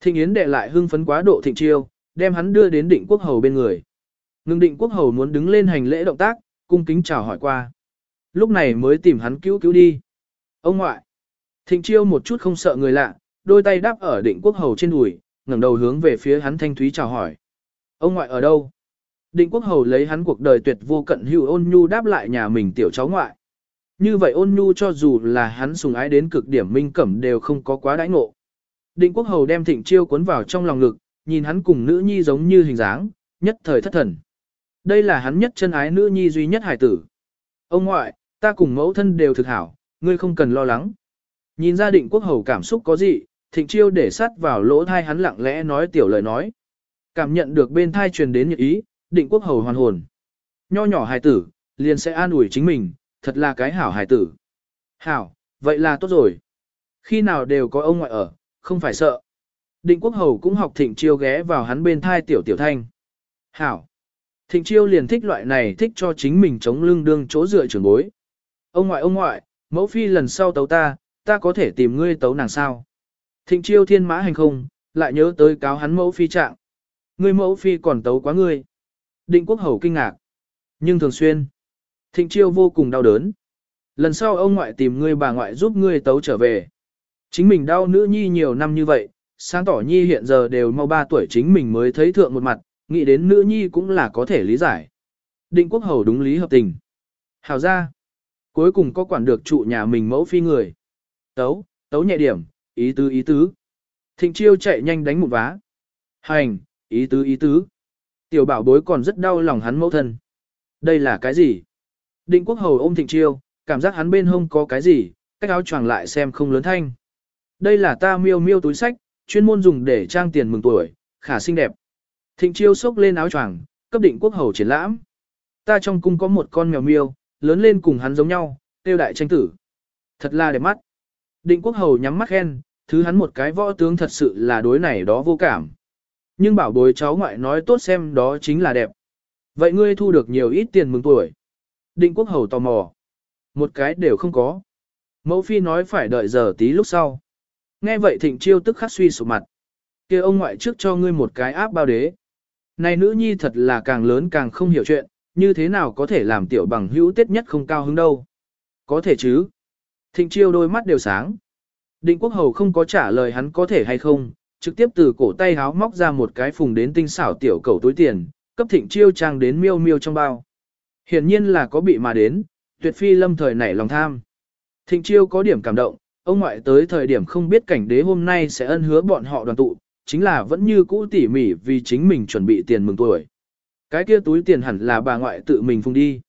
Thịnh Yến đệ lại hưng phấn quá độ thịnh chiêu, đem hắn đưa đến định quốc hầu bên người. Ngưng định quốc hầu muốn đứng lên hành lễ động tác, cung kính chào hỏi qua. Lúc này mới tìm hắn cứu cứu đi. Ông ngoại. Thịnh chiêu một chút không sợ người lạ, đôi tay đáp ở định quốc hầu trên đùi, ngẩng đầu hướng về phía hắn thanh thúy chào hỏi. Ông ngoại ở đâu? Định quốc hầu lấy hắn cuộc đời tuyệt vô cận hữu ôn nhu đáp lại nhà mình tiểu cháu ngoại. Như vậy ôn nhu cho dù là hắn sùng ái đến cực điểm minh cẩm đều không có quá đãi ngộ. Định quốc hầu đem thịnh chiêu cuốn vào trong lòng ngực, nhìn hắn cùng nữ nhi giống như hình dáng, nhất thời thất thần. Đây là hắn nhất chân ái nữ nhi duy nhất hải tử. Ông ngoại, ta cùng mẫu thân đều thực hảo, ngươi không cần lo lắng. Nhìn ra định quốc hầu cảm xúc có gì, thịnh chiêu để sát vào lỗ thai hắn lặng lẽ nói tiểu lời nói. Cảm nhận được bên thai truyền đến nhiệt ý, định quốc hầu hoàn hồn. Nho nhỏ hài tử, liền sẽ an ủi chính mình, thật là cái hảo hài tử. Hảo, vậy là tốt rồi. Khi nào đều có ông ngoại ở, không phải sợ. Định quốc hầu cũng học thịnh chiêu ghé vào hắn bên thai tiểu tiểu thanh. Hảo. Thịnh chiêu liền thích loại này thích cho chính mình chống lưng đương chỗ dựa trưởng bối. Ông ngoại ông ngoại, mẫu phi lần sau tấu ta, ta có thể tìm ngươi tấu nàng sao. Thịnh chiêu thiên mã hành không, lại nhớ tới cáo hắn mẫu phi trạng. Ngươi mẫu phi còn tấu quá ngươi. Định quốc hầu kinh ngạc. Nhưng thường xuyên. Thịnh chiêu vô cùng đau đớn. Lần sau ông ngoại tìm ngươi bà ngoại giúp ngươi tấu trở về. Chính mình đau nữ nhi nhiều năm như vậy, sáng tỏ nhi hiện giờ đều mau 3 tuổi chính mình mới thấy thượng một mặt, nghĩ đến nữ nhi cũng là có thể lý giải. Định quốc hầu đúng lý hợp tình. Hảo ra. Cuối cùng có quản được trụ nhà mình mẫu phi người. Tấu, tấu nhẹ điểm, ý tứ ý tứ. Thịnh chiêu chạy nhanh đánh một vá. Hành, ý tứ ý tứ. Tiểu bảo bối còn rất đau lòng hắn mẫu thân. Đây là cái gì? Định quốc hầu ôm thịnh chiêu, cảm giác hắn bên hông có cái gì, cách áo choàng lại xem không lớn thanh. Đây là ta miêu miêu túi sách, chuyên môn dùng để trang tiền mừng tuổi, khả xinh đẹp. Thịnh chiêu xốc lên áo choàng, cấp định quốc hầu triển lãm. Ta trong cung có một con mèo miêu, lớn lên cùng hắn giống nhau, tiêu đại tranh tử. Thật là đẹp mắt. Định quốc hầu nhắm mắt khen, thứ hắn một cái võ tướng thật sự là đối này đó vô cảm. Nhưng bảo bối cháu ngoại nói tốt xem đó chính là đẹp. Vậy ngươi thu được nhiều ít tiền mừng tuổi. Định quốc hầu tò mò. Một cái đều không có. Mẫu phi nói phải đợi giờ tí lúc sau. Nghe vậy thịnh chiêu tức khắc suy sụp mặt. kia ông ngoại trước cho ngươi một cái áp bao đế. Này nữ nhi thật là càng lớn càng không hiểu chuyện, như thế nào có thể làm tiểu bằng hữu tết nhất không cao hứng đâu. Có thể chứ. Thịnh chiêu đôi mắt đều sáng. Định quốc hầu không có trả lời hắn có thể hay không, trực tiếp từ cổ tay háo móc ra một cái phùng đến tinh xảo tiểu cầu túi tiền, cấp thịnh chiêu trang đến miêu miêu trong bao. Hiển nhiên là có bị mà đến, tuyệt phi lâm thời nảy lòng tham. Thịnh chiêu có điểm cảm động, ông ngoại tới thời điểm không biết cảnh đế hôm nay sẽ ân hứa bọn họ đoàn tụ, chính là vẫn như cũ tỉ mỉ vì chính mình chuẩn bị tiền mừng tuổi. Cái kia túi tiền hẳn là bà ngoại tự mình phung đi.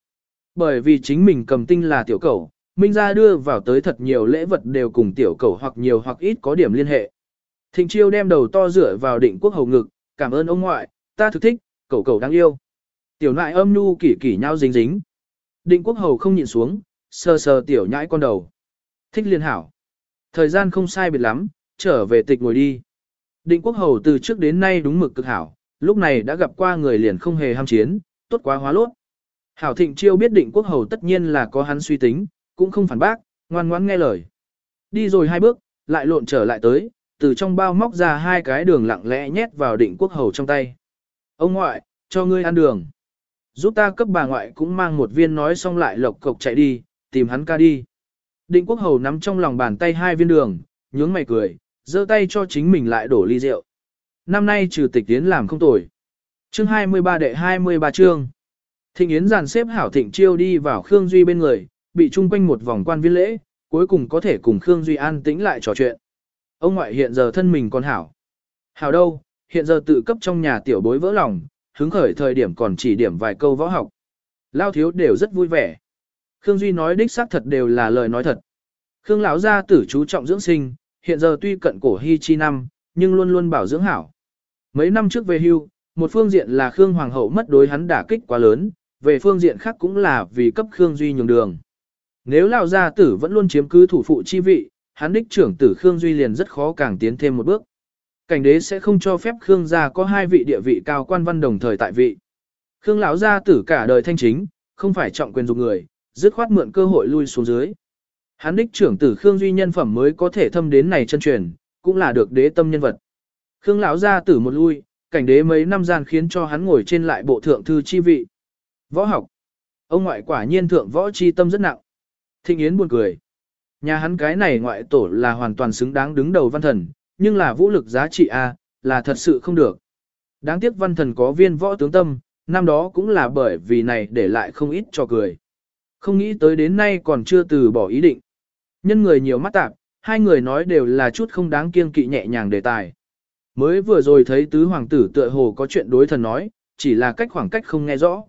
Bởi vì chính mình cầm tinh là tiểu cầu, Minh ra đưa vào tới thật nhiều lễ vật đều cùng tiểu cầu hoặc nhiều hoặc ít có điểm liên hệ. Thịnh chiêu đem đầu to rửa vào định quốc hầu ngực, cảm ơn ông ngoại, ta thực thích, cậu cậu đáng yêu. Tiểu nại âm nhu kỷ kỷ nhau dính dính. Định quốc hầu không nhịn xuống, sờ sờ tiểu nhãi con đầu. Thích liên hảo. Thời gian không sai biệt lắm, trở về tịch ngồi đi. Định quốc hầu từ trước đến nay đúng mực cực hảo, lúc này đã gặp qua người liền không hề ham chiến, tốt quá hóa lốt. Hảo thịnh chiêu biết định quốc hầu tất nhiên là có hắn suy tính, cũng không phản bác, ngoan ngoãn nghe lời. Đi rồi hai bước, lại lộn trở lại tới, từ trong bao móc ra hai cái đường lặng lẽ nhét vào định quốc hầu trong tay. Ông ngoại, cho ngươi ăn đường. Giúp ta cấp bà ngoại cũng mang một viên nói xong lại lộc cộc chạy đi, tìm hắn ca đi. Định quốc hầu nắm trong lòng bàn tay hai viên đường, nhướng mày cười, giơ tay cho chính mình lại đổ ly rượu. Năm nay trừ tịch tiến làm không tồi. Chương 23 đệ 23 chương. Thịnh Yến dàn xếp hảo thịnh chiêu đi vào Khương Duy bên người, bị chung quanh một vòng quan viên lễ, cuối cùng có thể cùng Khương Duy an tĩnh lại trò chuyện. Ông ngoại hiện giờ thân mình còn hảo. Hảo đâu, hiện giờ tự cấp trong nhà tiểu bối vỡ lòng, hứng khởi thời điểm còn chỉ điểm vài câu võ học. Lao thiếu đều rất vui vẻ. Khương Duy nói đích xác thật đều là lời nói thật. Khương lão gia tử chú trọng dưỡng sinh, hiện giờ tuy cận cổ hy chi năm, nhưng luôn luôn bảo dưỡng hảo. Mấy năm trước về hưu, một phương diện là Khương Hoàng hậu mất đối hắn đả kích quá lớn, về phương diện khác cũng là vì cấp Khương Duy nhường đường. Nếu lão gia tử vẫn luôn chiếm cứ thủ phụ chi vị, hắn đích trưởng tử Khương Duy liền rất khó càng tiến thêm một bước. Cảnh đế sẽ không cho phép Khương gia có hai vị địa vị cao quan văn đồng thời tại vị. Khương lão gia tử cả đời thanh chính, không phải trọng quyền dục người, dứt khoát mượn cơ hội lui xuống dưới. Hắn đích trưởng tử Khương Duy nhân phẩm mới có thể thâm đến này chân truyền, cũng là được đế tâm nhân vật. Khương lão gia tử một lui, cảnh đế mấy năm gian khiến cho hắn ngồi trên lại bộ thượng thư chi vị. Võ học. Ông ngoại quả nhiên thượng võ chi tâm rất nặng. Thịnh Yến buồn cười. Nhà hắn cái này ngoại tổ là hoàn toàn xứng đáng đứng đầu văn thần, nhưng là vũ lực giá trị A, là thật sự không được. Đáng tiếc văn thần có viên võ tướng tâm, năm đó cũng là bởi vì này để lại không ít cho cười. Không nghĩ tới đến nay còn chưa từ bỏ ý định. Nhân người nhiều mắt tạp, hai người nói đều là chút không đáng kiêng kỵ nhẹ nhàng đề tài. Mới vừa rồi thấy tứ hoàng tử tựa hồ có chuyện đối thần nói, chỉ là cách khoảng cách không nghe rõ.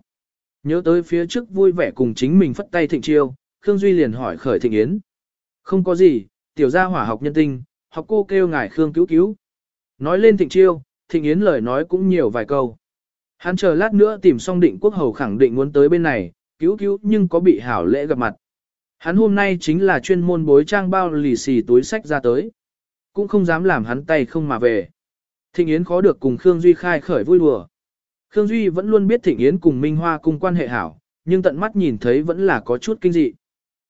Nhớ tới phía trước vui vẻ cùng chính mình phất tay thịnh chiêu, Khương Duy liền hỏi khởi thịnh yến. Không có gì, tiểu gia hỏa học nhân tinh, học cô kêu ngài Khương cứu cứu. Nói lên thịnh chiêu, thịnh yến lời nói cũng nhiều vài câu. Hắn chờ lát nữa tìm xong định quốc hầu khẳng định muốn tới bên này, cứu cứu nhưng có bị hảo lễ gặp mặt. Hắn hôm nay chính là chuyên môn bối trang bao lì xì túi sách ra tới. Cũng không dám làm hắn tay không mà về. Thịnh Yến khó được cùng Khương Duy khai khởi vui đùa. Khương Duy vẫn luôn biết Thịnh Yến cùng Minh Hoa cùng quan hệ hảo, nhưng tận mắt nhìn thấy vẫn là có chút kinh dị.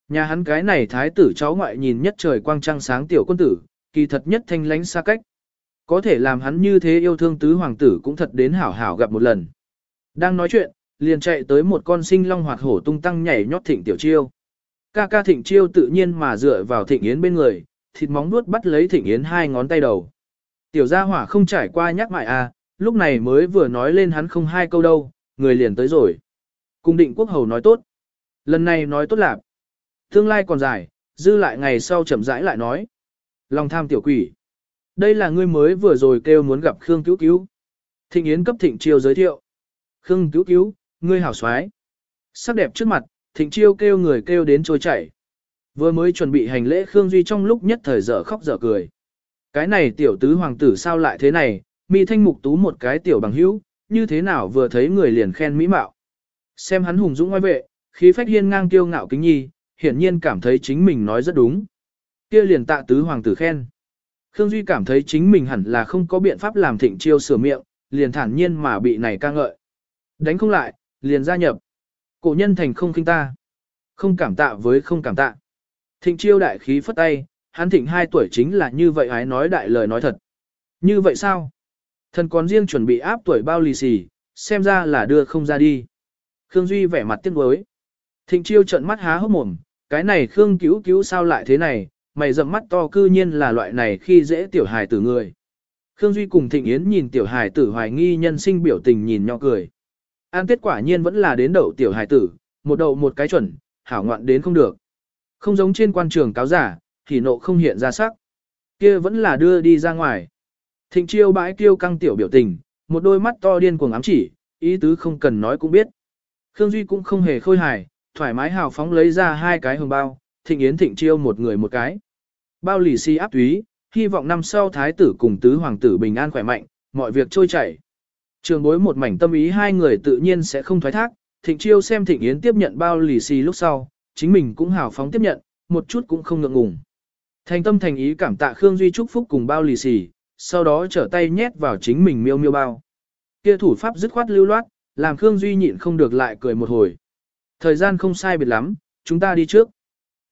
Nhà hắn cái này thái tử cháu ngoại nhìn nhất trời quang trăng sáng tiểu quân tử, kỳ thật nhất thanh lánh xa cách. Có thể làm hắn như thế yêu thương tứ hoàng tử cũng thật đến hảo hảo gặp một lần. Đang nói chuyện, liền chạy tới một con sinh long hoạt hổ tung tăng nhảy nhót thịnh tiểu chiêu. Ca ca thịnh chiêu tự nhiên mà dựa vào thịnh yến bên người, thịt móng nuốt bắt lấy thịnh yến hai ngón tay đầu. Tiểu gia hỏa không trải qua nhắc mại à, lúc này mới vừa nói lên hắn không hai câu đâu, người liền tới rồi. Cung định quốc hầu nói tốt. Lần này nói tốt lạc. Tương lai còn dài, dư lại ngày sau chậm rãi lại nói. Lòng tham tiểu quỷ. Đây là ngươi mới vừa rồi kêu muốn gặp Khương Cứu Cứu. Thịnh Yến cấp Thịnh Chiêu giới thiệu. Khương Cứu Cứu, ngươi hảo xoái. Sắc đẹp trước mặt, Thịnh Chiêu kêu người kêu đến trôi chảy. Vừa mới chuẩn bị hành lễ Khương Duy trong lúc nhất thời dở khóc dở cười. Cái này tiểu tứ hoàng tử sao lại thế này, mi thanh mục tú một cái tiểu bằng hữu, như thế nào vừa thấy người liền khen mỹ mạo. Xem hắn hùng dũng ngoài vệ, khí phách hiên ngang kiêu ngạo kính nhi, hiển nhiên cảm thấy chính mình nói rất đúng. Kia liền tạ tứ hoàng tử khen. Khương Duy cảm thấy chính mình hẳn là không có biện pháp làm thịnh chiêu sửa miệng, liền thản nhiên mà bị này ca ngợi. Đánh không lại, liền gia nhập. Cổ nhân thành không khinh ta. Không cảm tạ với không cảm tạ. Thịnh chiêu đại khí phất tay, hắn thịnh hai tuổi chính là như vậy ái nói đại lời nói thật. Như vậy sao? Thần còn riêng chuẩn bị áp tuổi bao lì xì, xem ra là đưa không ra đi. Khương Duy vẻ mặt tiếc nuối. Thịnh chiêu trợn mắt há hốc mồm, cái này Khương cứu cứu sao lại thế này, mày rậm mắt to cư nhiên là loại này khi dễ tiểu hài tử người. Khương Duy cùng Thịnh Yến nhìn tiểu hài tử hoài nghi nhân sinh biểu tình nhìn nhỏ cười. An kết quả nhiên vẫn là đến đậu tiểu hài tử, một đậu một cái chuẩn, hảo ngoạn đến không được. Không giống trên quan trường cáo giả, thì nộ không hiện ra sắc. kia vẫn là đưa đi ra ngoài. Thịnh chiêu bãi kiêu căng tiểu biểu tình, một đôi mắt to điên cuồng ám chỉ, ý tứ không cần nói cũng biết. Khương Duy cũng không hề khôi hài, thoải mái hào phóng lấy ra hai cái hồng bao, thịnh yến thịnh chiêu một người một cái. Bao lì xì áp túy, hy vọng năm sau thái tử cùng tứ hoàng tử bình an khỏe mạnh, mọi việc trôi chảy. Trường bối một mảnh tâm ý hai người tự nhiên sẽ không thoái thác, thịnh chiêu xem thịnh yến tiếp nhận bao lì xì lúc sau, chính mình cũng hào phóng tiếp nhận, một chút cũng không ngượng ngùng. Thành tâm thành ý cảm tạ Khương Duy chúc phúc cùng bao lì xì, sau đó trở tay nhét vào chính mình miêu miêu bao. Kia thủ pháp dứt khoát lưu loát, làm Khương Duy nhịn không được lại cười một hồi. Thời gian không sai biệt lắm, chúng ta đi trước.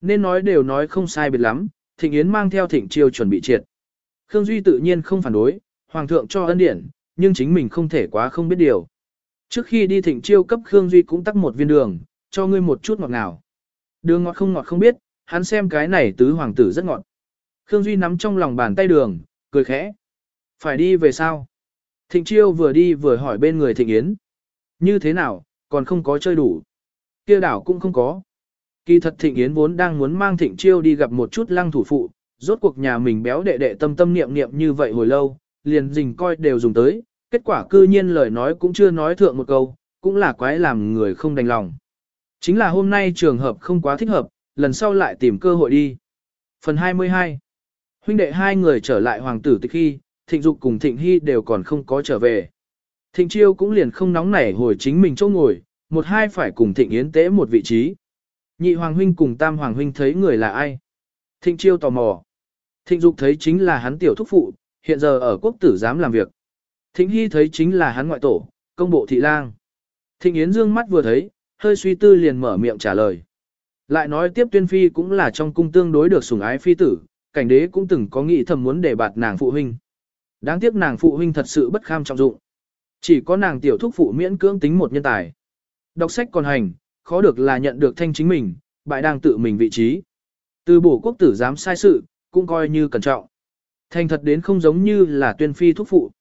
Nên nói đều nói không sai biệt lắm, Thịnh Yến mang theo Thịnh Chiêu chuẩn bị triệt. Khương Duy tự nhiên không phản đối, Hoàng thượng cho ân điển, nhưng chính mình không thể quá không biết điều. Trước khi đi Thịnh Chiêu cấp Khương Duy cũng tắc một viên đường, cho ngươi một chút ngọt ngào. Đường ngọt không ngọt không biết, hắn xem cái này tứ hoàng tử rất ngọt. Khương Duy nắm trong lòng bàn tay đường, cười khẽ. Phải đi về sao? Thịnh Chiêu vừa đi vừa hỏi bên người Thịnh Yến. Như thế nào, còn không có chơi đủ. kia đảo cũng không có. Kỳ thật Thịnh Yến vốn đang muốn mang Thịnh Chiêu đi gặp một chút lăng thủ phụ, rốt cuộc nhà mình béo đệ đệ tâm tâm niệm niệm như vậy hồi lâu, liền dình coi đều dùng tới, kết quả cư nhiên lời nói cũng chưa nói thượng một câu, cũng là quái làm người không đành lòng. Chính là hôm nay trường hợp không quá thích hợp, lần sau lại tìm cơ hội đi. Phần 22 Huynh đệ hai người trở lại hoàng tử tịch khi, Thịnh Dục cùng Thịnh Hy đều còn không có trở về. Thịnh Chiêu cũng liền không nóng nảy hồi chính mình chỗ ngồi, một hai phải cùng Thịnh Yến tế một vị trí. Nhị Hoàng Huynh cùng Tam Hoàng Huynh thấy người là ai? Thịnh Chiêu tò mò. Thịnh Dục thấy chính là hắn tiểu thúc phụ, hiện giờ ở quốc tử giám làm việc. Thịnh Hy thấy chính là hắn ngoại tổ, công bộ thị lang. Thịnh Yến dương mắt vừa thấy, hơi suy tư liền mở miệng trả lời. Lại nói tiếp tuyên phi cũng là trong cung tương đối được sủng ái phi tử, cảnh đế cũng từng có nghĩ thầm muốn để bạt nàng phụ huynh. Đáng tiếc nàng phụ huynh thật sự bất kham trọng dụng. Chỉ có nàng tiểu thúc phụ miễn cưỡng tính một nhân tài. Đọc sách còn hành, khó được là nhận được thanh chính mình, bại đang tự mình vị trí. Từ bổ quốc tử dám sai sự, cũng coi như cẩn trọng. Thành thật đến không giống như là tuyên phi thúc phụ.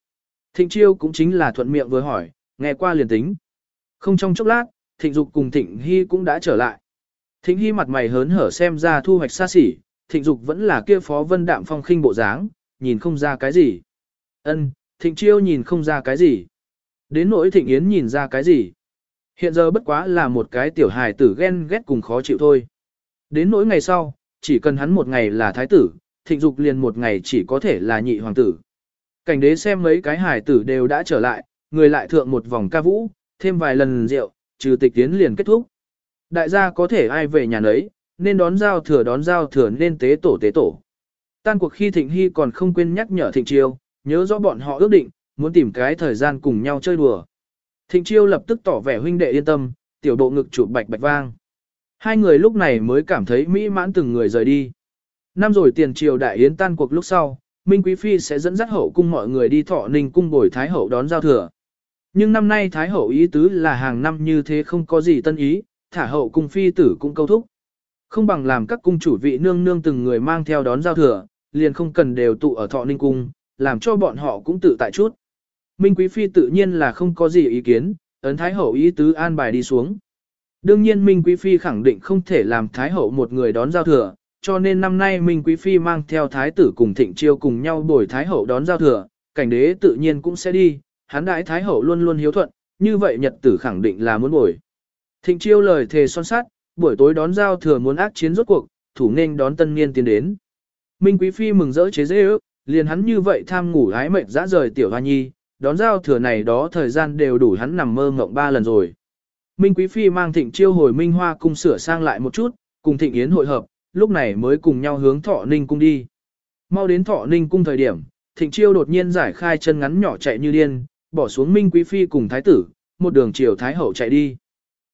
Thịnh chiêu cũng chính là thuận miệng vừa hỏi, nghe qua liền tính. Không trong chốc lát, thịnh dục cùng thịnh hy cũng đã trở lại. Thịnh hy mặt mày hớn hở xem ra thu hoạch xa xỉ, thịnh dục vẫn là kia phó vân đạm phong khinh bộ dáng, nhìn không ra cái gì. Ân, thịnh chiêu nhìn không ra cái gì. Đến nỗi thịnh yến nhìn ra cái gì. Hiện giờ bất quá là một cái tiểu hài tử ghen ghét cùng khó chịu thôi. Đến nỗi ngày sau, chỉ cần hắn một ngày là thái tử, thịnh dục liền một ngày chỉ có thể là nhị hoàng tử. Cảnh đế xem mấy cái hài tử đều đã trở lại, người lại thượng một vòng ca vũ, thêm vài lần rượu, trừ tịch tiến liền kết thúc. Đại gia có thể ai về nhà nấy, nên đón giao thừa đón giao thừa nên tế tổ tế tổ. Tan cuộc khi Thịnh Hy còn không quên nhắc nhở Thịnh Chiêu, nhớ rõ bọn họ ước định, muốn tìm cái thời gian cùng nhau chơi đùa. Thịnh Chiêu lập tức tỏ vẻ huynh đệ yên tâm, tiểu độ ngực chụp bạch bạch vang. Hai người lúc này mới cảm thấy mỹ mãn từng người rời đi. Năm rồi tiền triều đại yến tan cuộc lúc sau, Minh Quý Phi sẽ dẫn dắt hậu cung mọi người đi thọ ninh cung bồi Thái Hậu đón giao thừa. Nhưng năm nay Thái Hậu ý tứ là hàng năm như thế không có gì tân ý, thả hậu cung phi tử cũng câu thúc. Không bằng làm các cung chủ vị nương nương từng người mang theo đón giao thừa, liền không cần đều tụ ở thọ ninh cung, làm cho bọn họ cũng tự tại chút. Minh Quý Phi tự nhiên là không có gì ý kiến, ấn Thái Hậu ý tứ an bài đi xuống. Đương nhiên Minh Quý Phi khẳng định không thể làm Thái Hậu một người đón giao thừa, cho nên năm nay Minh Quý Phi mang theo Thái tử cùng Thịnh Chiêu cùng nhau bồi Thái Hậu đón giao thừa, cảnh đế tự nhiên cũng sẽ đi, hắn đại Thái Hậu luôn luôn hiếu thuận, như vậy nhật tử khẳng định là muốn bồi. Thịnh Chiêu lời thề son sát, buổi tối đón giao thừa muốn ác chiến rốt cuộc, thủ nên đón tân niên tiến đến. Minh Quý Phi mừng rỡ chế dễ ước, liền hắn như vậy tham ngủ hái mệt dã rời tiểu hoa nhi, đón giao thừa này đó thời gian đều đủ hắn nằm mơ ngộng ba lần rồi. Minh Quý Phi mang thịnh chiêu hồi Minh Hoa cung sửa sang lại một chút, cùng thịnh yến hội hợp, lúc này mới cùng nhau hướng thọ ninh cung đi. Mau đến thọ ninh cung thời điểm, thịnh chiêu đột nhiên giải khai chân ngắn nhỏ chạy như điên, bỏ xuống Minh Quý Phi cùng thái tử, một đường chiều thái hậu chạy đi.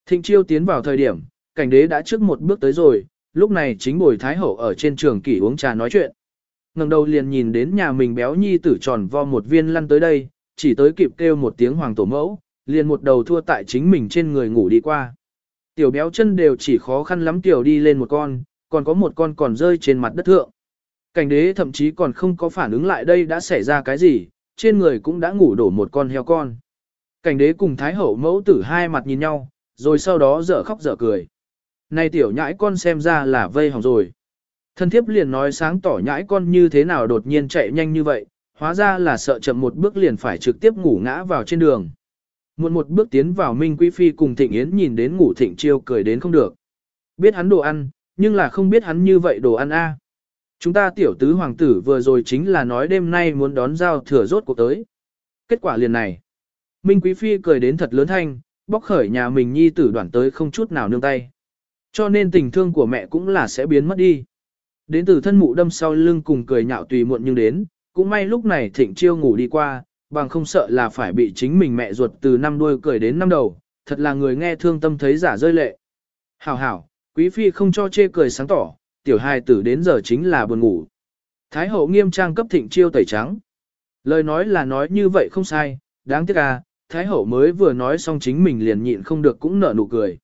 Thịnh chiêu tiến vào thời điểm, cảnh đế đã trước một bước tới rồi, lúc này chính bồi thái hậu ở trên trường kỷ uống trà nói chuyện. ngẩng đầu liền nhìn đến nhà mình béo nhi tử tròn vo một viên lăn tới đây, chỉ tới kịp kêu một tiếng hoàng tổ mẫu, liền một đầu thua tại chính mình trên người ngủ đi qua. Tiểu béo chân đều chỉ khó khăn lắm tiểu đi lên một con, còn có một con còn rơi trên mặt đất thượng. Cảnh đế thậm chí còn không có phản ứng lại đây đã xảy ra cái gì, trên người cũng đã ngủ đổ một con heo con. Cảnh đế cùng thái hậu mẫu tử hai mặt nhìn nhau, rồi sau đó dở khóc dở cười. Này tiểu nhãi con xem ra là vây hỏng rồi. Thân thiếp liền nói sáng tỏ nhãi con như thế nào đột nhiên chạy nhanh như vậy, hóa ra là sợ chậm một bước liền phải trực tiếp ngủ ngã vào trên đường. Muộn một bước tiến vào Minh Quý Phi cùng Thịnh Yến nhìn đến ngủ Thịnh Chiêu cười đến không được. Biết hắn đồ ăn, nhưng là không biết hắn như vậy đồ ăn a. Chúng ta tiểu tứ hoàng tử vừa rồi chính là nói đêm nay muốn đón giao thừa rốt cuộc tới. Kết quả liền này. Minh Quý Phi cười đến thật lớn thanh, bóc khởi nhà mình nhi tử đoạn tới không chút nào nương tay. Cho nên tình thương của mẹ cũng là sẽ biến mất đi. Đến từ thân mụ đâm sau lưng cùng cười nhạo tùy muộn nhưng đến, cũng may lúc này thịnh chiêu ngủ đi qua, bằng không sợ là phải bị chính mình mẹ ruột từ năm đuôi cười đến năm đầu, thật là người nghe thương tâm thấy giả rơi lệ. Hảo hảo, quý phi không cho chê cười sáng tỏ, tiểu hài tử đến giờ chính là buồn ngủ. Thái hậu nghiêm trang cấp thịnh chiêu tẩy trắng. Lời nói là nói như vậy không sai, đáng tiếc à, Thái hậu mới vừa nói xong chính mình liền nhịn không được cũng nở nụ cười.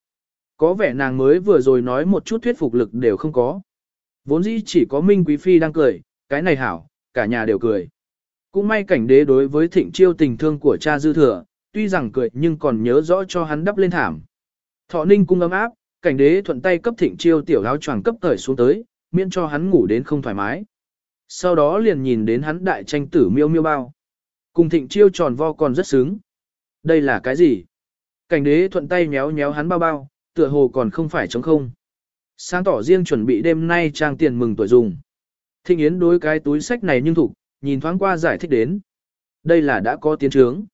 Có vẻ nàng mới vừa rồi nói một chút thuyết phục lực đều không có. Vốn dĩ chỉ có Minh Quý Phi đang cười, cái này hảo, cả nhà đều cười. Cũng may cảnh đế đối với thịnh chiêu tình thương của cha dư thừa, tuy rằng cười nhưng còn nhớ rõ cho hắn đắp lên thảm. Thọ ninh cung ấm áp, cảnh đế thuận tay cấp thịnh chiêu tiểu áo choàng cấp thời xuống tới, miễn cho hắn ngủ đến không thoải mái. Sau đó liền nhìn đến hắn đại tranh tử miêu miêu bao. Cùng thịnh chiêu tròn vo còn rất sướng. Đây là cái gì? Cảnh đế thuận tay méo méo hắn bao bao, tựa hồ còn không phải trống không. Sáng tỏ riêng chuẩn bị đêm nay trang tiền mừng tuổi dùng. Thịnh Yến đối cái túi sách này nhưng thủ, nhìn thoáng qua giải thích đến. Đây là đã có tiến trướng.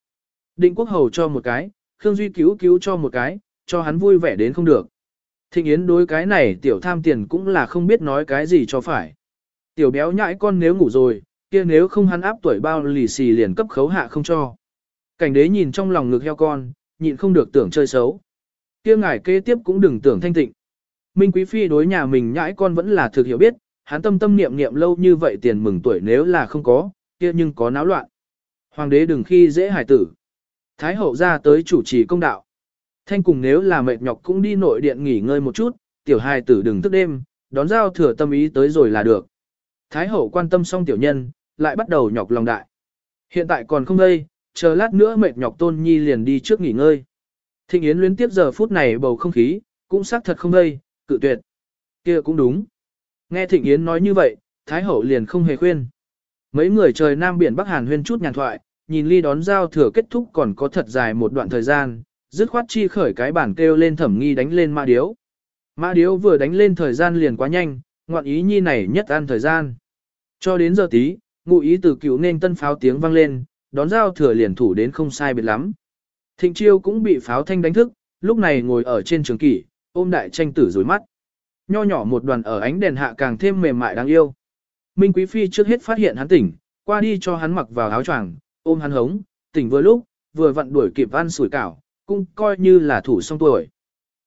Định quốc hầu cho một cái, Khương Duy cứu cứu cho một cái, cho hắn vui vẻ đến không được. Thịnh Yến đối cái này tiểu tham tiền cũng là không biết nói cái gì cho phải. Tiểu béo nhãi con nếu ngủ rồi, kia nếu không hắn áp tuổi bao lì xì liền cấp khấu hạ không cho. Cảnh đế nhìn trong lòng ngực heo con, nhịn không được tưởng chơi xấu. Kia ngài kế tiếp cũng đừng tưởng thanh tịnh. Minh Quý Phi đối nhà mình nhãi con vẫn là thực hiểu biết, hắn tâm tâm niệm niệm lâu như vậy tiền mừng tuổi nếu là không có, kia nhưng có náo loạn. Hoàng đế đừng khi dễ hải tử. Thái hậu ra tới chủ trì công đạo. Thanh cùng nếu là mệt nhọc cũng đi nội điện nghỉ ngơi một chút, tiểu hài tử đừng thức đêm, đón giao thừa tâm ý tới rồi là được. Thái hậu quan tâm xong tiểu nhân, lại bắt đầu nhọc lòng đại. Hiện tại còn không đây, chờ lát nữa mệt nhọc tôn nhi liền đi trước nghỉ ngơi. Thịnh Yến luyến tiếp giờ phút này bầu không khí, cũng xác thật không đây, cự tuyệt. kia cũng đúng. Nghe Thịnh Yến nói như vậy, Thái Hậu liền không hề khuyên. Mấy người trời Nam Biển Bắc Hàn huyên chút nhàn thoại, nhìn ly đón giao thừa kết thúc còn có thật dài một đoạn thời gian, dứt khoát chi khởi cái bản kêu lên thẩm nghi đánh lên ma điếu. ma điếu vừa đánh lên thời gian liền quá nhanh, ngoạn ý nhi này nhất ăn thời gian. Cho đến giờ tí, ngụ ý từ cựu nên tân pháo tiếng vang lên, đón giao thừa liền thủ đến không sai biệt lắm. Thịnh chiêu cũng bị pháo thanh đánh thức, lúc này ngồi ở trên trường kỷ, ôm đại tranh tử rồi mắt. Nho nhỏ một đoàn ở ánh đèn hạ càng thêm mềm mại đáng yêu. Minh Quý Phi trước hết phát hiện hắn tỉnh, qua đi cho hắn mặc vào áo choàng, ôm hắn hống, tỉnh vừa lúc, vừa vặn đuổi kịp ăn sủi cảo, cũng coi như là thủ xong tuổi.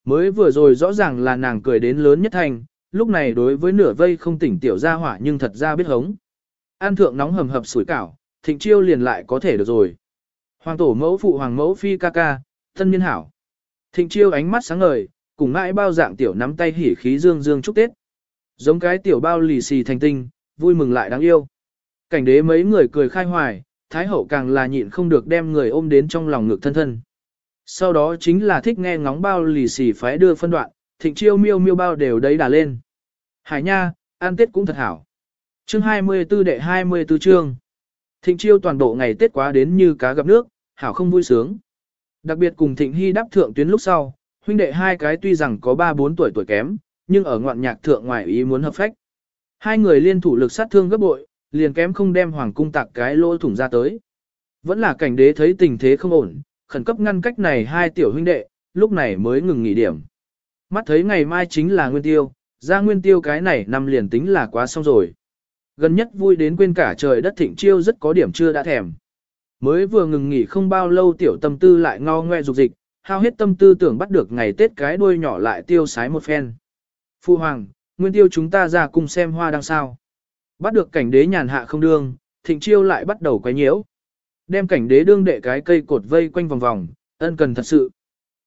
Mới vừa rồi rõ ràng là nàng cười đến lớn nhất thành, lúc này đối với nửa vây không tỉnh tiểu ra hỏa nhưng thật ra biết hống. An thượng nóng hầm hập sủi cảo, thịnh chiêu liền lại có thể được rồi. Hoàng tổ mẫu phụ hoàng mẫu phi ca ca, thân niên hảo. Thịnh chiêu ánh mắt sáng ngời, cùng mãi bao dạng tiểu nắm tay hỉ khí dương dương chúc Tết. Giống cái tiểu bao lì xì thành tinh, vui mừng lại đáng yêu. Cảnh đế mấy người cười khai hoài, thái hậu càng là nhịn không được đem người ôm đến trong lòng ngực thân thân. sau đó chính là thích nghe ngóng bao lì xì phái đưa phân đoạn, thịnh chiêu miêu miêu bao đều đấy đà lên. Hải nha, ăn tết cũng thật hảo. Chương 24 đệ 24 chương. Thịnh chiêu toàn bộ ngày tết quá đến như cá gặp nước, hảo không vui sướng. Đặc biệt cùng thịnh hy đáp thượng tuyến lúc sau, huynh đệ hai cái tuy rằng có 3-4 tuổi tuổi kém, nhưng ở ngoạn nhạc thượng ngoài ý muốn hợp phách. Hai người liên thủ lực sát thương gấp bội, liền kém không đem hoàng cung tạc cái lỗ thủng ra tới. Vẫn là cảnh đế thấy tình thế không ổn, khẩn cấp ngăn cách này hai tiểu huynh đệ, lúc này mới ngừng nghỉ điểm. Mắt thấy ngày mai chính là nguyên tiêu, ra nguyên tiêu cái này năm liền tính là quá xong rồi. Gần nhất vui đến quên cả trời đất thịnh chiêu rất có điểm chưa đã thèm. Mới vừa ngừng nghỉ không bao lâu tiểu tâm tư lại ngao ngoe dục dịch, hao hết tâm tư tưởng bắt được ngày Tết cái đuôi nhỏ lại tiêu sái một phen. Phu hoàng, nguyên tiêu chúng ta ra cùng xem hoa đang sao. Bắt được cảnh đế nhàn hạ không đương, thịnh chiêu lại bắt đầu quấy nhiễu. Đem cảnh đế đương đệ cái cây cột vây quanh vòng vòng, ân cần thật sự.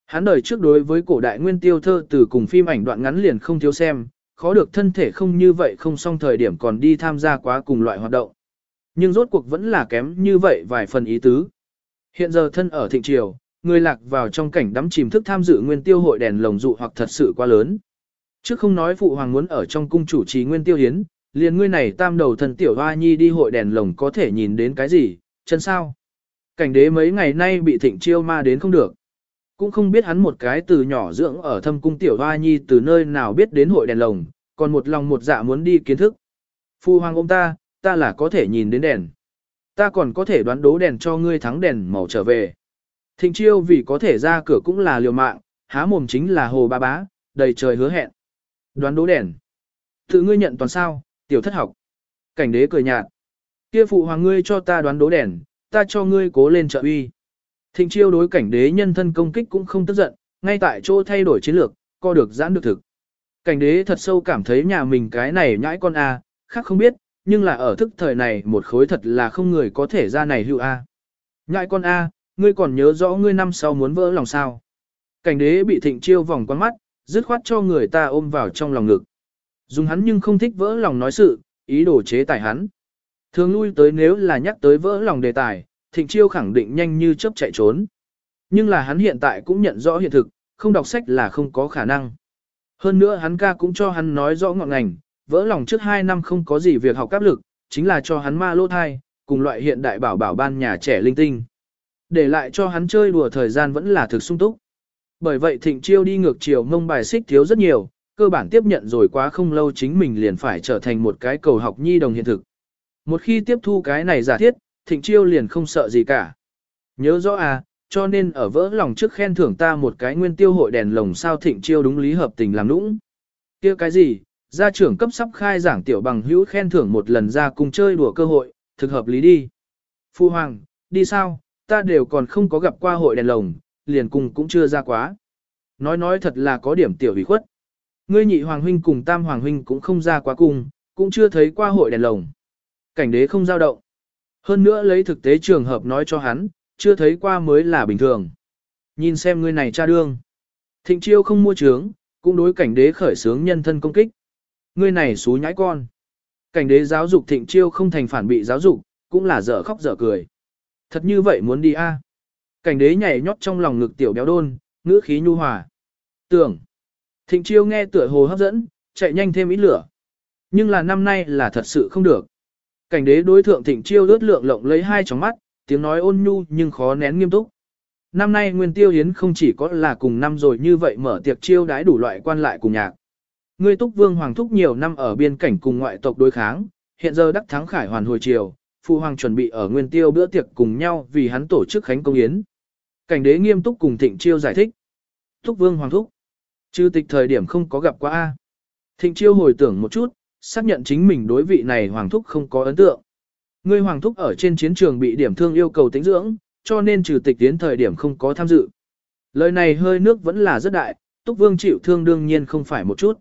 Hắn đời trước đối với cổ đại nguyên tiêu thơ từ cùng phim ảnh đoạn ngắn liền không thiếu xem, khó được thân thể không như vậy không xong thời điểm còn đi tham gia quá cùng loại hoạt động. Nhưng rốt cuộc vẫn là kém như vậy vài phần ý tứ. Hiện giờ thân ở thịnh triều, người lạc vào trong cảnh đắm chìm thức tham dự nguyên tiêu hội đèn lồng dụ hoặc thật sự quá lớn. Trước không nói phụ hoàng muốn ở trong cung chủ trì nguyên tiêu hiến, liền ngươi này tam đầu thần tiểu hoa nhi đi hội đèn lồng có thể nhìn đến cái gì, chân sao. Cảnh đế mấy ngày nay bị thịnh chiêu ma đến không được. Cũng không biết hắn một cái từ nhỏ dưỡng ở thâm cung tiểu hoa nhi từ nơi nào biết đến hội đèn lồng, còn một lòng một dạ muốn đi kiến thức. Phu hoàng ông ta, ta là có thể nhìn đến đèn. Ta còn có thể đoán đố đèn cho ngươi thắng đèn màu trở về. Thịnh chiêu vì có thể ra cửa cũng là liều mạng, há mồm chính là hồ ba bá, đầy trời hứa hẹn. Đoán đố đèn. Tự ngươi nhận toàn sao, tiểu thất học. Cảnh đế cười nhạt. Kia phụ hoàng ngươi cho ta đoán đố đèn, ta cho ngươi cố lên trợ uy. Thịnh chiêu đối cảnh đế nhân thân công kích cũng không tức giận, ngay tại chỗ thay đổi chiến lược, co được giãn được thực. Cảnh đế thật sâu cảm thấy nhà mình cái này nhãi con A, khác không biết, nhưng là ở thức thời này một khối thật là không người có thể ra này hữu A. Nhãi con A, ngươi còn nhớ rõ ngươi năm sau muốn vỡ lòng sao. Cảnh đế bị thịnh chiêu vòng con mắt, dứt khoát cho người ta ôm vào trong lòng ngực. Dùng hắn nhưng không thích vỡ lòng nói sự, ý đồ chế tài hắn. Thường lui tới nếu là nhắc tới vỡ lòng đề tài, thịnh chiêu khẳng định nhanh như chớp chạy trốn. Nhưng là hắn hiện tại cũng nhận rõ hiện thực, không đọc sách là không có khả năng. Hơn nữa hắn ca cũng cho hắn nói rõ ngọn ngành, vỡ lòng trước 2 năm không có gì việc học áp lực, chính là cho hắn ma lô thai, cùng loại hiện đại bảo bảo ban nhà trẻ linh tinh. Để lại cho hắn chơi đùa thời gian vẫn là thực sung túc. Bởi vậy thịnh chiêu đi ngược chiều mông bài xích thiếu rất nhiều, cơ bản tiếp nhận rồi quá không lâu chính mình liền phải trở thành một cái cầu học nhi đồng hiện thực. Một khi tiếp thu cái này giả thiết, thịnh chiêu liền không sợ gì cả. Nhớ rõ à, cho nên ở vỡ lòng trước khen thưởng ta một cái nguyên tiêu hội đèn lồng sao thịnh chiêu đúng lý hợp tình làm nũng. kia cái gì, gia trưởng cấp sắp khai giảng tiểu bằng hữu khen thưởng một lần ra cùng chơi đùa cơ hội, thực hợp lý đi. Phu Hoàng, đi sao, ta đều còn không có gặp qua hội đèn lồng, liền cùng cũng chưa ra quá. Nói nói thật là có điểm tiểu hủy khuất. Ngươi nhị hoàng huynh cùng tam hoàng huynh cũng không ra quá cùng, cũng chưa thấy qua hội đèn lồng. Cảnh đế không giao động. Hơn nữa lấy thực tế trường hợp nói cho hắn, chưa thấy qua mới là bình thường. Nhìn xem ngươi này cha đương. Thịnh chiêu không mua trướng, cũng đối cảnh đế khởi sướng nhân thân công kích. Ngươi này xú nhãi con. Cảnh đế giáo dục thịnh chiêu không thành phản bị giáo dục, cũng là dở khóc dở cười. Thật như vậy muốn đi a? À? Cảnh đế nhảy nhót trong lòng ngực tiểu béo đôn, ngữ khí nhu hòa. Tưởng. Thịnh chiêu nghe tựa hồ hấp dẫn, chạy nhanh thêm ít lửa. Nhưng là năm nay là thật sự không được. Cảnh đế đối thượng thịnh chiêu ướt lượng lộng lấy hai tròng mắt, tiếng nói ôn nhu nhưng khó nén nghiêm túc. Năm nay Nguyên Tiêu Hiến không chỉ có là cùng năm rồi như vậy mở tiệc chiêu đãi đủ loại quan lại cùng nhạc. Ngươi Túc Vương Hoàng Thúc nhiều năm ở biên cảnh cùng ngoại tộc đối kháng, hiện giờ đắc thắng khải hoàn hồi triều, Phu Hoàng chuẩn bị ở Nguyên Tiêu bữa tiệc cùng nhau vì hắn tổ chức khánh công yến. Cảnh đế nghiêm túc cùng Thịnh Chiêu giải thích. Túc Vương Hoàng Thúc. Chư tịch thời điểm không có gặp qua A. Thịnh Chiêu hồi tưởng một chút, xác nhận chính mình đối vị này Hoàng Thúc không có ấn tượng. Ngươi Hoàng Thúc ở trên chiến trường bị điểm thương yêu cầu tính dưỡng, cho nên trừ tịch tiến thời điểm không có tham dự. Lời này hơi nước vẫn là rất đại, Túc Vương chịu thương đương nhiên không phải một chút.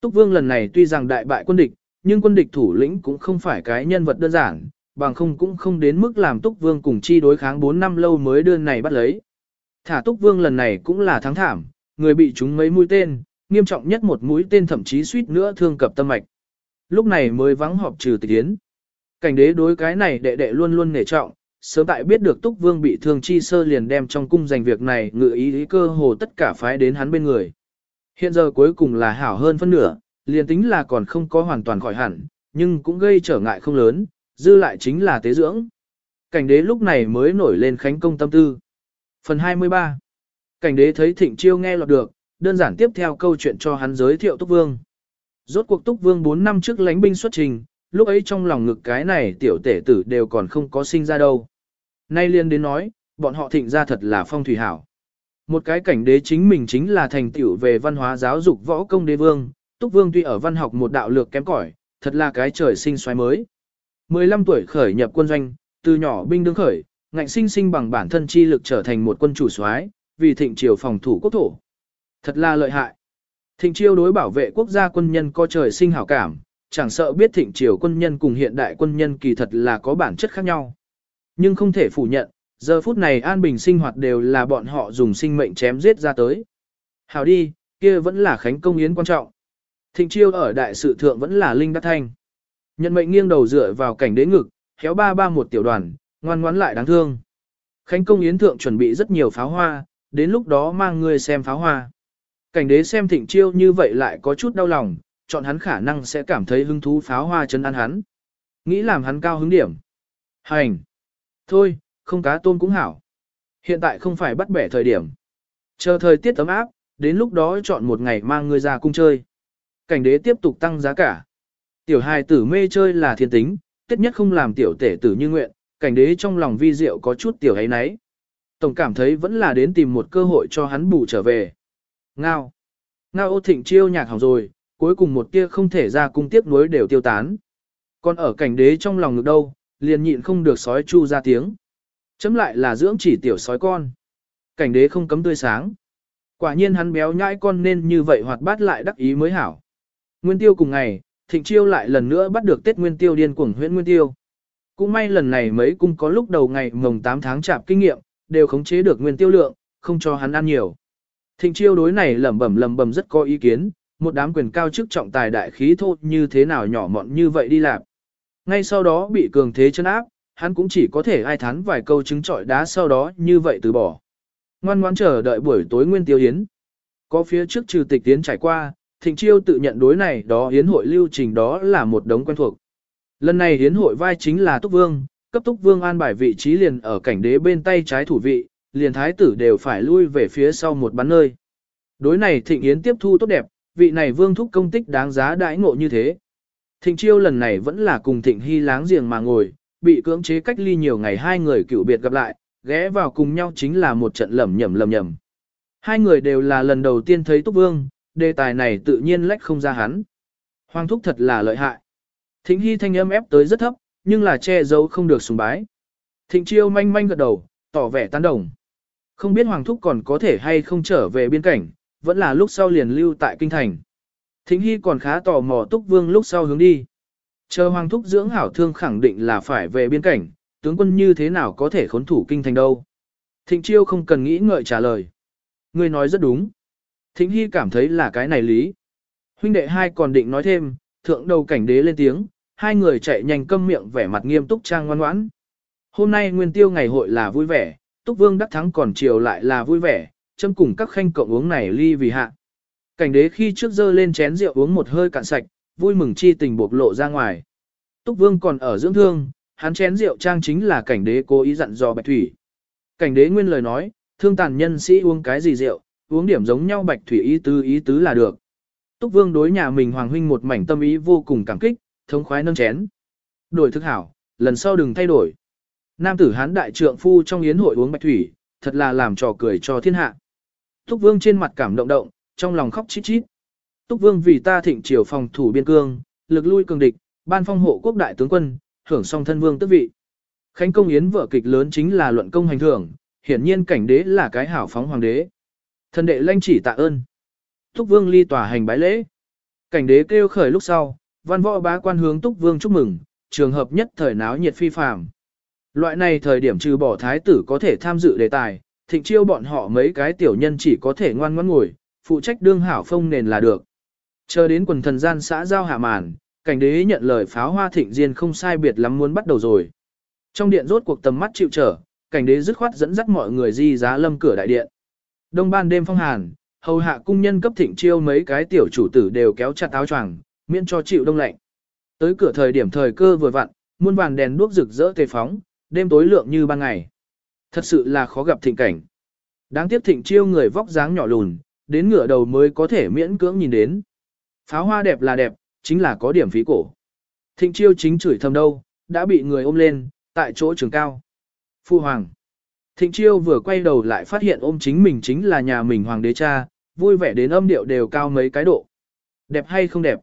Túc Vương lần này tuy rằng đại bại quân địch, nhưng quân địch thủ lĩnh cũng không phải cái nhân vật đơn giản, bằng không cũng không đến mức làm Túc Vương cùng chi đối kháng 4 năm lâu mới đơn này bắt lấy. Thả Túc Vương lần này cũng là thắng thảm, người bị chúng mấy mũi tên, nghiêm trọng nhất một mũi tên thậm chí suýt nữa thương cập tâm mạch. Lúc này mới vắng họp trừ tịch tiến. Cảnh đế đối cái này đệ đệ luôn luôn nể trọng, sớm tại biết được Túc Vương bị thương chi sơ liền đem trong cung giành việc này ngự ý, ý cơ hồ tất cả phái đến hắn bên người. Hiện giờ cuối cùng là hảo hơn phân nửa, liền tính là còn không có hoàn toàn khỏi hẳn, nhưng cũng gây trở ngại không lớn, dư lại chính là tế dưỡng. Cảnh đế lúc này mới nổi lên khánh công tâm tư. Phần 23 Cảnh đế thấy thịnh chiêu nghe lọt được, đơn giản tiếp theo câu chuyện cho hắn giới thiệu Túc Vương. Rốt cuộc Túc Vương 4 năm trước lánh binh xuất trình, lúc ấy trong lòng ngực cái này tiểu tể tử đều còn không có sinh ra đâu. Nay liên đến nói, bọn họ thịnh ra thật là phong thủy hảo. Một cái cảnh đế chính mình chính là thành tiểu về văn hóa giáo dục võ công đế vương, Túc Vương tuy ở văn học một đạo lược kém cỏi, thật là cái trời sinh xoáy mới. 15 tuổi khởi nhập quân doanh, từ nhỏ binh đương khởi, ngạnh sinh sinh bằng bản thân chi lực trở thành một quân chủ soái, vì thịnh triều phòng thủ quốc thổ. Thật là lợi hại. Thịnh triều đối bảo vệ quốc gia quân nhân có trời sinh hảo cảm, chẳng sợ biết thịnh triều quân nhân cùng hiện đại quân nhân kỳ thật là có bản chất khác nhau. Nhưng không thể phủ nhận, giờ phút này an bình sinh hoạt đều là bọn họ dùng sinh mệnh chém giết ra tới. Hảo đi, kia vẫn là khánh công yến quan trọng. Thịnh chiêu ở đại sự thượng vẫn là linh đắc thanh. Nhận mệnh nghiêng đầu dựa vào cảnh đế ngực, khéo ba ba một tiểu đoàn, ngoan ngoãn lại đáng thương. Khánh công yến thượng chuẩn bị rất nhiều pháo hoa, đến lúc đó mang người xem pháo hoa. Cảnh đế xem thịnh chiêu như vậy lại có chút đau lòng, chọn hắn khả năng sẽ cảm thấy hứng thú pháo hoa chân ăn hắn. Nghĩ làm hắn cao hứng điểm. Hành. Thôi, không cá tôm cũng hảo. Hiện tại không phải bắt bẻ thời điểm. Chờ thời tiết ấm áp, đến lúc đó chọn một ngày mang người ra cung chơi. Cảnh đế tiếp tục tăng giá cả. Tiểu hài tử mê chơi là thiên tính, tiết nhất không làm tiểu tể tử như nguyện, cảnh đế trong lòng vi diệu có chút tiểu ấy nấy. Tổng cảm thấy vẫn là đến tìm một cơ hội cho hắn bù trở về. Ngao. Ngao ô thịnh chiêu nhạc hỏng rồi, cuối cùng một tia không thể ra cung tiếp nối đều tiêu tán. Còn ở cảnh đế trong lòng ngực đâu, liền nhịn không được sói chu ra tiếng. Chấm lại là dưỡng chỉ tiểu sói con. Cảnh đế không cấm tươi sáng. Quả nhiên hắn béo nhãi con nên như vậy hoạt bát lại đắc ý mới hảo. Nguyên tiêu cùng ngày, thịnh chiêu lại lần nữa bắt được Tết Nguyên tiêu điên cuồng huyện Nguyên tiêu. Cũng may lần này mấy cung có lúc đầu ngày mồng 8 tháng chạp kinh nghiệm, đều khống chế được nguyên tiêu lượng, không cho hắn ăn nhiều. Thịnh chiêu đối này lẩm bẩm lẩm bẩm rất có ý kiến, một đám quyền cao chức trọng tài đại khí thô như thế nào nhỏ mọn như vậy đi làm. Ngay sau đó bị cường thế chân áp, hắn cũng chỉ có thể ai thán vài câu chứng trọi đá sau đó như vậy từ bỏ. Ngoan ngoãn chờ đợi buổi tối nguyên tiêu yến. Có phía trước trừ tịch tiến trải qua, thịnh chiêu tự nhận đối này đó yến hội lưu trình đó là một đống quen thuộc. Lần này yến hội vai chính là Túc Vương, cấp Túc Vương an bài vị trí liền ở cảnh đế bên tay trái thủ vị, liền thái tử đều phải lui về phía sau một bắn nơi. Đối này thịnh yến tiếp thu tốt đẹp, vị này vương thúc công tích đáng giá đãi ngộ như thế. Thịnh chiêu lần này vẫn là cùng thịnh hy láng giềng mà ngồi, bị cưỡng chế cách ly nhiều ngày hai người cựu biệt gặp lại, ghé vào cùng nhau chính là một trận lầm nhầm lầm nhầm. Hai người đều là lần đầu tiên thấy Túc Vương, đề tài này tự nhiên lách không ra hắn. Hoàng thúc thật là lợi hại. Thịnh hy thanh âm ép tới rất thấp, nhưng là che giấu không được sùng bái. Thịnh chiêu manh manh gật đầu, tỏ vẻ tán đồng. Không biết Hoàng thúc còn có thể hay không trở về biên cảnh, vẫn là lúc sau liền lưu tại kinh thành. Thính Hy còn khá tò mò Túc Vương lúc sau hướng đi. Chờ Hoàng Thúc dưỡng hảo thương khẳng định là phải về biên cảnh, tướng quân như thế nào có thể khốn thủ kinh thành đâu. Thịnh Chiêu không cần nghĩ ngợi trả lời. Ngươi nói rất đúng. Thính Hy cảm thấy là cái này lý. Huynh đệ hai còn định nói thêm, thượng đầu cảnh đế lên tiếng, hai người chạy nhanh câm miệng vẻ mặt nghiêm túc trang ngoan ngoãn. Hôm nay nguyên tiêu ngày hội là vui vẻ, Túc Vương đắc thắng còn chiều lại là vui vẻ, châm cùng các khanh cộng uống này ly vì hạ. Cảnh đế khi trước dơ lên chén rượu uống một hơi cạn sạch, vui mừng chi tình bộc lộ ra ngoài. Túc Vương còn ở dưỡng thương, hắn chén rượu trang chính là cảnh đế cố ý dặn dò Bạch Thủy. Cảnh đế nguyên lời nói, thương tàn nhân sĩ uống cái gì rượu, uống điểm giống nhau Bạch Thủy ý tứ ý tứ là được. Túc Vương đối nhà mình Hoàng huynh một mảnh tâm ý vô cùng cảm kích, thống khoái nâng chén. Đổi thức hảo, lần sau đừng thay đổi. Nam tử hán đại trượng phu trong yến hội uống Bạch Thủy, thật là làm trò cười cho thiên hạ. Túc Vương trên mặt cảm động động, trong lòng khóc chít chít. Túc Vương vì ta thịnh triều phòng thủ biên cương, lực lui cường địch, ban phong hộ quốc đại tướng quân, hưởng song thân vương tước vị. Khánh công yến vở kịch lớn chính là luận công hành thưởng, hiển nhiên cảnh đế là cái hảo phóng hoàng đế. Thần đệ lanh chỉ tạ ơn. Túc Vương ly tòa hành bái lễ. Cảnh đế kêu khởi lúc sau, văn võ bá quan hướng Túc Vương chúc mừng, trường hợp nhất thời náo nhiệt phi phàm. Loại này thời điểm trừ bỏ thái tử có thể tham dự đề tài, thịnh chiêu bọn họ mấy cái tiểu nhân chỉ có thể ngoan ngoãn ngồi, phụ trách đương hảo phong nền là được. Chờ đến quần thần gian xã giao hạ màn, cảnh đế nhận lời pháo hoa thịnh diên không sai biệt lắm muốn bắt đầu rồi. Trong điện rốt cuộc tầm mắt chịu trở, cảnh đế dứt khoát dẫn dắt mọi người di giá lâm cửa đại điện. Đông ban đêm phong hàn, hầu hạ cung nhân cấp thịnh chiêu mấy cái tiểu chủ tử đều kéo chặt áo choàng, miễn cho chịu đông lạnh. Tới cửa thời điểm thời cơ vừa vặn, muôn vàn đèn đuốc rực rỡ tề phóng, đêm tối lượng như ban ngày. Thật sự là khó gặp thịnh cảnh. Đáng tiếc thịnh chiêu người vóc dáng nhỏ lùn, đến ngửa đầu mới có thể miễn cưỡng nhìn đến. Pháo hoa đẹp là đẹp, chính là có điểm phí cổ. Thịnh chiêu chính chửi thầm đâu, đã bị người ôm lên, tại chỗ trường cao. Phu hoàng. Thịnh chiêu vừa quay đầu lại phát hiện ôm chính mình chính là nhà mình hoàng đế cha, vui vẻ đến âm điệu đều cao mấy cái độ. Đẹp hay không đẹp?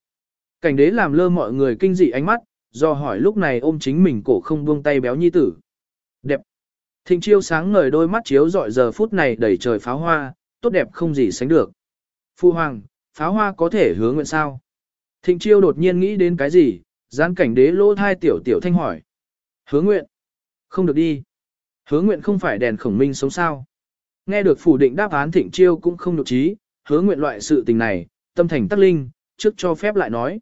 Cảnh đế làm lơ mọi người kinh dị ánh mắt, do hỏi lúc này ôm chính mình cổ không buông tay béo nhi tử. Đẹp. Thịnh chiêu sáng ngời đôi mắt chiếu dọi giờ phút này đầy trời pháo hoa, tốt đẹp không gì sánh được. Phu hoàng, pháo hoa có thể hứa nguyện sao? Thịnh chiêu đột nhiên nghĩ đến cái gì, gián cảnh đế lỗ thai tiểu tiểu thanh hỏi. Hứa nguyện. Không được đi. Hứa nguyện không phải đèn khổng minh sống sao. Nghe được phủ định đáp án thịnh chiêu cũng không được trí, hứa nguyện loại sự tình này, tâm thành tắc linh, trước cho phép lại nói.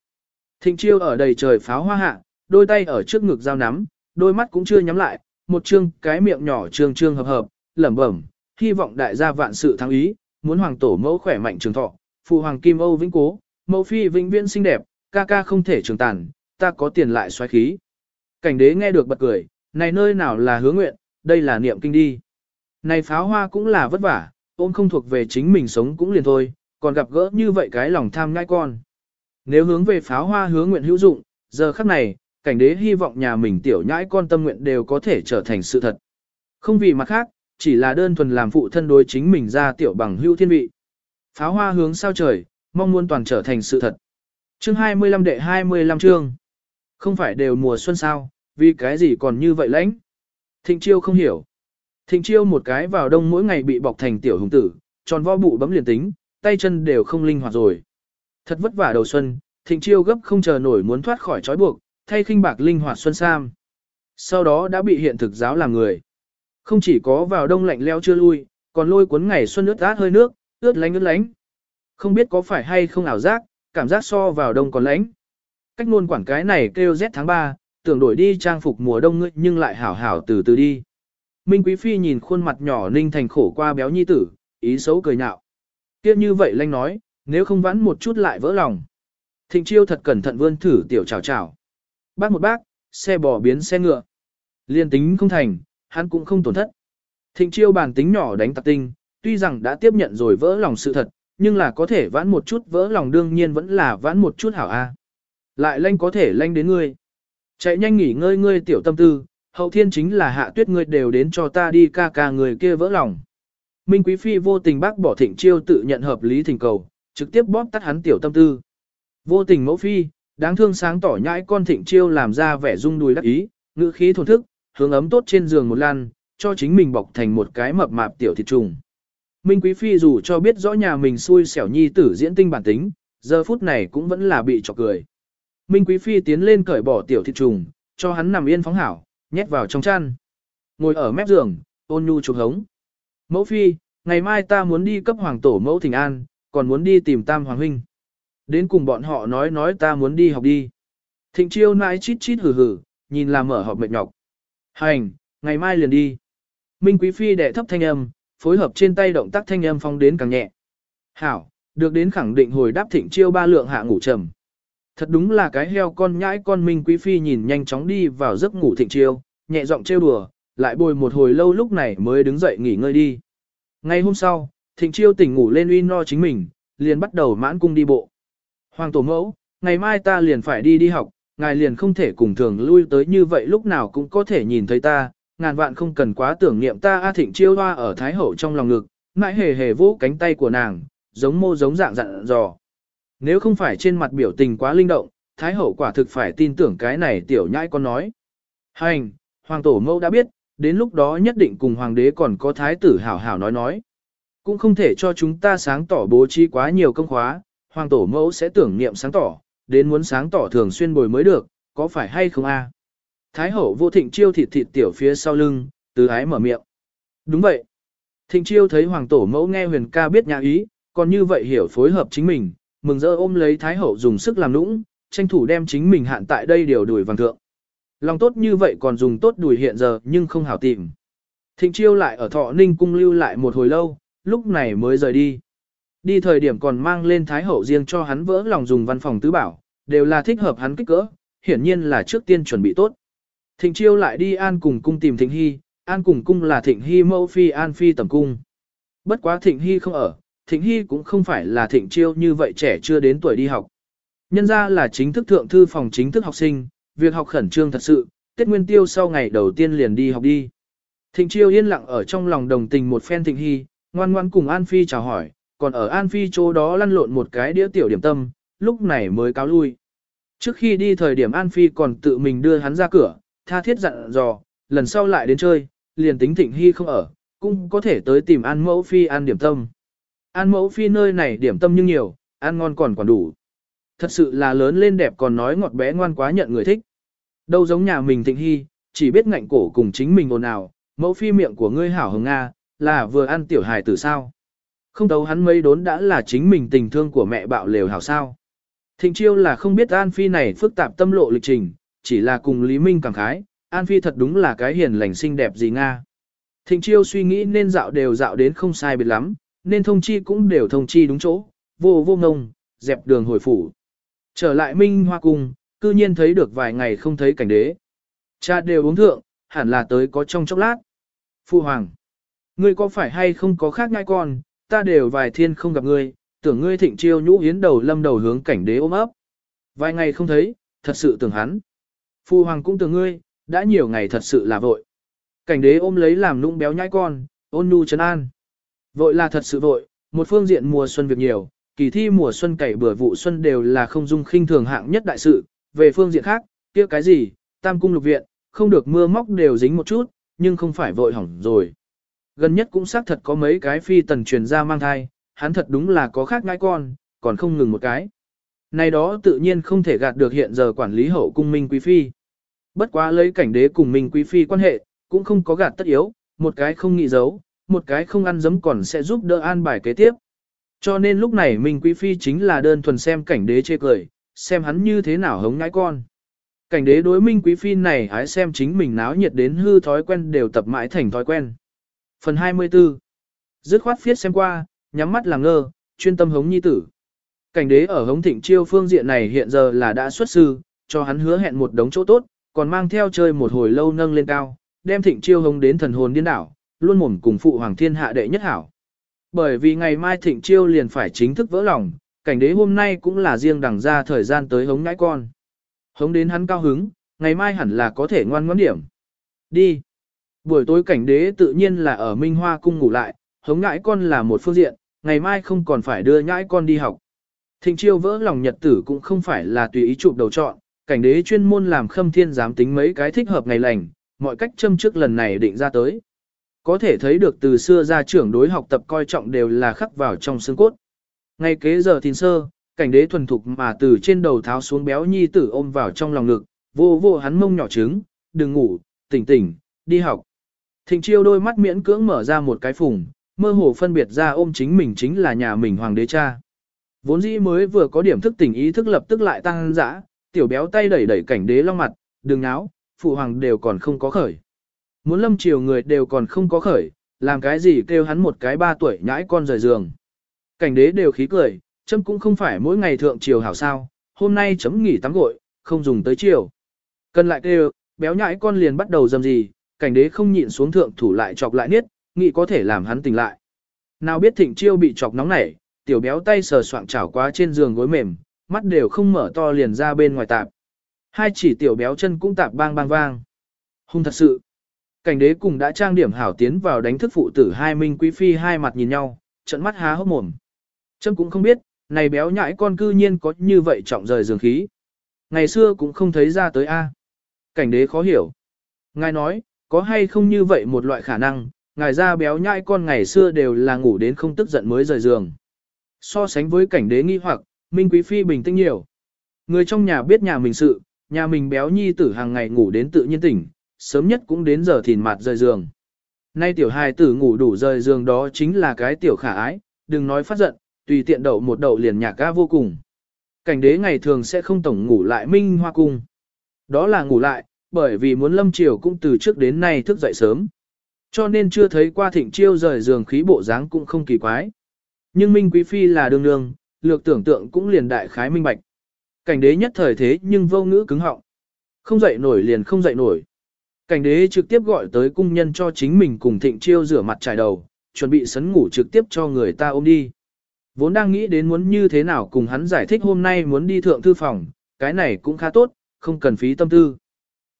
Thịnh chiêu ở đầy trời pháo hoa hạ, đôi tay ở trước ngực giao nắm, đôi mắt cũng chưa nhắm lại, một chương cái miệng nhỏ trương trương hợp hợp, lẩm bẩm, hy vọng đại gia vạn sự thắng ý, muốn hoàng tổ mẫu khỏe mạnh trường thọ, phụ hoàng kim âu vĩnh cố, mẫu phi vĩnh viễn xinh đẹp, ca ca không thể trường tàn, ta có tiền lại xoáy khí. Cảnh đế nghe được bật cười, này nơi nào là hứa nguyện, đây là niệm kinh đi. Này pháo hoa cũng là vất vả, ôm không thuộc về chính mình sống cũng liền thôi, còn gặp gỡ như vậy cái lòng tham ngai con. Nếu hướng về pháo hoa hứa nguyện hữu dụng, giờ khắc này, cảnh đế hy vọng nhà mình tiểu nhãi con tâm nguyện đều có thể trở thành sự thật. Không vì mặt khác, chỉ là đơn thuần làm phụ thân đối chính mình ra tiểu bằng hữu thiên vị. Pháo hoa hướng sao trời, mong muốn toàn trở thành sự thật. Chương 25 đệ 25 chương. Không phải đều mùa xuân sao, vì cái gì còn như vậy lãnh? Thịnh chiêu không hiểu. Thịnh chiêu một cái vào đông mỗi ngày bị bọc thành tiểu hùng tử, tròn vo bụ bấm liền tính, tay chân đều không linh hoạt rồi. Thật vất vả đầu xuân, thịnh chiêu gấp không chờ nổi muốn thoát khỏi trói buộc, thay khinh bạc linh hoạt xuân sam. Sau đó đã bị hiện thực giáo làm người. Không chỉ có vào đông lạnh leo chưa lui, còn lôi cuốn ngày xuân ướt át hơi nước, ướt lánh ướt lánh. Không biết có phải hay không ảo giác, cảm giác so vào đông còn lánh. Cách luôn quản cái này kêu rét tháng 3, tưởng đổi đi trang phục mùa đông ngươi nhưng lại hảo hảo từ từ đi. Minh Quý Phi nhìn khuôn mặt nhỏ ninh thành khổ qua béo nhi tử, ý xấu cười nhạo. Tiếp như vậy lanh nói, nếu không vãn một chút lại vỡ lòng. Thịnh chiêu thật cẩn thận vươn thử tiểu chào chào. Bác một bác, xe bò biến xe ngựa. Liên tính không thành, hắn cũng không tổn thất. Thịnh chiêu bản tính nhỏ đánh tạc tinh, tuy rằng đã tiếp nhận rồi vỡ lòng sự thật, nhưng là có thể vãn một chút vỡ lòng đương nhiên vẫn là vãn một chút hảo a. Lại lanh có thể lanh đến ngươi. Chạy nhanh nghỉ ngơi ngươi tiểu tâm tư, hậu thiên chính là hạ tuyết ngươi đều đến cho ta đi ca ca người kia vỡ lòng. Minh Quý Phi vô tình bác bỏ thịnh chiêu tự nhận hợp lý thỉnh cầu, trực tiếp bóp tắt hắn tiểu tâm tư. Vô tình mẫu phi, đáng thương sáng tỏ nhãi con thịnh chiêu làm ra vẻ rung đùi đắc ý, ngữ khí thổn thức, hướng ấm tốt trên giường một lan, cho chính mình bọc thành một cái mập mạp tiểu thịt trùng. Minh Quý Phi dù cho biết rõ nhà mình xui xẻo nhi tử diễn tinh bản tính, giờ phút này cũng vẫn là bị chọc cười. Minh Quý Phi tiến lên cởi bỏ tiểu thịt trùng, cho hắn nằm yên phóng hảo, nhét vào trong chăn. Ngồi ở mép giường, ôn nhu chụp hống. Mẫu Phi, ngày mai ta muốn đi cấp hoàng tổ mẫu thỉnh an, còn muốn đi tìm tam hoàng huynh. Đến cùng bọn họ nói nói ta muốn đi học đi. Thịnh chiêu nãi chít chít hừ hừ nhìn làm mở họp mệt nhọc. Hành, ngày mai liền đi. Minh Quý Phi đệ thấp thanh âm, phối hợp trên tay động tác thanh âm phong đến càng nhẹ. Hảo, được đến khẳng định hồi đáp thịnh chiêu ba lượng hạ ngủ trầm. Thật đúng là cái heo con nhãi con Minh Quý Phi nhìn nhanh chóng đi vào giấc ngủ thịnh chiêu, nhẹ giọng trêu đùa, lại bồi một hồi lâu lúc này mới đứng dậy nghỉ ngơi đi. Ngay hôm sau, thịnh chiêu tỉnh ngủ lên uy no chính mình, liền bắt đầu mãn cung đi bộ. Hoàng tổ mẫu, ngày mai ta liền phải đi đi học, ngài liền không thể cùng thường lui tới như vậy lúc nào cũng có thể nhìn thấy ta, ngàn vạn không cần quá tưởng niệm ta A Thịnh chiêu hoa ở Thái Hậu trong lòng ngực, mãi hề hề vỗ cánh tay của nàng, giống mô giống dạng dặn dò. Nếu không phải trên mặt biểu tình quá linh động, Thái Hậu quả thực phải tin tưởng cái này tiểu nhãi con nói. Hành, Hoàng Tổ mẫu đã biết, đến lúc đó nhất định cùng Hoàng đế còn có Thái tử hảo hảo nói nói. Cũng không thể cho chúng ta sáng tỏ bố trí quá nhiều công khóa, Hoàng Tổ mẫu sẽ tưởng niệm sáng tỏ, đến muốn sáng tỏ thường xuyên bồi mới được, có phải hay không a? Thái hậu vô thịnh chiêu thịt thịt tiểu phía sau lưng, từ ái mở miệng. Đúng vậy. Thịnh chiêu thấy hoàng tổ mẫu nghe huyền ca biết nhà ý, còn như vậy hiểu phối hợp chính mình, mừng rỡ ôm lấy thái hậu dùng sức làm nũng, tranh thủ đem chính mình hạn tại đây điều đuổi vàng thượng. Lòng tốt như vậy còn dùng tốt đuổi hiện giờ nhưng không hảo tìm. Thịnh chiêu lại ở thọ ninh cung lưu lại một hồi lâu, lúc này mới rời đi. Đi thời điểm còn mang lên thái hậu riêng cho hắn vỡ lòng dùng văn phòng tứ bảo, đều là thích hợp hắn kích cỡ, hiển nhiên là trước tiên chuẩn bị tốt. Thịnh chiêu lại đi an cùng cung tìm thịnh hy, an cùng cung là thịnh hy mẫu phi an phi tầm cung. Bất quá thịnh hy không ở, thịnh hy cũng không phải là thịnh chiêu như vậy trẻ chưa đến tuổi đi học. Nhân ra là chính thức thượng thư phòng chính thức học sinh, việc học khẩn trương thật sự, Tết Nguyên Tiêu sau ngày đầu tiên liền đi học đi. Thịnh Chiêu yên lặng ở trong lòng đồng tình một phen Thịnh Hy, ngoan ngoan cùng An Phi chào hỏi, còn ở An Phi chỗ đó lăn lộn một cái đĩa tiểu điểm tâm, lúc này mới cáo lui. Trước khi đi thời điểm An Phi còn tự mình đưa hắn ra cửa, tha thiết dặn dò, lần sau lại đến chơi, liền tính Thịnh Hy không ở, cũng có thể tới tìm An Mẫu Phi ăn điểm tâm. An Mẫu Phi nơi này điểm tâm nhưng nhiều, ăn ngon còn còn đủ. Thật sự là lớn lên đẹp còn nói ngọt bé ngoan quá nhận người thích. Đâu giống nhà mình Thịnh Hy, chỉ biết ngạnh cổ cùng chính mình ồn ào, mẫu phi miệng của ngươi hảo hồng Nga, là vừa ăn tiểu hài tử sao. Không tấu hắn mấy đốn đã là chính mình tình thương của mẹ bạo lều hảo sao. Thịnh chiêu là không biết An Phi này phức tạp tâm lộ lịch trình, chỉ là cùng Lý Minh cảm khái, An Phi thật đúng là cái hiền lành xinh đẹp gì Nga. Thịnh chiêu suy nghĩ nên dạo đều dạo đến không sai biệt lắm, nên thông chi cũng đều thông chi đúng chỗ, vô vô ngông, dẹp đường hồi phủ. Trở lại Minh Hoa Cung, cư nhiên thấy được vài ngày không thấy cảnh đế. Cha đều uống thượng, hẳn là tới có trong chốc lát. Phu Hoàng, ngươi có phải hay không có khác ngai con, ta đều vài thiên không gặp ngươi, tưởng ngươi thịnh chiêu nhũ hiến đầu lâm đầu hướng cảnh đế ôm ấp. Vài ngày không thấy, thật sự tưởng hắn. Phu Hoàng cũng tưởng ngươi, đã nhiều ngày thật sự là vội. Cảnh đế ôm lấy làm nũng béo nhãi con, ôn nhu trấn an. Vội là thật sự vội, một phương diện mùa xuân việc nhiều, kỳ thi mùa xuân cày bừa vụ xuân đều là không dung khinh thường hạng nhất đại sự, về phương diện khác, kia cái gì, tam cung lục viện, không được mưa móc đều dính một chút, nhưng không phải vội hỏng rồi. Gần nhất cũng xác thật có mấy cái phi tần truyền ra mang thai, hắn thật đúng là có khác ngãi con, còn không ngừng một cái. Này đó tự nhiên không thể gạt được hiện giờ quản lý hậu cung minh quý phi. Bất quá lấy cảnh đế cùng minh quý phi quan hệ, cũng không có gạt tất yếu, một cái không nghĩ giấu, một cái không ăn dấm còn sẽ giúp đỡ an bài kế tiếp. Cho nên lúc này Minh Quý Phi chính là đơn thuần xem cảnh đế chê cười, xem hắn như thế nào hống ngãi con. Cảnh đế đối Minh Quý Phi này hãy xem chính mình náo nhiệt đến hư thói quen đều tập mãi thành thói quen. Phần 24 Dứt khoát phiết xem qua, nhắm mắt làm ngơ, chuyên tâm hống nhi tử. Cảnh đế ở hống thịnh chiêu phương diện này hiện giờ là đã xuất sư, cho hắn hứa hẹn một đống chỗ tốt, còn mang theo chơi một hồi lâu nâng lên cao, đem thịnh chiêu hống đến thần hồn điên đảo, luôn mồm cùng phụ hoàng thiên hạ đệ nhất hảo. Bởi vì ngày mai thịnh chiêu liền phải chính thức vỡ lòng, cảnh đế hôm nay cũng là riêng đằng ra thời gian tới hống ngãi con. Hống đến hắn cao hứng, ngày mai hẳn là có thể ngoan ngoãn điểm. Đi. Buổi tối cảnh đế tự nhiên là ở Minh Hoa cung ngủ lại, hống ngãi con là một phương diện, ngày mai không còn phải đưa nhãi con đi học. Thịnh chiêu vỡ lòng nhật tử cũng không phải là tùy ý chụp đầu chọn, cảnh đế chuyên môn làm khâm thiên giám tính mấy cái thích hợp ngày lành, mọi cách châm trước lần này định ra tới. Có thể thấy được từ xưa ra trưởng đối học tập coi trọng đều là khắc vào trong xương cốt. Ngay kế giờ thìn sơ, cảnh đế thuần thục mà từ trên đầu tháo xuống béo nhi tử ôm vào trong lòng ngực, vô vô hắn mông nhỏ trứng, đừng ngủ, tỉnh tỉnh, đi học. Thịnh chiêu đôi mắt miễn cưỡng mở ra một cái phùng, mơ hồ phân biệt ra ôm chính mình chính là nhà mình hoàng đế cha. Vốn dĩ mới vừa có điểm thức tỉnh ý thức lập tức lại tăng dã, tiểu béo tay đẩy đẩy cảnh đế long mặt, đừng náo, phụ hoàng đều còn không có khởi. Muốn lâm chiều người đều còn không có khởi, làm cái gì kêu hắn một cái ba tuổi nhãi con rời giường. Cảnh đế đều khí cười, chấm cũng không phải mỗi ngày thượng chiều hảo sao, hôm nay chấm nghỉ tắm gội, không dùng tới chiều. Cần lại kêu, béo nhãi con liền bắt đầu dầm gì, cảnh đế không nhịn xuống thượng thủ lại chọc lại niết, nghĩ có thể làm hắn tỉnh lại. Nào biết thịnh chiêu bị chọc nóng nảy, tiểu béo tay sờ soạng chảo quá trên giường gối mềm, mắt đều không mở to liền ra bên ngoài tạp. Hai chỉ tiểu béo chân cũng tạp bang bang vang. Hung thật sự. Cảnh đế cùng đã trang điểm hảo tiến vào đánh thức phụ tử hai minh quý phi hai mặt nhìn nhau, trận mắt há hốc mồm. Trâm cũng không biết, này béo nhãi con cư nhiên có như vậy trọng rời giường khí. Ngày xưa cũng không thấy ra tới A. Cảnh đế khó hiểu. Ngài nói, có hay không như vậy một loại khả năng, ngài ra béo nhãi con ngày xưa đều là ngủ đến không tức giận mới rời giường. So sánh với cảnh đế nghi hoặc, Minh Quý Phi bình tĩnh nhiều. Người trong nhà biết nhà mình sự, nhà mình béo nhi tử hàng ngày ngủ đến tự nhiên tỉnh, sớm nhất cũng đến giờ thìn mặt rời giường. Nay tiểu hài tử ngủ đủ rời giường đó chính là cái tiểu khả ái, đừng nói phát giận, tùy tiện đậu một đậu liền nhạc ca vô cùng. Cảnh đế ngày thường sẽ không tổng ngủ lại minh hoa cung. Đó là ngủ lại, bởi vì muốn lâm triều cũng từ trước đến nay thức dậy sớm. Cho nên chưa thấy qua thịnh chiêu rời giường khí bộ dáng cũng không kỳ quái. Nhưng Minh Quý Phi là đương đương, lược tưởng tượng cũng liền đại khái minh bạch. Cảnh đế nhất thời thế nhưng vô ngữ cứng họng. Không dậy nổi liền không dậy nổi. Cảnh đế trực tiếp gọi tới cung nhân cho chính mình cùng thịnh chiêu rửa mặt trải đầu, chuẩn bị sấn ngủ trực tiếp cho người ta ôm đi. Vốn đang nghĩ đến muốn như thế nào cùng hắn giải thích hôm nay muốn đi thượng thư phòng, cái này cũng khá tốt, không cần phí tâm tư.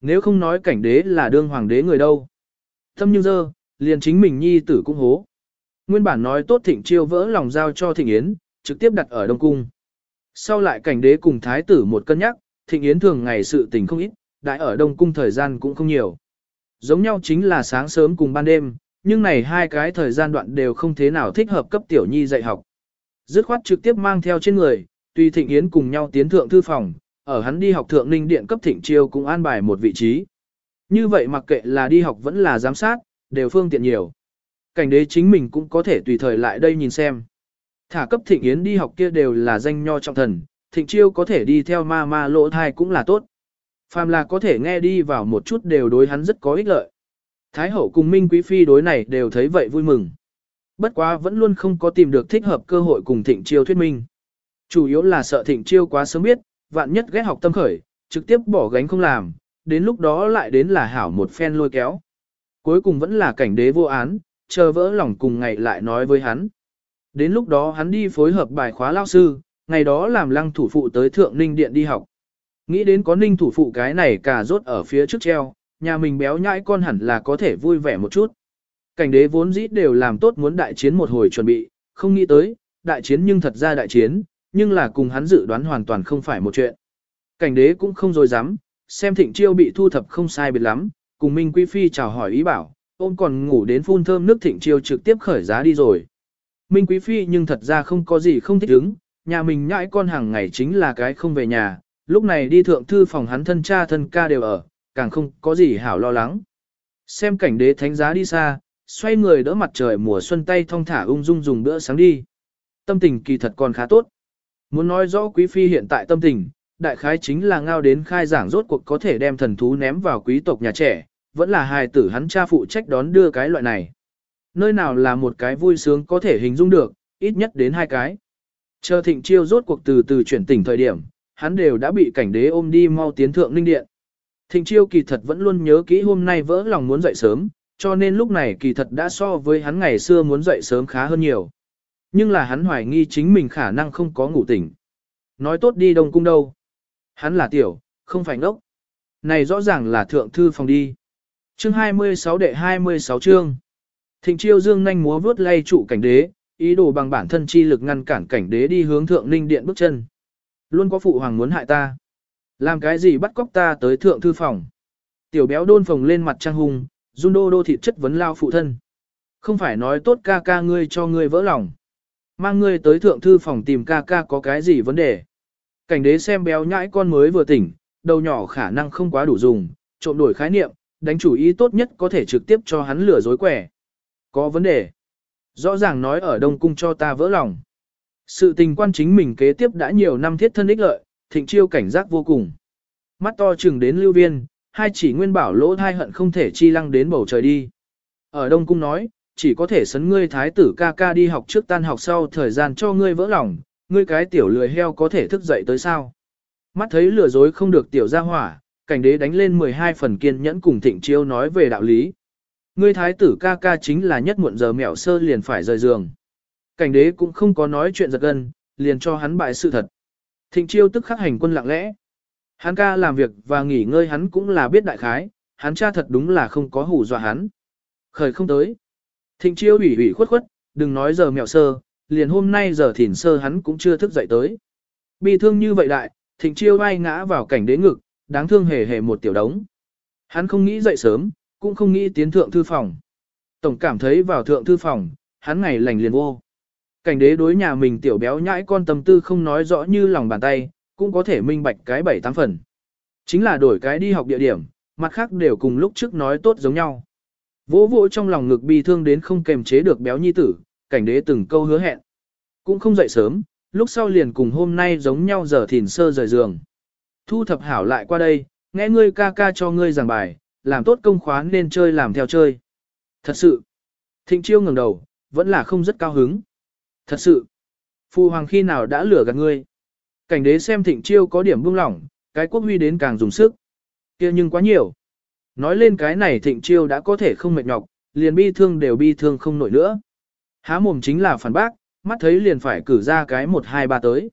Nếu không nói cảnh đế là đương hoàng đế người đâu. Tâm như dơ, liền chính mình nhi tử cũng hố. Nguyên bản nói tốt thịnh chiêu vỡ lòng giao cho thịnh yến, trực tiếp đặt ở Đông Cung. Sau lại cảnh đế cùng thái tử một cân nhắc, thịnh yến thường ngày sự tình không ít, đại ở Đông Cung thời gian cũng không nhiều. Giống nhau chính là sáng sớm cùng ban đêm, nhưng này hai cái thời gian đoạn đều không thế nào thích hợp cấp tiểu nhi dạy học. Dứt khoát trực tiếp mang theo trên người, tùy thịnh yến cùng nhau tiến thượng thư phòng, ở hắn đi học thượng ninh điện cấp thịnh chiêu cũng an bài một vị trí. Như vậy mặc kệ là đi học vẫn là giám sát, đều phương tiện nhiều. Cảnh đế chính mình cũng có thể tùy thời lại đây nhìn xem. Thả cấp thịnh yến đi học kia đều là danh nho trọng thần, thịnh chiêu có thể đi theo ma ma lỗ thai cũng là tốt. Phàm là có thể nghe đi vào một chút đều đối hắn rất có ích lợi. Thái hậu cùng Minh Quý Phi đối này đều thấy vậy vui mừng. Bất quá vẫn luôn không có tìm được thích hợp cơ hội cùng thịnh chiêu thuyết minh. Chủ yếu là sợ thịnh chiêu quá sớm biết, vạn nhất ghét học tâm khởi, trực tiếp bỏ gánh không làm, đến lúc đó lại đến là hảo một phen lôi kéo. Cuối cùng vẫn là cảnh đế vô án, chờ vỡ lòng cùng ngày lại nói với hắn. Đến lúc đó hắn đi phối hợp bài khóa lao sư, ngày đó làm lăng thủ phụ tới thượng ninh điện đi học. Nghĩ đến có ninh thủ phụ cái này cả rốt ở phía trước treo, nhà mình béo nhãi con hẳn là có thể vui vẻ một chút. Cảnh đế vốn dĩ đều làm tốt muốn đại chiến một hồi chuẩn bị, không nghĩ tới, đại chiến nhưng thật ra đại chiến, nhưng là cùng hắn dự đoán hoàn toàn không phải một chuyện. Cảnh đế cũng không dối dám, xem thịnh chiêu bị thu thập không sai biệt lắm, cùng Minh Quý Phi chào hỏi ý bảo, ôm còn ngủ đến phun thơm nước thịnh chiêu trực tiếp khởi giá đi rồi. Minh Quý Phi nhưng thật ra không có gì không thích ứng, nhà mình nhãi con hàng ngày chính là cái không về nhà, lúc này đi thượng thư phòng hắn thân cha thân ca đều ở, càng không có gì hảo lo lắng. Xem cảnh đế thánh giá đi xa, xoay người đỡ mặt trời mùa xuân tay thong thả ung dung dùng bữa sáng đi. Tâm tình kỳ thật còn khá tốt. Muốn nói rõ quý phi hiện tại tâm tình, đại khái chính là ngao đến khai giảng rốt cuộc có thể đem thần thú ném vào quý tộc nhà trẻ, vẫn là hài tử hắn cha phụ trách đón đưa cái loại này. Nơi nào là một cái vui sướng có thể hình dung được, ít nhất đến hai cái. Chờ thịnh chiêu rốt cuộc từ từ chuyển tỉnh thời điểm, hắn đều đã bị cảnh đế ôm đi mau tiến thượng linh điện. Thịnh chiêu kỳ thật vẫn luôn nhớ kỹ hôm nay vỡ lòng muốn dậy sớm, cho nên lúc này kỳ thật đã so với hắn ngày xưa muốn dậy sớm khá hơn nhiều. Nhưng là hắn hoài nghi chính mình khả năng không có ngủ tỉnh. Nói tốt đi đông cung đâu. Hắn là tiểu, không phải ngốc. Này rõ ràng là thượng thư phòng đi. Chương 26 đệ 26 chương. Thịnh chiêu dương nhanh múa vướt lay trụ cảnh đế, ý đồ bằng bản thân chi lực ngăn cản cảnh đế đi hướng thượng ninh điện bước chân. Luôn có phụ hoàng muốn hại ta. Làm cái gì bắt cóc ta tới thượng thư phòng. Tiểu béo đôn phồng lên mặt trang hung, run đô đô thịt chất vấn lao phụ thân. Không phải nói tốt ca ca ngươi cho ngươi vỡ lòng. Mang ngươi tới thượng thư phòng tìm ca ca có cái gì vấn đề. Cảnh đế xem béo nhãi con mới vừa tỉnh, đầu nhỏ khả năng không quá đủ dùng, trộm đổi khái niệm, đánh chủ ý tốt nhất có thể trực tiếp cho hắn lừa dối quẻ. Có vấn đề. Rõ ràng nói ở Đông Cung cho ta vỡ lòng. Sự tình quan chính mình kế tiếp đã nhiều năm thiết thân ích lợi, thịnh chiêu cảnh giác vô cùng. Mắt to chừng đến lưu viên, hai chỉ nguyên bảo lỗ thai hận không thể chi lăng đến bầu trời đi. Ở Đông Cung nói, chỉ có thể sấn ngươi thái tử ca ca đi học trước tan học sau thời gian cho ngươi vỡ lòng, ngươi cái tiểu lười heo có thể thức dậy tới sao. Mắt thấy lừa dối không được tiểu ra hỏa, cảnh đế đánh lên 12 phần kiên nhẫn cùng thịnh chiêu nói về đạo lý. Ngươi thái tử ca ca chính là nhất muộn giờ mẹo sơ liền phải rời giường. Cảnh đế cũng không có nói chuyện giật gân, liền cho hắn bại sự thật. Thịnh chiêu tức khắc hành quân lặng lẽ. Hắn ca làm việc và nghỉ ngơi hắn cũng là biết đại khái, hắn cha thật đúng là không có hù dọa hắn. Khởi không tới. Thịnh chiêu ủy ủy khuất khuất, đừng nói giờ mèo sơ, liền hôm nay giờ thìn sơ hắn cũng chưa thức dậy tới. Bị thương như vậy đại, thịnh chiêu bay ngã vào cảnh đế ngực, đáng thương hề hề một tiểu đống. Hắn không nghĩ dậy sớm, cũng không nghĩ tiến thượng thư phòng. Tổng cảm thấy vào thượng thư phòng, hắn ngày lành liền vô. Cảnh đế đối nhà mình tiểu béo nhãi con tâm tư không nói rõ như lòng bàn tay, cũng có thể minh bạch cái bảy tám phần. Chính là đổi cái đi học địa điểm, mặt khác đều cùng lúc trước nói tốt giống nhau. Vỗ vỗ trong lòng ngực bi thương đến không kềm chế được béo nhi tử, cảnh đế từng câu hứa hẹn. Cũng không dậy sớm, lúc sau liền cùng hôm nay giống nhau giờ thìn sơ rời giường. Thu thập hảo lại qua đây, nghe ngươi ca ca cho ngươi giảng bài, làm tốt công khóa nên chơi làm theo chơi. Thật sự, thịnh chiêu ngẩng đầu, vẫn là không rất cao hứng. Thật sự, phu hoàng khi nào đã lừa gạt ngươi. Cảnh đế xem thịnh chiêu có điểm buông lỏng, cái quốc huy đến càng dùng sức. kia nhưng quá nhiều. Nói lên cái này thịnh chiêu đã có thể không mệt nhọc, liền bi thương đều bi thương không nổi nữa. Há mồm chính là phản bác, mắt thấy liền phải cử ra cái một hai ba tới.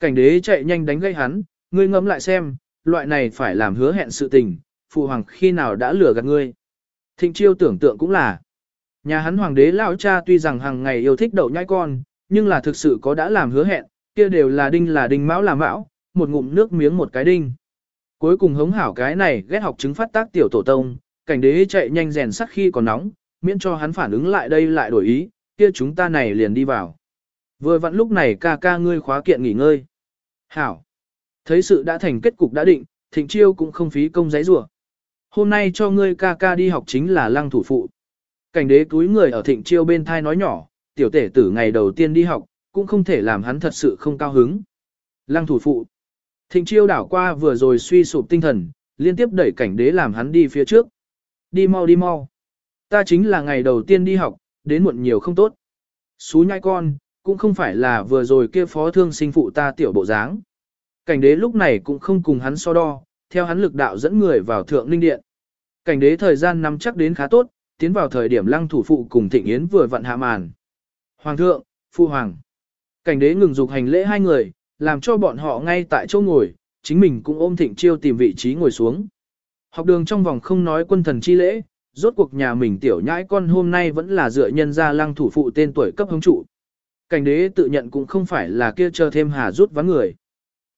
Cảnh đế chạy nhanh đánh gây hắn, ngươi ngẫm lại xem, loại này phải làm hứa hẹn sự tình, phụ hoàng khi nào đã lừa gạt ngươi. Thịnh chiêu tưởng tượng cũng là, nhà hắn hoàng đế lão cha tuy rằng hàng ngày yêu thích đậu nhai con, nhưng là thực sự có đã làm hứa hẹn, kia đều là đinh là đinh mão là mão, một ngụm nước miếng một cái đinh. Cuối cùng hống hảo cái này ghét học chứng phát tác tiểu tổ tông, cảnh đế chạy nhanh rèn sắc khi còn nóng, miễn cho hắn phản ứng lại đây lại đổi ý, kia chúng ta này liền đi vào. Vừa vặn lúc này ca ca ngươi khóa kiện nghỉ ngơi. Hảo. Thấy sự đã thành kết cục đã định, thịnh chiêu cũng không phí công giấy rủa Hôm nay cho ngươi ca ca đi học chính là lăng thủ phụ. Cảnh đế túi người ở thịnh chiêu bên thai nói nhỏ, tiểu tể tử ngày đầu tiên đi học, cũng không thể làm hắn thật sự không cao hứng. Lăng thủ phụ. Thịnh chiêu đảo qua vừa rồi suy sụp tinh thần, liên tiếp đẩy cảnh đế làm hắn đi phía trước. Đi mau đi mau. Ta chính là ngày đầu tiên đi học, đến muộn nhiều không tốt. Xú nhai con, cũng không phải là vừa rồi kia phó thương sinh phụ ta tiểu bộ dáng. Cảnh đế lúc này cũng không cùng hắn so đo, theo hắn lực đạo dẫn người vào thượng linh điện. Cảnh đế thời gian nắm chắc đến khá tốt, tiến vào thời điểm lăng thủ phụ cùng thịnh yến vừa vặn hạ màn. Hoàng thượng, phu hoàng. Cảnh đế ngừng dục hành lễ hai người, làm cho bọn họ ngay tại chỗ ngồi, chính mình cũng ôm thịnh chiêu tìm vị trí ngồi xuống. Học đường trong vòng không nói quân thần chi lễ, rốt cuộc nhà mình tiểu nhãi con hôm nay vẫn là dựa nhân ra lăng thủ phụ tên tuổi cấp hống trụ. Cảnh đế tự nhận cũng không phải là kia chờ thêm hà rút vắng người.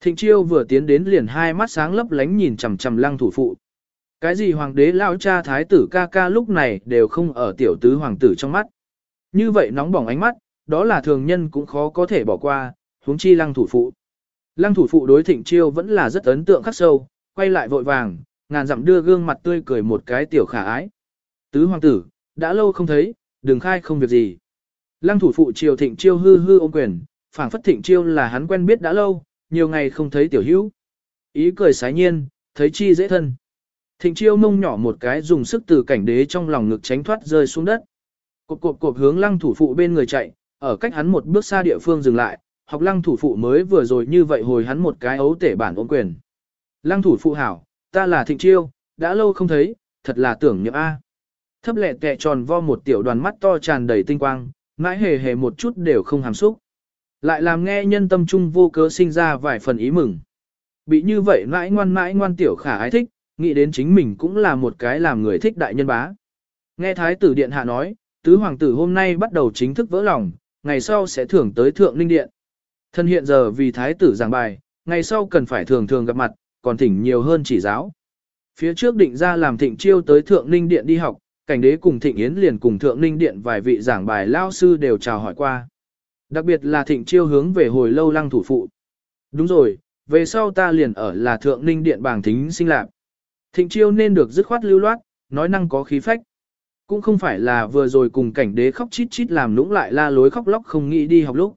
Thịnh chiêu vừa tiến đến liền hai mắt sáng lấp lánh nhìn chằm chằm lăng thủ phụ. Cái gì hoàng đế lão cha thái tử ca ca lúc này đều không ở tiểu tứ hoàng tử trong mắt. Như vậy nóng bỏng ánh mắt, đó là thường nhân cũng khó có thể bỏ qua, huống chi lăng thủ phụ. Lăng thủ phụ đối thịnh chiêu vẫn là rất ấn tượng khắc sâu, quay lại vội vàng, ngàn dặm đưa gương mặt tươi cười một cái tiểu khả ái. Tứ hoàng tử, đã lâu không thấy, đừng khai không việc gì. Lăng thủ phụ triều thịnh chiêu hư hư ôm quyền, phảng phất thịnh chiêu là hắn quen biết đã lâu, nhiều ngày không thấy tiểu hữu. Ý cười sái nhiên, thấy chi dễ thân. Thịnh chiêu mông nhỏ một cái dùng sức từ cảnh đế trong lòng ngực tránh thoát rơi xuống đất. Cộp cộp cộp hướng lăng thủ phụ bên người chạy, ở cách hắn một bước xa địa phương dừng lại, học lăng thủ phụ mới vừa rồi như vậy hồi hắn một cái ấu tể bản ôm quyền. Lăng thủ phụ hảo, ta là thịnh chiêu, đã lâu không thấy, thật là tưởng nhậm A. Thấp lẹ tẹ tròn vo một tiểu đoàn mắt to tràn đầy tinh quang, mãi hề hề một chút đều không hàm xúc. Lại làm nghe nhân tâm trung vô cớ sinh ra vài phần ý mừng. Bị như vậy mãi ngoan mãi ngoan tiểu khả ái thích, nghĩ đến chính mình cũng là một cái làm người thích đại nhân bá. Nghe thái tử điện hạ nói, tứ hoàng tử hôm nay bắt đầu chính thức vỡ lòng, ngày sau sẽ thưởng tới thượng linh điện. Thân hiện giờ vì thái tử giảng bài, ngày sau cần phải thường thường gặp mặt, còn thỉnh nhiều hơn chỉ giáo. Phía trước định ra làm thịnh chiêu tới thượng ninh điện đi học, cảnh đế cùng thịnh yến liền cùng thượng ninh điện vài vị giảng bài lao sư đều chào hỏi qua. Đặc biệt là thịnh chiêu hướng về hồi lâu lăng thủ phụ. Đúng rồi, về sau ta liền ở là thượng ninh điện bảng thính sinh lạc. Thịnh chiêu nên được dứt khoát lưu loát, nói năng có khí phách. Cũng không phải là vừa rồi cùng cảnh đế khóc chít chít làm lũng lại la lối khóc lóc không nghĩ đi học lúc.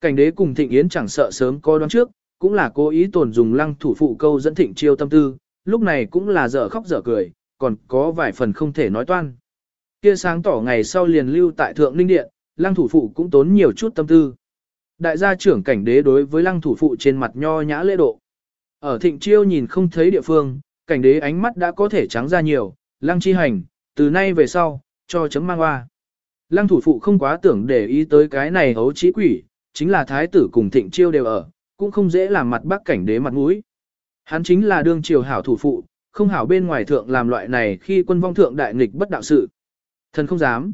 Cảnh đế cùng thịnh yến chẳng sợ sớm có đoán trước, cũng là cố ý tổn dùng lăng thủ phụ câu dẫn thịnh chiêu tâm tư, lúc này cũng là dở khóc dở cười, còn có vài phần không thể nói toan. Kia sáng tỏ ngày sau liền lưu tại thượng ninh điện, lăng thủ phụ cũng tốn nhiều chút tâm tư. Đại gia trưởng cảnh đế đối với lăng thủ phụ trên mặt nho nhã lễ độ. Ở thịnh chiêu nhìn không thấy địa phương, cảnh đế ánh mắt đã có thể trắng ra nhiều, lăng chi hành, từ nay về sau, cho chấm mang hoa. Lăng thủ phụ không quá tưởng để ý tới cái này hấu trí quỷ, chính là thái tử cùng thịnh chiêu đều ở, cũng không dễ làm mặt bác cảnh đế mặt mũi. Hắn chính là đương triều hảo thủ phụ, không hảo bên ngoài thượng làm loại này khi quân vong thượng đại nghịch bất đạo sự. Thần không dám.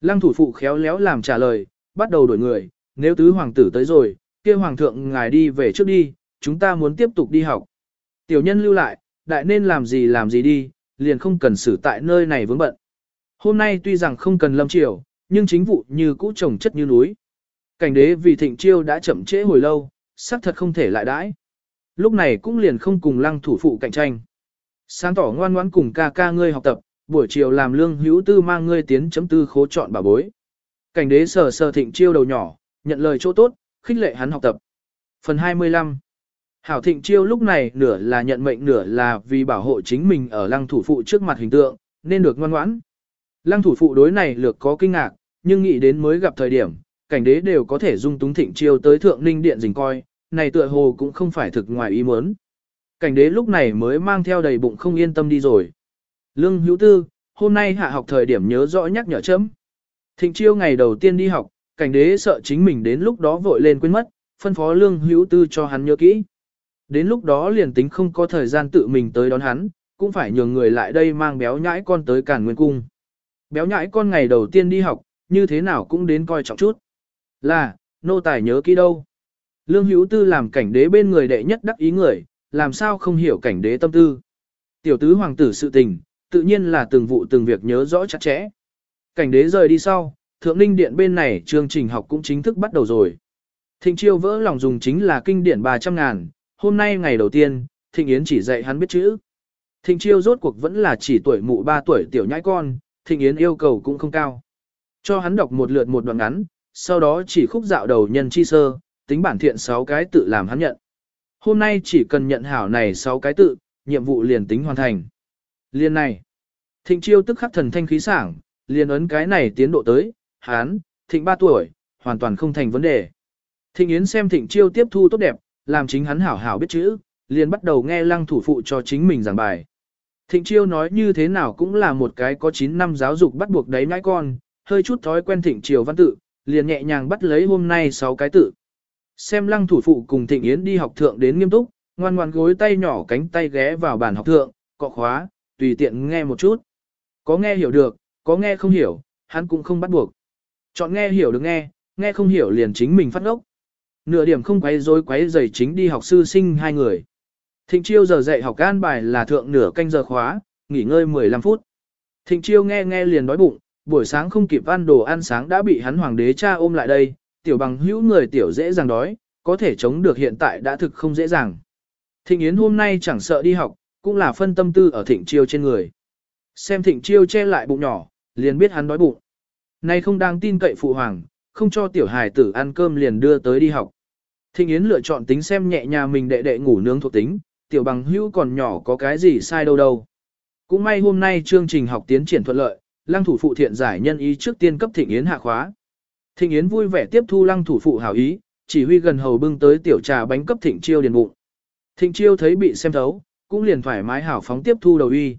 Lăng thủ phụ khéo léo làm trả lời, bắt đầu đổi người, nếu tứ hoàng tử tới rồi, kia hoàng thượng ngài đi về trước đi, chúng ta muốn tiếp tục đi học. Tiểu nhân lưu lại, đại nên làm gì làm gì đi, liền không cần xử tại nơi này vướng bận. Hôm nay tuy rằng không cần lâm triều, nhưng chính vụ như cũ trồng chất như núi. Cảnh đế vì thịnh chiêu đã chậm trễ hồi lâu, xác thật không thể lại đãi. Lúc này cũng liền không cùng lăng thủ phụ cạnh tranh. Sáng tỏ ngoan ngoãn cùng ca ca ngươi học tập, buổi chiều làm lương hữu tư mang ngươi tiến chấm tư khố chọn bà bối. Cảnh đế sờ sờ thịnh chiêu đầu nhỏ, nhận lời chỗ tốt, khích lệ hắn học tập. Phần 25 Hảo Thịnh Chiêu lúc này nửa là nhận mệnh nửa là vì bảo hộ chính mình ở lăng thủ phụ trước mặt hình tượng, nên được ngoan ngoãn. Lăng thủ phụ đối này lược có kinh ngạc, nhưng nghĩ đến mới gặp thời điểm, cảnh đế đều có thể dung túng Thịnh Chiêu tới thượng ninh điện dình coi, này tựa hồ cũng không phải thực ngoài ý muốn. Cảnh đế lúc này mới mang theo đầy bụng không yên tâm đi rồi. Lương hữu tư, hôm nay hạ học thời điểm nhớ rõ nhắc nhở chấm. Thịnh chiêu ngày đầu tiên đi học, cảnh đế sợ chính mình đến lúc đó vội lên quên mất, phân phó lương hữu tư cho hắn nhớ kỹ. Đến lúc đó liền tính không có thời gian tự mình tới đón hắn, cũng phải nhường người lại đây mang béo nhãi con tới cản nguyên cung. Béo nhãi con ngày đầu tiên đi học, như thế nào cũng đến coi trọng chút. Là, nô tài nhớ kỹ đâu. Lương hữu tư làm cảnh đế bên người đệ nhất đắc ý người, làm sao không hiểu cảnh đế tâm tư. Tiểu tứ hoàng tử sự tình, tự nhiên là từng vụ từng việc nhớ rõ chặt chẽ. Cảnh đế rời đi sau, thượng ninh điện bên này chương trình học cũng chính thức bắt đầu rồi. Thịnh chiêu vỡ lòng dùng chính là kinh điển 300 ngàn, hôm nay ngày đầu tiên, Thịnh Yến chỉ dạy hắn biết chữ. Thịnh chiêu rốt cuộc vẫn là chỉ tuổi mụ 3 tuổi tiểu nhãi con, Thịnh Yến yêu cầu cũng không cao. Cho hắn đọc một lượt một đoạn ngắn, sau đó chỉ khúc dạo đầu nhân chi sơ, tính bản thiện 6 cái tự làm hắn nhận. Hôm nay chỉ cần nhận hảo này 6 cái tự, nhiệm vụ liền tính hoàn thành. Liên này, thịnh chiêu tức khắc thần thanh khí sảng, liền ấn cái này tiến độ tới, hán, thịnh 3 tuổi, hoàn toàn không thành vấn đề. Thịnh Yến xem thịnh chiêu tiếp thu tốt đẹp, làm chính hắn hảo hảo biết chữ, liền bắt đầu nghe lăng thủ phụ cho chính mình giảng bài. Thịnh chiêu nói như thế nào cũng là một cái có 9 năm giáo dục bắt buộc đấy ngãi con, hơi chút thói quen thịnh chiêu văn tự, liền nhẹ nhàng bắt lấy hôm nay 6 cái tự. Xem lăng thủ phụ cùng thịnh yến đi học thượng đến nghiêm túc, ngoan ngoan gối tay nhỏ cánh tay ghé vào bàn học thượng, cọ khóa, tùy tiện nghe một chút. Có nghe hiểu được, có nghe không hiểu, hắn cũng không bắt buộc. Chọn nghe hiểu được nghe, nghe không hiểu liền chính mình phát ngốc. Nửa điểm không quấy rối quấy giày chính đi học sư sinh hai người. Thịnh chiêu giờ dạy học an bài là thượng nửa canh giờ khóa, nghỉ ngơi 15 phút. Thịnh chiêu nghe nghe liền đói bụng, buổi sáng không kịp ăn đồ ăn sáng đã bị hắn hoàng đế cha ôm lại đây, tiểu bằng hữu người tiểu dễ dàng đói, có thể chống được hiện tại đã thực không dễ dàng. Thịnh Yến hôm nay chẳng sợ đi học, cũng là phân tâm tư ở thịnh chiêu trên người. Xem thịnh chiêu che lại bụng nhỏ, liền biết hắn đói bụng. Nay không đang tin cậy phụ hoàng, không cho tiểu hài tử ăn cơm liền đưa tới đi học. Thịnh Yến lựa chọn tính xem nhẹ nhà mình đệ đệ ngủ nướng thuộc tính, tiểu bằng hữu còn nhỏ có cái gì sai đâu đâu. Cũng may hôm nay chương trình học tiến triển thuận lợi, lăng thủ phụ thiện giải nhân ý trước tiên cấp Thịnh Yến hạ khóa. Thịnh Yến vui vẻ tiếp thu lăng thủ phụ hảo ý, chỉ huy gần hầu bưng tới tiểu trà bánh cấp Thịnh Chiêu điền bụng. Thịnh Chiêu thấy bị xem thấu, cũng liền thoải mái hảo phóng tiếp thu đầu uy.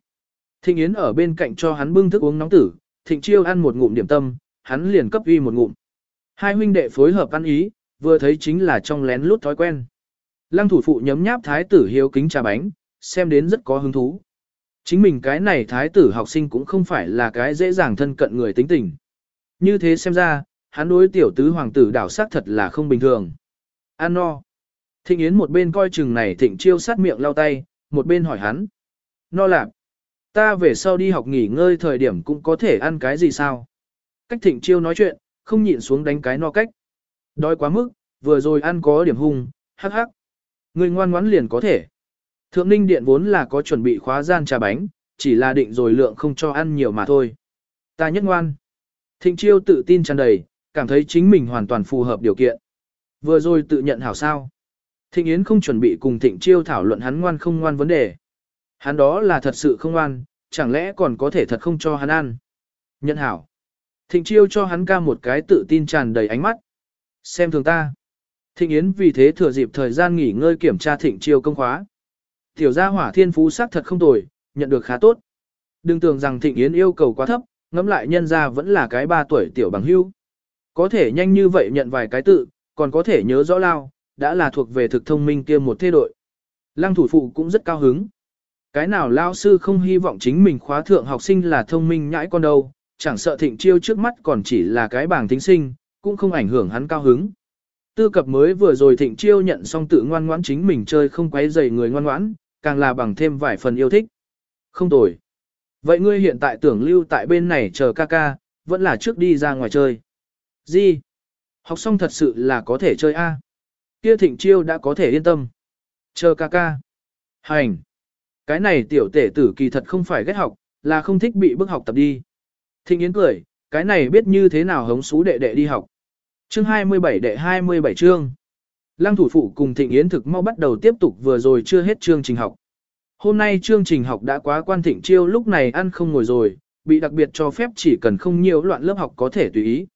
Thịnh Yến ở bên cạnh cho hắn bưng thức uống nóng tử, Thịnh Chiêu ăn một ngụm điểm tâm, hắn liền cấp uy một ngụm. Hai huynh đệ phối hợp ăn ý, vừa thấy chính là trong lén lút thói quen. Lăng thủ phụ nhấm nháp thái tử hiếu kính trà bánh, xem đến rất có hứng thú. Chính mình cái này thái tử học sinh cũng không phải là cái dễ dàng thân cận người tính tình. Như thế xem ra, hắn đối tiểu tứ hoàng tử đảo sát thật là không bình thường. An no. Thịnh Yến một bên coi chừng này thịnh chiêu sát miệng lau tay, một bên hỏi hắn. No lạc. Ta về sau đi học nghỉ ngơi thời điểm cũng có thể ăn cái gì sao? Cách thịnh chiêu nói chuyện, không nhịn xuống đánh cái no cách. Đói quá mức, vừa rồi ăn có điểm hung, hắc hắc. Người ngoan ngoãn liền có thể. Thượng ninh điện vốn là có chuẩn bị khóa gian trà bánh, chỉ là định rồi lượng không cho ăn nhiều mà thôi. Ta nhất ngoan. Thịnh chiêu tự tin tràn đầy, cảm thấy chính mình hoàn toàn phù hợp điều kiện. Vừa rồi tự nhận hảo sao. Thịnh Yến không chuẩn bị cùng Thịnh Chiêu thảo luận hắn ngoan không ngoan vấn đề. Hắn đó là thật sự không ngoan, chẳng lẽ còn có thể thật không cho hắn ăn. Nhận hảo. Thịnh Chiêu cho hắn ca một cái tự tin tràn đầy ánh mắt. Xem thường ta. Thịnh Yến vì thế thừa dịp thời gian nghỉ ngơi kiểm tra Thịnh Chiêu công khóa. Tiểu gia hỏa thiên phú sắc thật không tồi, nhận được khá tốt. Đừng tưởng rằng Thịnh Yến yêu cầu quá thấp, ngẫm lại nhân ra vẫn là cái ba tuổi tiểu bằng hưu. Có thể nhanh như vậy nhận vài cái tự, còn có thể nhớ rõ lao, đã là thuộc về thực thông minh kia một thế đội. Lăng thủ phụ cũng rất cao hứng. Cái nào lao sư không hy vọng chính mình khóa thượng học sinh là thông minh nhãi con đâu, chẳng sợ thịnh chiêu trước mắt còn chỉ là cái bảng tính sinh, cũng không ảnh hưởng hắn cao hứng. Tư cập mới vừa rồi thịnh chiêu nhận xong tự ngoan ngoãn chính mình chơi không quấy rầy người ngoan ngoãn, càng là bằng thêm vài phần yêu thích. Không tồi. Vậy ngươi hiện tại tưởng lưu tại bên này chờ ca ca, vẫn là trước đi ra ngoài chơi. Gì? Học xong thật sự là có thể chơi A. Kia thịnh chiêu đã có thể yên tâm. Chờ ca ca. Hành. Cái này tiểu tể tử kỳ thật không phải ghét học, là không thích bị bức học tập đi. Thịnh Yến cười, cái này biết như thế nào hống xú đệ đệ đi học. Chương 27 đệ 27 chương. Lăng thủ phụ cùng Thịnh Yến thực mau bắt đầu tiếp tục vừa rồi chưa hết chương trình học. Hôm nay chương trình học đã quá quan Thịnh Chiêu lúc này ăn không ngồi rồi, bị đặc biệt cho phép chỉ cần không nhiều loạn lớp học có thể tùy ý.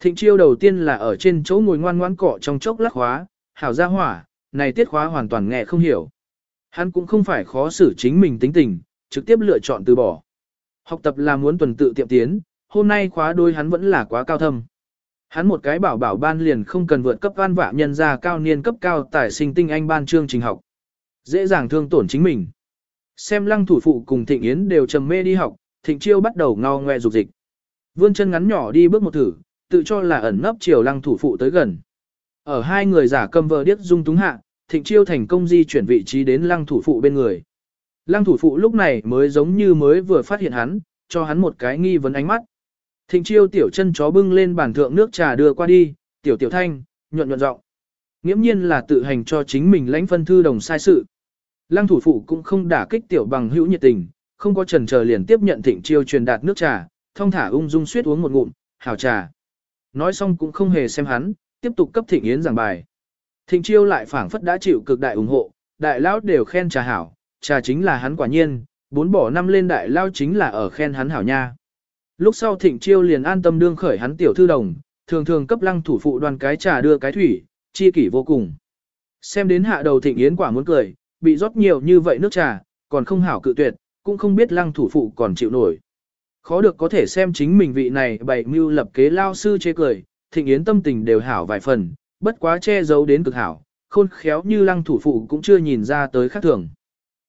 Thịnh Chiêu đầu tiên là ở trên chỗ ngồi ngoan ngoãn cọ trong chốc lắc khóa, hảo ra hỏa, này tiết khóa hoàn toàn nghe không hiểu. Hắn cũng không phải khó xử chính mình tính tình, trực tiếp lựa chọn từ bỏ. Học tập là muốn tuần tự tiệm tiến, hôm nay khóa đôi hắn vẫn là quá cao thâm. Hắn một cái bảo bảo ban liền không cần vượt cấp văn vạ nhân ra cao niên cấp cao tài sinh tinh anh ban chương trình học. Dễ dàng thương tổn chính mình. Xem lăng thủ phụ cùng thịnh yến đều trầm mê đi học, thịnh chiêu bắt đầu ngao ngoe dục dịch. Vươn chân ngắn nhỏ đi bước một thử, tự cho là ẩn nấp chiều lăng thủ phụ tới gần. Ở hai người giả cầm vờ điếc dung túng hạ, thịnh chiêu thành công di chuyển vị trí đến lăng thủ phụ bên người. Lăng thủ phụ lúc này mới giống như mới vừa phát hiện hắn, cho hắn một cái nghi vấn ánh mắt. Thịnh chiêu tiểu chân chó bưng lên bàn thượng nước trà đưa qua đi, tiểu tiểu thanh, nhuận nhuận giọng. Nghiễm nhiên là tự hành cho chính mình lãnh phân thư đồng sai sự. Lăng thủ phụ cũng không đả kích tiểu bằng hữu nhiệt tình, không có trần chờ liền tiếp nhận thịnh chiêu truyền đạt nước trà, thông thả ung dung suýt uống một ngụm, hảo trà. Nói xong cũng không hề xem hắn, tiếp tục cấp thịnh yến giảng bài. Thịnh chiêu lại phảng phất đã chịu cực đại ủng hộ, đại lão đều khen trà hảo, trà chính là hắn quả nhiên, bốn bỏ năm lên đại lao chính là ở khen hắn hảo nha. Lúc sau thịnh chiêu liền an tâm đương khởi hắn tiểu thư đồng, thường thường cấp lăng thủ phụ đoàn cái trà đưa cái thủy, chi kỷ vô cùng. Xem đến hạ đầu thịnh yến quả muốn cười, bị rót nhiều như vậy nước trà, còn không hảo cự tuyệt, cũng không biết lăng thủ phụ còn chịu nổi. Khó được có thể xem chính mình vị này bày mưu lập kế lao sư chê cười, thịnh yến tâm tình đều hảo vài phần, bất quá che giấu đến cực hảo, khôn khéo như lăng thủ phụ cũng chưa nhìn ra tới khác thường.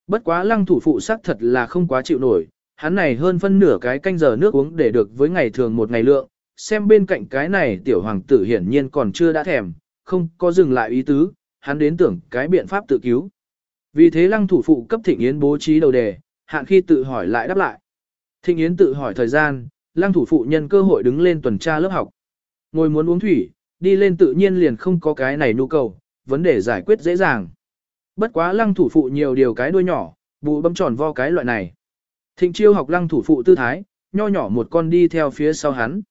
Bất quá lăng thủ phụ xác thật là không quá chịu nổi, hắn này hơn phân nửa cái canh giờ nước uống để được với ngày thường một ngày lượng, xem bên cạnh cái này tiểu hoàng tử hiển nhiên còn chưa đã thèm, không có dừng lại ý tứ, hắn đến tưởng cái biện pháp tự cứu. Vì thế lăng thủ phụ cấp thịnh yến bố trí đầu đề, hạn khi tự hỏi lại đáp lại. Thịnh yến tự hỏi thời gian, lăng thủ phụ nhân cơ hội đứng lên tuần tra lớp học. Ngồi muốn uống thủy, đi lên tự nhiên liền không có cái này nhu cầu, vấn đề giải quyết dễ dàng. Bất quá lăng thủ phụ nhiều điều cái đuôi nhỏ, bù bấm tròn vo cái loại này. Thịnh chiêu học lăng thủ phụ tư thái, nho nhỏ một con đi theo phía sau hắn.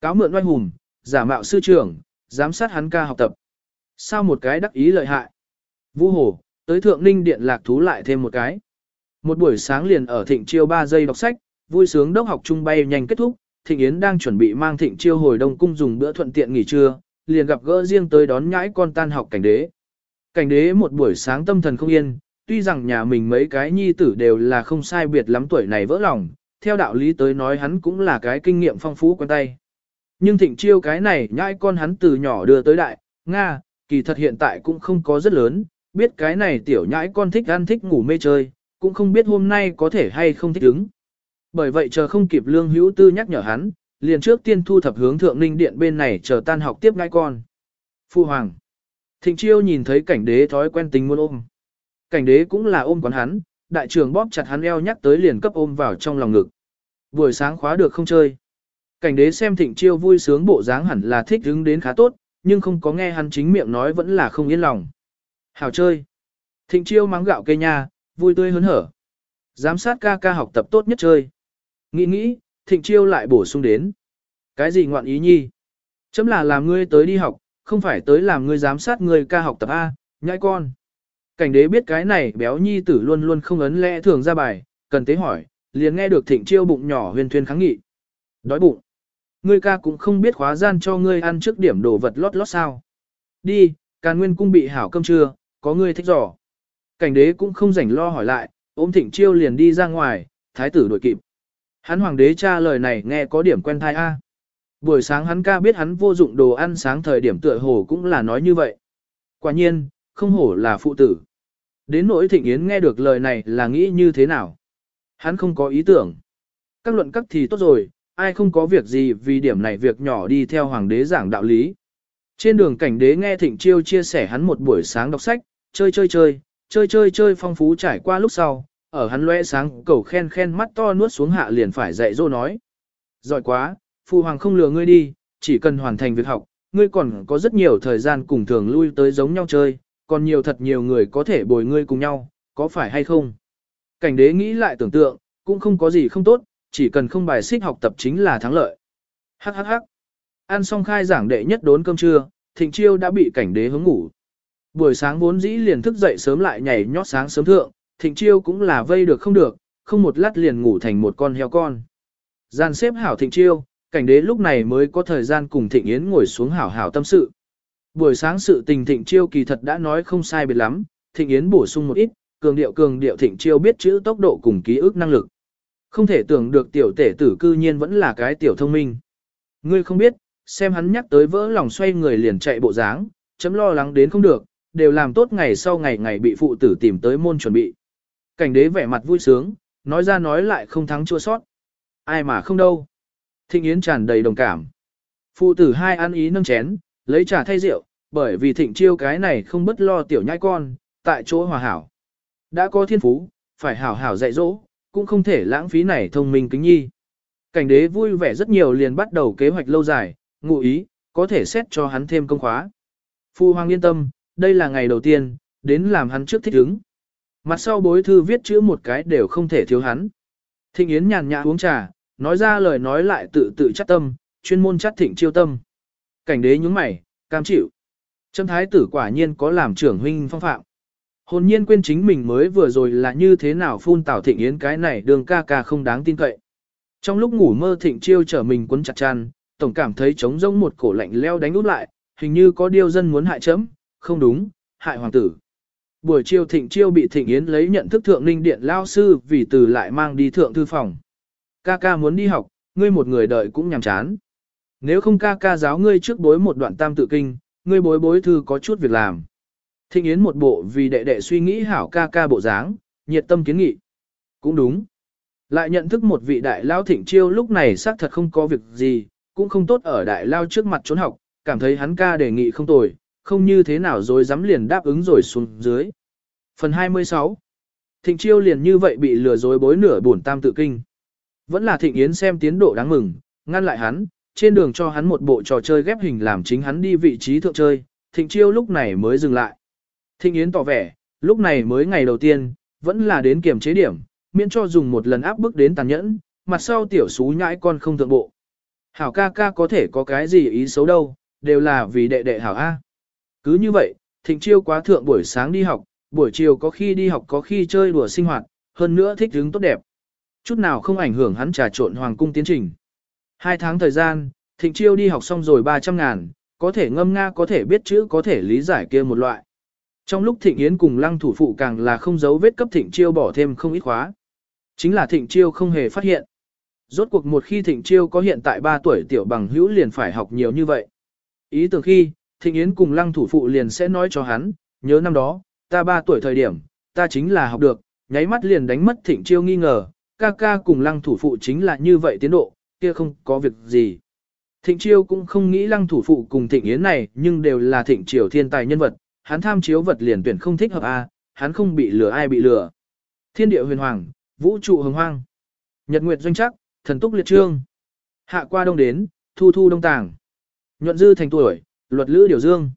Cáo mượn oai hùng, giả mạo sư trưởng, giám sát hắn ca học tập. Sao một cái đắc ý lợi hại. Vũ hồ, tới thượng ninh điện lạc thú lại thêm một cái. Một buổi sáng liền ở thịnh chiêu 3 giây đọc sách, vui sướng đốc học trung bay nhanh kết thúc, thịnh yến đang chuẩn bị mang thịnh chiêu hồi đông cung dùng bữa thuận tiện nghỉ trưa, liền gặp gỡ riêng tới đón nhãi con tan học cảnh đế. Cảnh đế một buổi sáng tâm thần không yên, tuy rằng nhà mình mấy cái nhi tử đều là không sai biệt lắm tuổi này vỡ lòng, theo đạo lý tới nói hắn cũng là cái kinh nghiệm phong phú quen tay. Nhưng thịnh chiêu cái này nhãi con hắn từ nhỏ đưa tới đại, Nga, kỳ thật hiện tại cũng không có rất lớn, biết cái này tiểu nhãi con thích ăn thích ngủ mê chơi, cũng không biết hôm nay có thể hay không thích ứng. Bởi vậy chờ không kịp lương hữu tư nhắc nhở hắn, liền trước tiên thu thập hướng thượng ninh điện bên này chờ tan học tiếp nhãi con. Phu Hoàng. Thịnh chiêu nhìn thấy cảnh đế thói quen tính muốn ôm. Cảnh đế cũng là ôm quán hắn, đại trưởng bóp chặt hắn eo nhắc tới liền cấp ôm vào trong lòng ngực. Buổi sáng khóa được không chơi. Cảnh đế xem thịnh chiêu vui sướng bộ dáng hẳn là thích hứng đến khá tốt, nhưng không có nghe hắn chính miệng nói vẫn là không yên lòng. Hảo chơi. Thịnh chiêu mắng gạo cây nha, vui tươi hớn hở. Giám sát ca ca học tập tốt nhất chơi. Nghĩ nghĩ, thịnh chiêu lại bổ sung đến. Cái gì ngoạn ý nhi? Chấm là làm ngươi tới đi học, không phải tới làm ngươi giám sát ngươi ca học tập A, nhãi con. Cảnh đế biết cái này béo nhi tử luôn luôn không ấn lẽ thường ra bài, cần tế hỏi, liền nghe được thịnh chiêu bụng nhỏ huyền thuyên kháng nghị. Đói bụng. Ngươi ca cũng không biết khóa gian cho ngươi ăn trước điểm đồ vật lót lót sao. Đi, càn nguyên cung bị hảo cơm trưa, có ngươi thích giỏ. Cảnh đế cũng không rảnh lo hỏi lại, ôm thịnh chiêu liền đi ra ngoài, thái tử đuổi kịp. Hắn hoàng đế cha lời này nghe có điểm quen thai A. Buổi sáng hắn ca biết hắn vô dụng đồ ăn sáng thời điểm tựa hồ cũng là nói như vậy. Quả nhiên, không hổ là phụ tử. Đến nỗi thịnh yến nghe được lời này là nghĩ như thế nào. Hắn không có ý tưởng. Các luận các thì tốt rồi, ai không có việc gì vì điểm này việc nhỏ đi theo hoàng đế giảng đạo lý. Trên đường cảnh đế nghe thịnh chiêu chia sẻ hắn một buổi sáng đọc sách, chơi chơi chơi, chơi chơi chơi phong phú trải qua lúc sau, ở hắn loe sáng cầu khen khen mắt to nuốt xuống hạ liền phải dạy dỗ nói. Giỏi quá, phụ hoàng không lừa ngươi đi, chỉ cần hoàn thành việc học, ngươi còn có rất nhiều thời gian cùng thường lui tới giống nhau chơi, còn nhiều thật nhiều người có thể bồi ngươi cùng nhau, có phải hay không? Cảnh đế nghĩ lại tưởng tượng, cũng không có gì không tốt, chỉ cần không bài xích học tập chính là thắng lợi. Hắc hắc hắc. Ăn xong khai giảng đệ nhất đốn cơm trưa, thịnh chiêu đã bị cảnh đế hướng ngủ. Buổi sáng vốn dĩ liền thức dậy sớm lại nhảy nhót sáng sớm thượng, thịnh chiêu cũng là vây được không được, không một lát liền ngủ thành một con heo con. Gian xếp hảo thịnh chiêu, cảnh đế lúc này mới có thời gian cùng thịnh yến ngồi xuống hảo hảo tâm sự. Buổi sáng sự tình thịnh chiêu kỳ thật đã nói không sai biệt lắm, thịnh yến bổ sung một ít, cường điệu cường điệu thịnh chiêu biết chữ tốc độ cùng ký ức năng lực. Không thể tưởng được tiểu tể tử cư nhiên vẫn là cái tiểu thông minh. Ngươi không biết, xem hắn nhắc tới vỡ lòng xoay người liền chạy bộ dáng, chấm lo lắng đến không được, đều làm tốt ngày sau ngày ngày bị phụ tử tìm tới môn chuẩn bị. Cảnh đế vẻ mặt vui sướng, nói ra nói lại không thắng chua sót. Ai mà không đâu. Thịnh Yến tràn đầy đồng cảm. Phụ tử hai ăn ý nâng chén, lấy trà thay rượu, bởi vì thịnh chiêu cái này không bất lo tiểu nhai con, tại chỗ hòa hảo. Đã có thiên phú, phải hảo hảo dạy dỗ, cũng không thể lãng phí này thông minh kính nhi. Cảnh đế vui vẻ rất nhiều liền bắt đầu kế hoạch lâu dài, ngụ ý, có thể xét cho hắn thêm công khóa. Phu hoàng yên tâm, đây là ngày đầu tiên, đến làm hắn trước thích ứng. Mặt sau bối thư viết chữ một cái đều không thể thiếu hắn. Thịnh Yến nhàn nhã uống trà, nói ra lời nói lại tự tự chắc tâm, chuyên môn chắc thịnh chiêu tâm. Cảnh đế nhúng mày, cam chịu. Trâm thái tử quả nhiên có làm trưởng huynh phong phạm. Hồn nhiên quên chính mình mới vừa rồi là như thế nào phun tảo thịnh yến cái này đường ca ca không đáng tin cậy. Trong lúc ngủ mơ thịnh chiêu trở mình quấn chặt chăn, tổng cảm thấy trống rỗng một cổ lạnh leo đánh út lại, hình như có điều dân muốn hại chấm, không đúng, hại hoàng tử. Buổi chiều thịnh chiêu bị thịnh yến lấy nhận thức thượng linh điện lao sư vì từ lại mang đi thượng thư phòng. Ca ca muốn đi học, ngươi một người đợi cũng nhàm chán. Nếu không ca ca giáo ngươi trước bối một đoạn tam tự kinh, ngươi bối bối thư có chút việc làm. Thịnh Yến một bộ vì đệ đệ suy nghĩ hảo ca ca bộ dáng, nhiệt tâm kiến nghị. Cũng đúng. Lại nhận thức một vị đại lao thịnh chiêu lúc này xác thật không có việc gì, cũng không tốt ở đại lao trước mặt trốn học, cảm thấy hắn ca đề nghị không tồi, không như thế nào rồi dám liền đáp ứng rồi xuống dưới. Phần 26 Thịnh chiêu liền như vậy bị lừa dối bối nửa buồn tam tự kinh. Vẫn là thịnh yến xem tiến độ đáng mừng, ngăn lại hắn, trên đường cho hắn một bộ trò chơi ghép hình làm chính hắn đi vị trí thượng chơi, thịnh chiêu lúc này mới dừng lại. Thịnh yến tỏ vẻ, lúc này mới ngày đầu tiên, vẫn là đến kiểm chế điểm, miễn cho dùng một lần áp bức đến tàn nhẫn, mặt sau tiểu xú nhãi con không thượng bộ. Hảo ca ca có thể có cái gì ý xấu đâu, đều là vì đệ đệ hảo A. Cứ như vậy, thịnh chiêu quá thượng buổi sáng đi học, buổi chiều có khi đi học có khi chơi đùa sinh hoạt, hơn nữa thích hứng tốt đẹp. Chút nào không ảnh hưởng hắn trà trộn hoàng cung tiến trình. Hai tháng thời gian, thịnh chiêu đi học xong rồi 300 ngàn, có thể ngâm nga có thể biết chữ có thể lý giải kia một loại. Trong lúc thịnh yến cùng lăng thủ phụ càng là không giấu vết cấp thịnh chiêu bỏ thêm không ít khóa. Chính là thịnh chiêu không hề phát hiện. Rốt cuộc một khi thịnh chiêu có hiện tại 3 tuổi tiểu bằng hữu liền phải học nhiều như vậy. Ý tưởng khi, thịnh yến cùng lăng thủ phụ liền sẽ nói cho hắn, nhớ năm đó, ta 3 tuổi thời điểm, ta chính là học được, nháy mắt liền đánh mất thịnh chiêu nghi ngờ, ca ca cùng lăng thủ phụ chính là như vậy tiến độ, kia không có việc gì. Thịnh chiêu cũng không nghĩ lăng thủ phụ cùng thịnh yến này, nhưng đều là thịnh triều thiên tài nhân vật, hắn tham chiếu vật liền tuyển không thích hợp a, hắn không bị lừa ai bị lừa. Thiên địa huyền hoàng, vũ trụ hồng hoang. Nhật nguyệt doanh chắc, thần túc liệt trương. Hạ qua đông đến, thu thu đông tàng. Nhuận dư thành tuổi, luật lữ điều dương.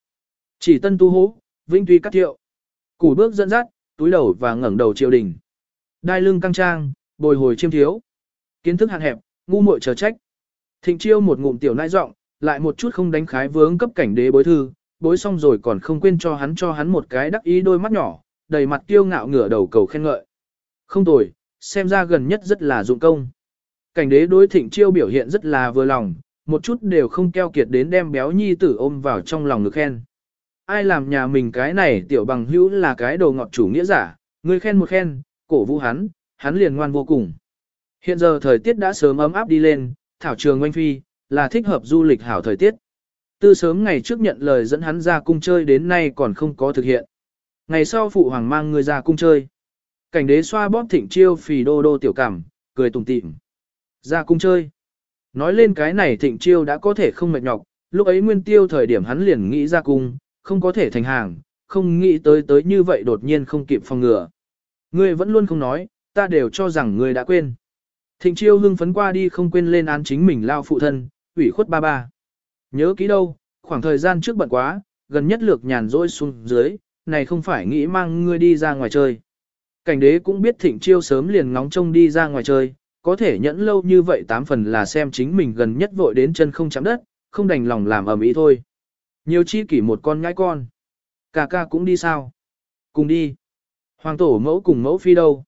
Chỉ tân tu hố, vinh tuy cắt thiệu. Củ bước dẫn dắt, túi đầu và ngẩng đầu triều đình. Đai lưng căng trang, bồi hồi chiêm thiếu. Kiến thức hạn hẹp, ngu muội chờ trách. Thịnh chiêu một ngụm tiểu nãi giọng, lại một chút không đánh khái vướng cấp cảnh đế bối thư, bối xong rồi còn không quên cho hắn cho hắn một cái đắc ý đôi mắt nhỏ, đầy mặt kiêu ngạo ngửa đầu cầu khen ngợi. Không tồi, xem ra gần nhất rất là dụng công. Cảnh đế đối thịnh chiêu biểu hiện rất là vừa lòng, một chút đều không keo kiệt đến đem béo nhi tử ôm vào trong lòng ngực khen. Ai làm nhà mình cái này tiểu bằng hữu là cái đồ ngọt chủ nghĩa giả, người khen một khen, cổ vũ hắn, hắn liền ngoan vô cùng. Hiện giờ thời tiết đã sớm ấm áp đi lên, thảo trường oanh phi, là thích hợp du lịch hảo thời tiết. Tư sớm ngày trước nhận lời dẫn hắn ra cung chơi đến nay còn không có thực hiện. Ngày sau phụ hoàng mang người ra cung chơi. Cảnh đế xoa bóp thịnh chiêu phì đô đô tiểu cảm, cười tùng tịm. Ra cung chơi. Nói lên cái này thịnh chiêu đã có thể không mệt nhọc, lúc ấy nguyên tiêu thời điểm hắn liền nghĩ ra cung, không có thể thành hàng, không nghĩ tới tới như vậy đột nhiên không kịp phòng ngừa. Ngươi vẫn luôn không nói, ta đều cho rằng ngươi đã quên. Thịnh chiêu hưng phấn qua đi không quên lên án chính mình lao phụ thân, ủy khuất ba ba. Nhớ kỹ đâu, khoảng thời gian trước bận quá, gần nhất lược nhàn rỗi xuống dưới, này không phải nghĩ mang ngươi đi ra ngoài chơi. Cảnh đế cũng biết thịnh chiêu sớm liền ngóng trông đi ra ngoài chơi, có thể nhẫn lâu như vậy tám phần là xem chính mình gần nhất vội đến chân không chạm đất, không đành lòng làm ầm ĩ thôi. Nhiều chi kỷ một con ngãi con. Cà ca cũng đi sao? Cùng đi. Hoàng tổ mẫu cùng mẫu phi đâu?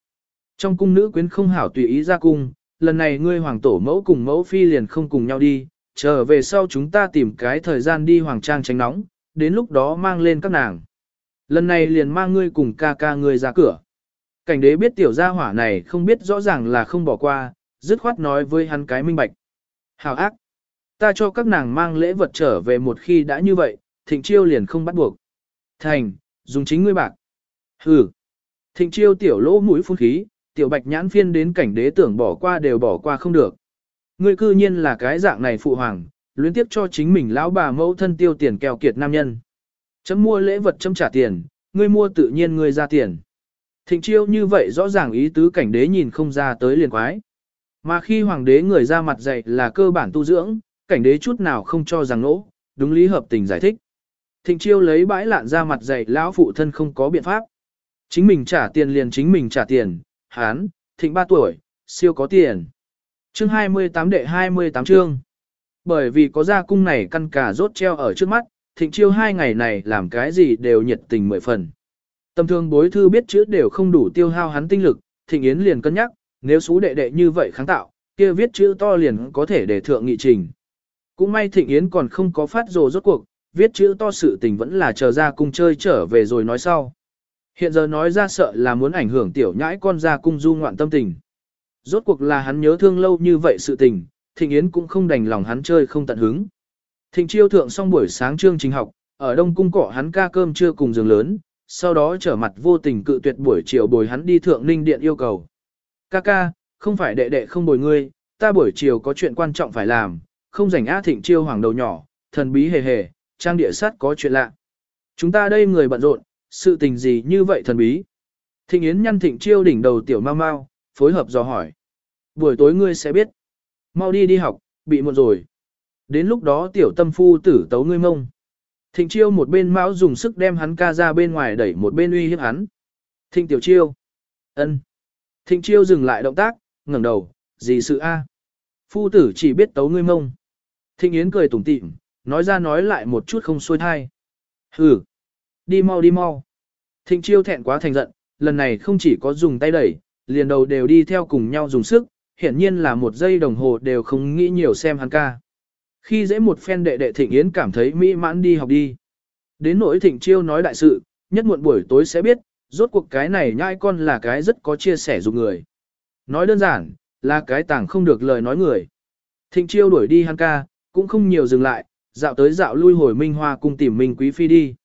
Trong cung nữ quyến không hảo tùy ý ra cung, lần này ngươi hoàng tổ mẫu cùng mẫu phi liền không cùng nhau đi, trở về sau chúng ta tìm cái thời gian đi hoàng trang tránh nóng, đến lúc đó mang lên các nàng. Lần này liền mang ngươi cùng ca ca ngươi ra cửa. Cảnh đế biết tiểu gia hỏa này không biết rõ ràng là không bỏ qua, dứt khoát nói với hắn cái minh bạch. Hào ác. Ta cho các nàng mang lễ vật trở về một khi đã như vậy, thịnh chiêu liền không bắt buộc. Thành, dùng chính ngươi bạc. Hừ. Thịnh chiêu tiểu lỗ mũi phun khí, tiểu bạch nhãn phiên đến cảnh đế tưởng bỏ qua đều bỏ qua không được. Ngươi cư nhiên là cái dạng này phụ hoàng, luyến tiếp cho chính mình lão bà mẫu thân tiêu tiền kèo kiệt nam nhân. Chấm mua lễ vật chấm trả tiền, ngươi mua tự nhiên ngươi ra tiền. Thịnh chiêu như vậy rõ ràng ý tứ cảnh đế nhìn không ra tới liền quái. Mà khi hoàng đế người ra mặt dạy là cơ bản tu dưỡng, cảnh đế chút nào không cho rằng nỗ, đúng lý hợp tình giải thích. Thịnh chiêu lấy bãi lạn ra mặt dạy lão phụ thân không có biện pháp. Chính mình trả tiền liền chính mình trả tiền, hán, thịnh 3 tuổi, siêu có tiền. Chương 28 đệ 28 chương. Bởi vì có gia cung này căn cả rốt treo ở trước mắt, thịnh chiêu hai ngày này làm cái gì đều nhiệt tình mười phần. Tâm thương bối thư biết chữ đều không đủ tiêu hao hắn tinh lực, thịnh yến liền cân nhắc, nếu xú đệ đệ như vậy kháng tạo, kia viết chữ to liền có thể để thượng nghị trình. Cũng may thịnh yến còn không có phát rồ rốt cuộc, viết chữ to sự tình vẫn là chờ ra cung chơi trở về rồi nói sau. Hiện giờ nói ra sợ là muốn ảnh hưởng tiểu nhãi con ra cung du ngoạn tâm tình. Rốt cuộc là hắn nhớ thương lâu như vậy sự tình, Thịnh Yến cũng không đành lòng hắn chơi không tận hứng. Thịnh Chiêu thượng xong buổi sáng chương trình học, ở Đông cung cỏ hắn ca cơm trưa cùng giường lớn, sau đó trở mặt vô tình cự tuyệt buổi chiều bồi hắn đi thượng ninh điện yêu cầu. Ca ca, không phải đệ đệ không bồi ngươi, ta buổi chiều có chuyện quan trọng phải làm, không rảnh á Thịnh Chiêu hoàng đầu nhỏ, thần bí hề hề, trang địa sát có chuyện lạ. Chúng ta đây người bận rộn, sự tình gì như vậy thần bí. Thịnh Yến nhăn Thịnh Chiêu đỉnh đầu tiểu mau mau, phối hợp dò hỏi. Buổi tối ngươi sẽ biết. Mau đi đi học, bị muộn rồi. Đến lúc đó tiểu tâm phu tử tấu ngươi mông. Thịnh chiêu một bên mão dùng sức đem hắn ca ra bên ngoài đẩy một bên uy hiếp hắn. Thịnh tiểu chiêu. ân. Thịnh chiêu dừng lại động tác, ngẩng đầu, gì sự a? Phu tử chỉ biết tấu ngươi mông. Thịnh Yến cười tủm tỉm, nói ra nói lại một chút không xuôi thai. Hừ. Đi mau đi mau. Thịnh chiêu thẹn quá thành giận, lần này không chỉ có dùng tay đẩy, liền đầu đều đi theo cùng nhau dùng sức, hiển nhiên là một giây đồng hồ đều không nghĩ nhiều xem hắn ca. Khi dễ một phen đệ đệ Thịnh Yến cảm thấy mỹ mãn đi học đi. Đến nỗi Thịnh Chiêu nói đại sự, nhất muộn buổi tối sẽ biết, rốt cuộc cái này nhai con là cái rất có chia sẻ dùng người. Nói đơn giản, là cái tảng không được lời nói người. Thịnh Chiêu đuổi đi hắn ca, cũng không nhiều dừng lại, dạo tới dạo lui hồi Minh Hoa cung tìm Minh Quý Phi đi.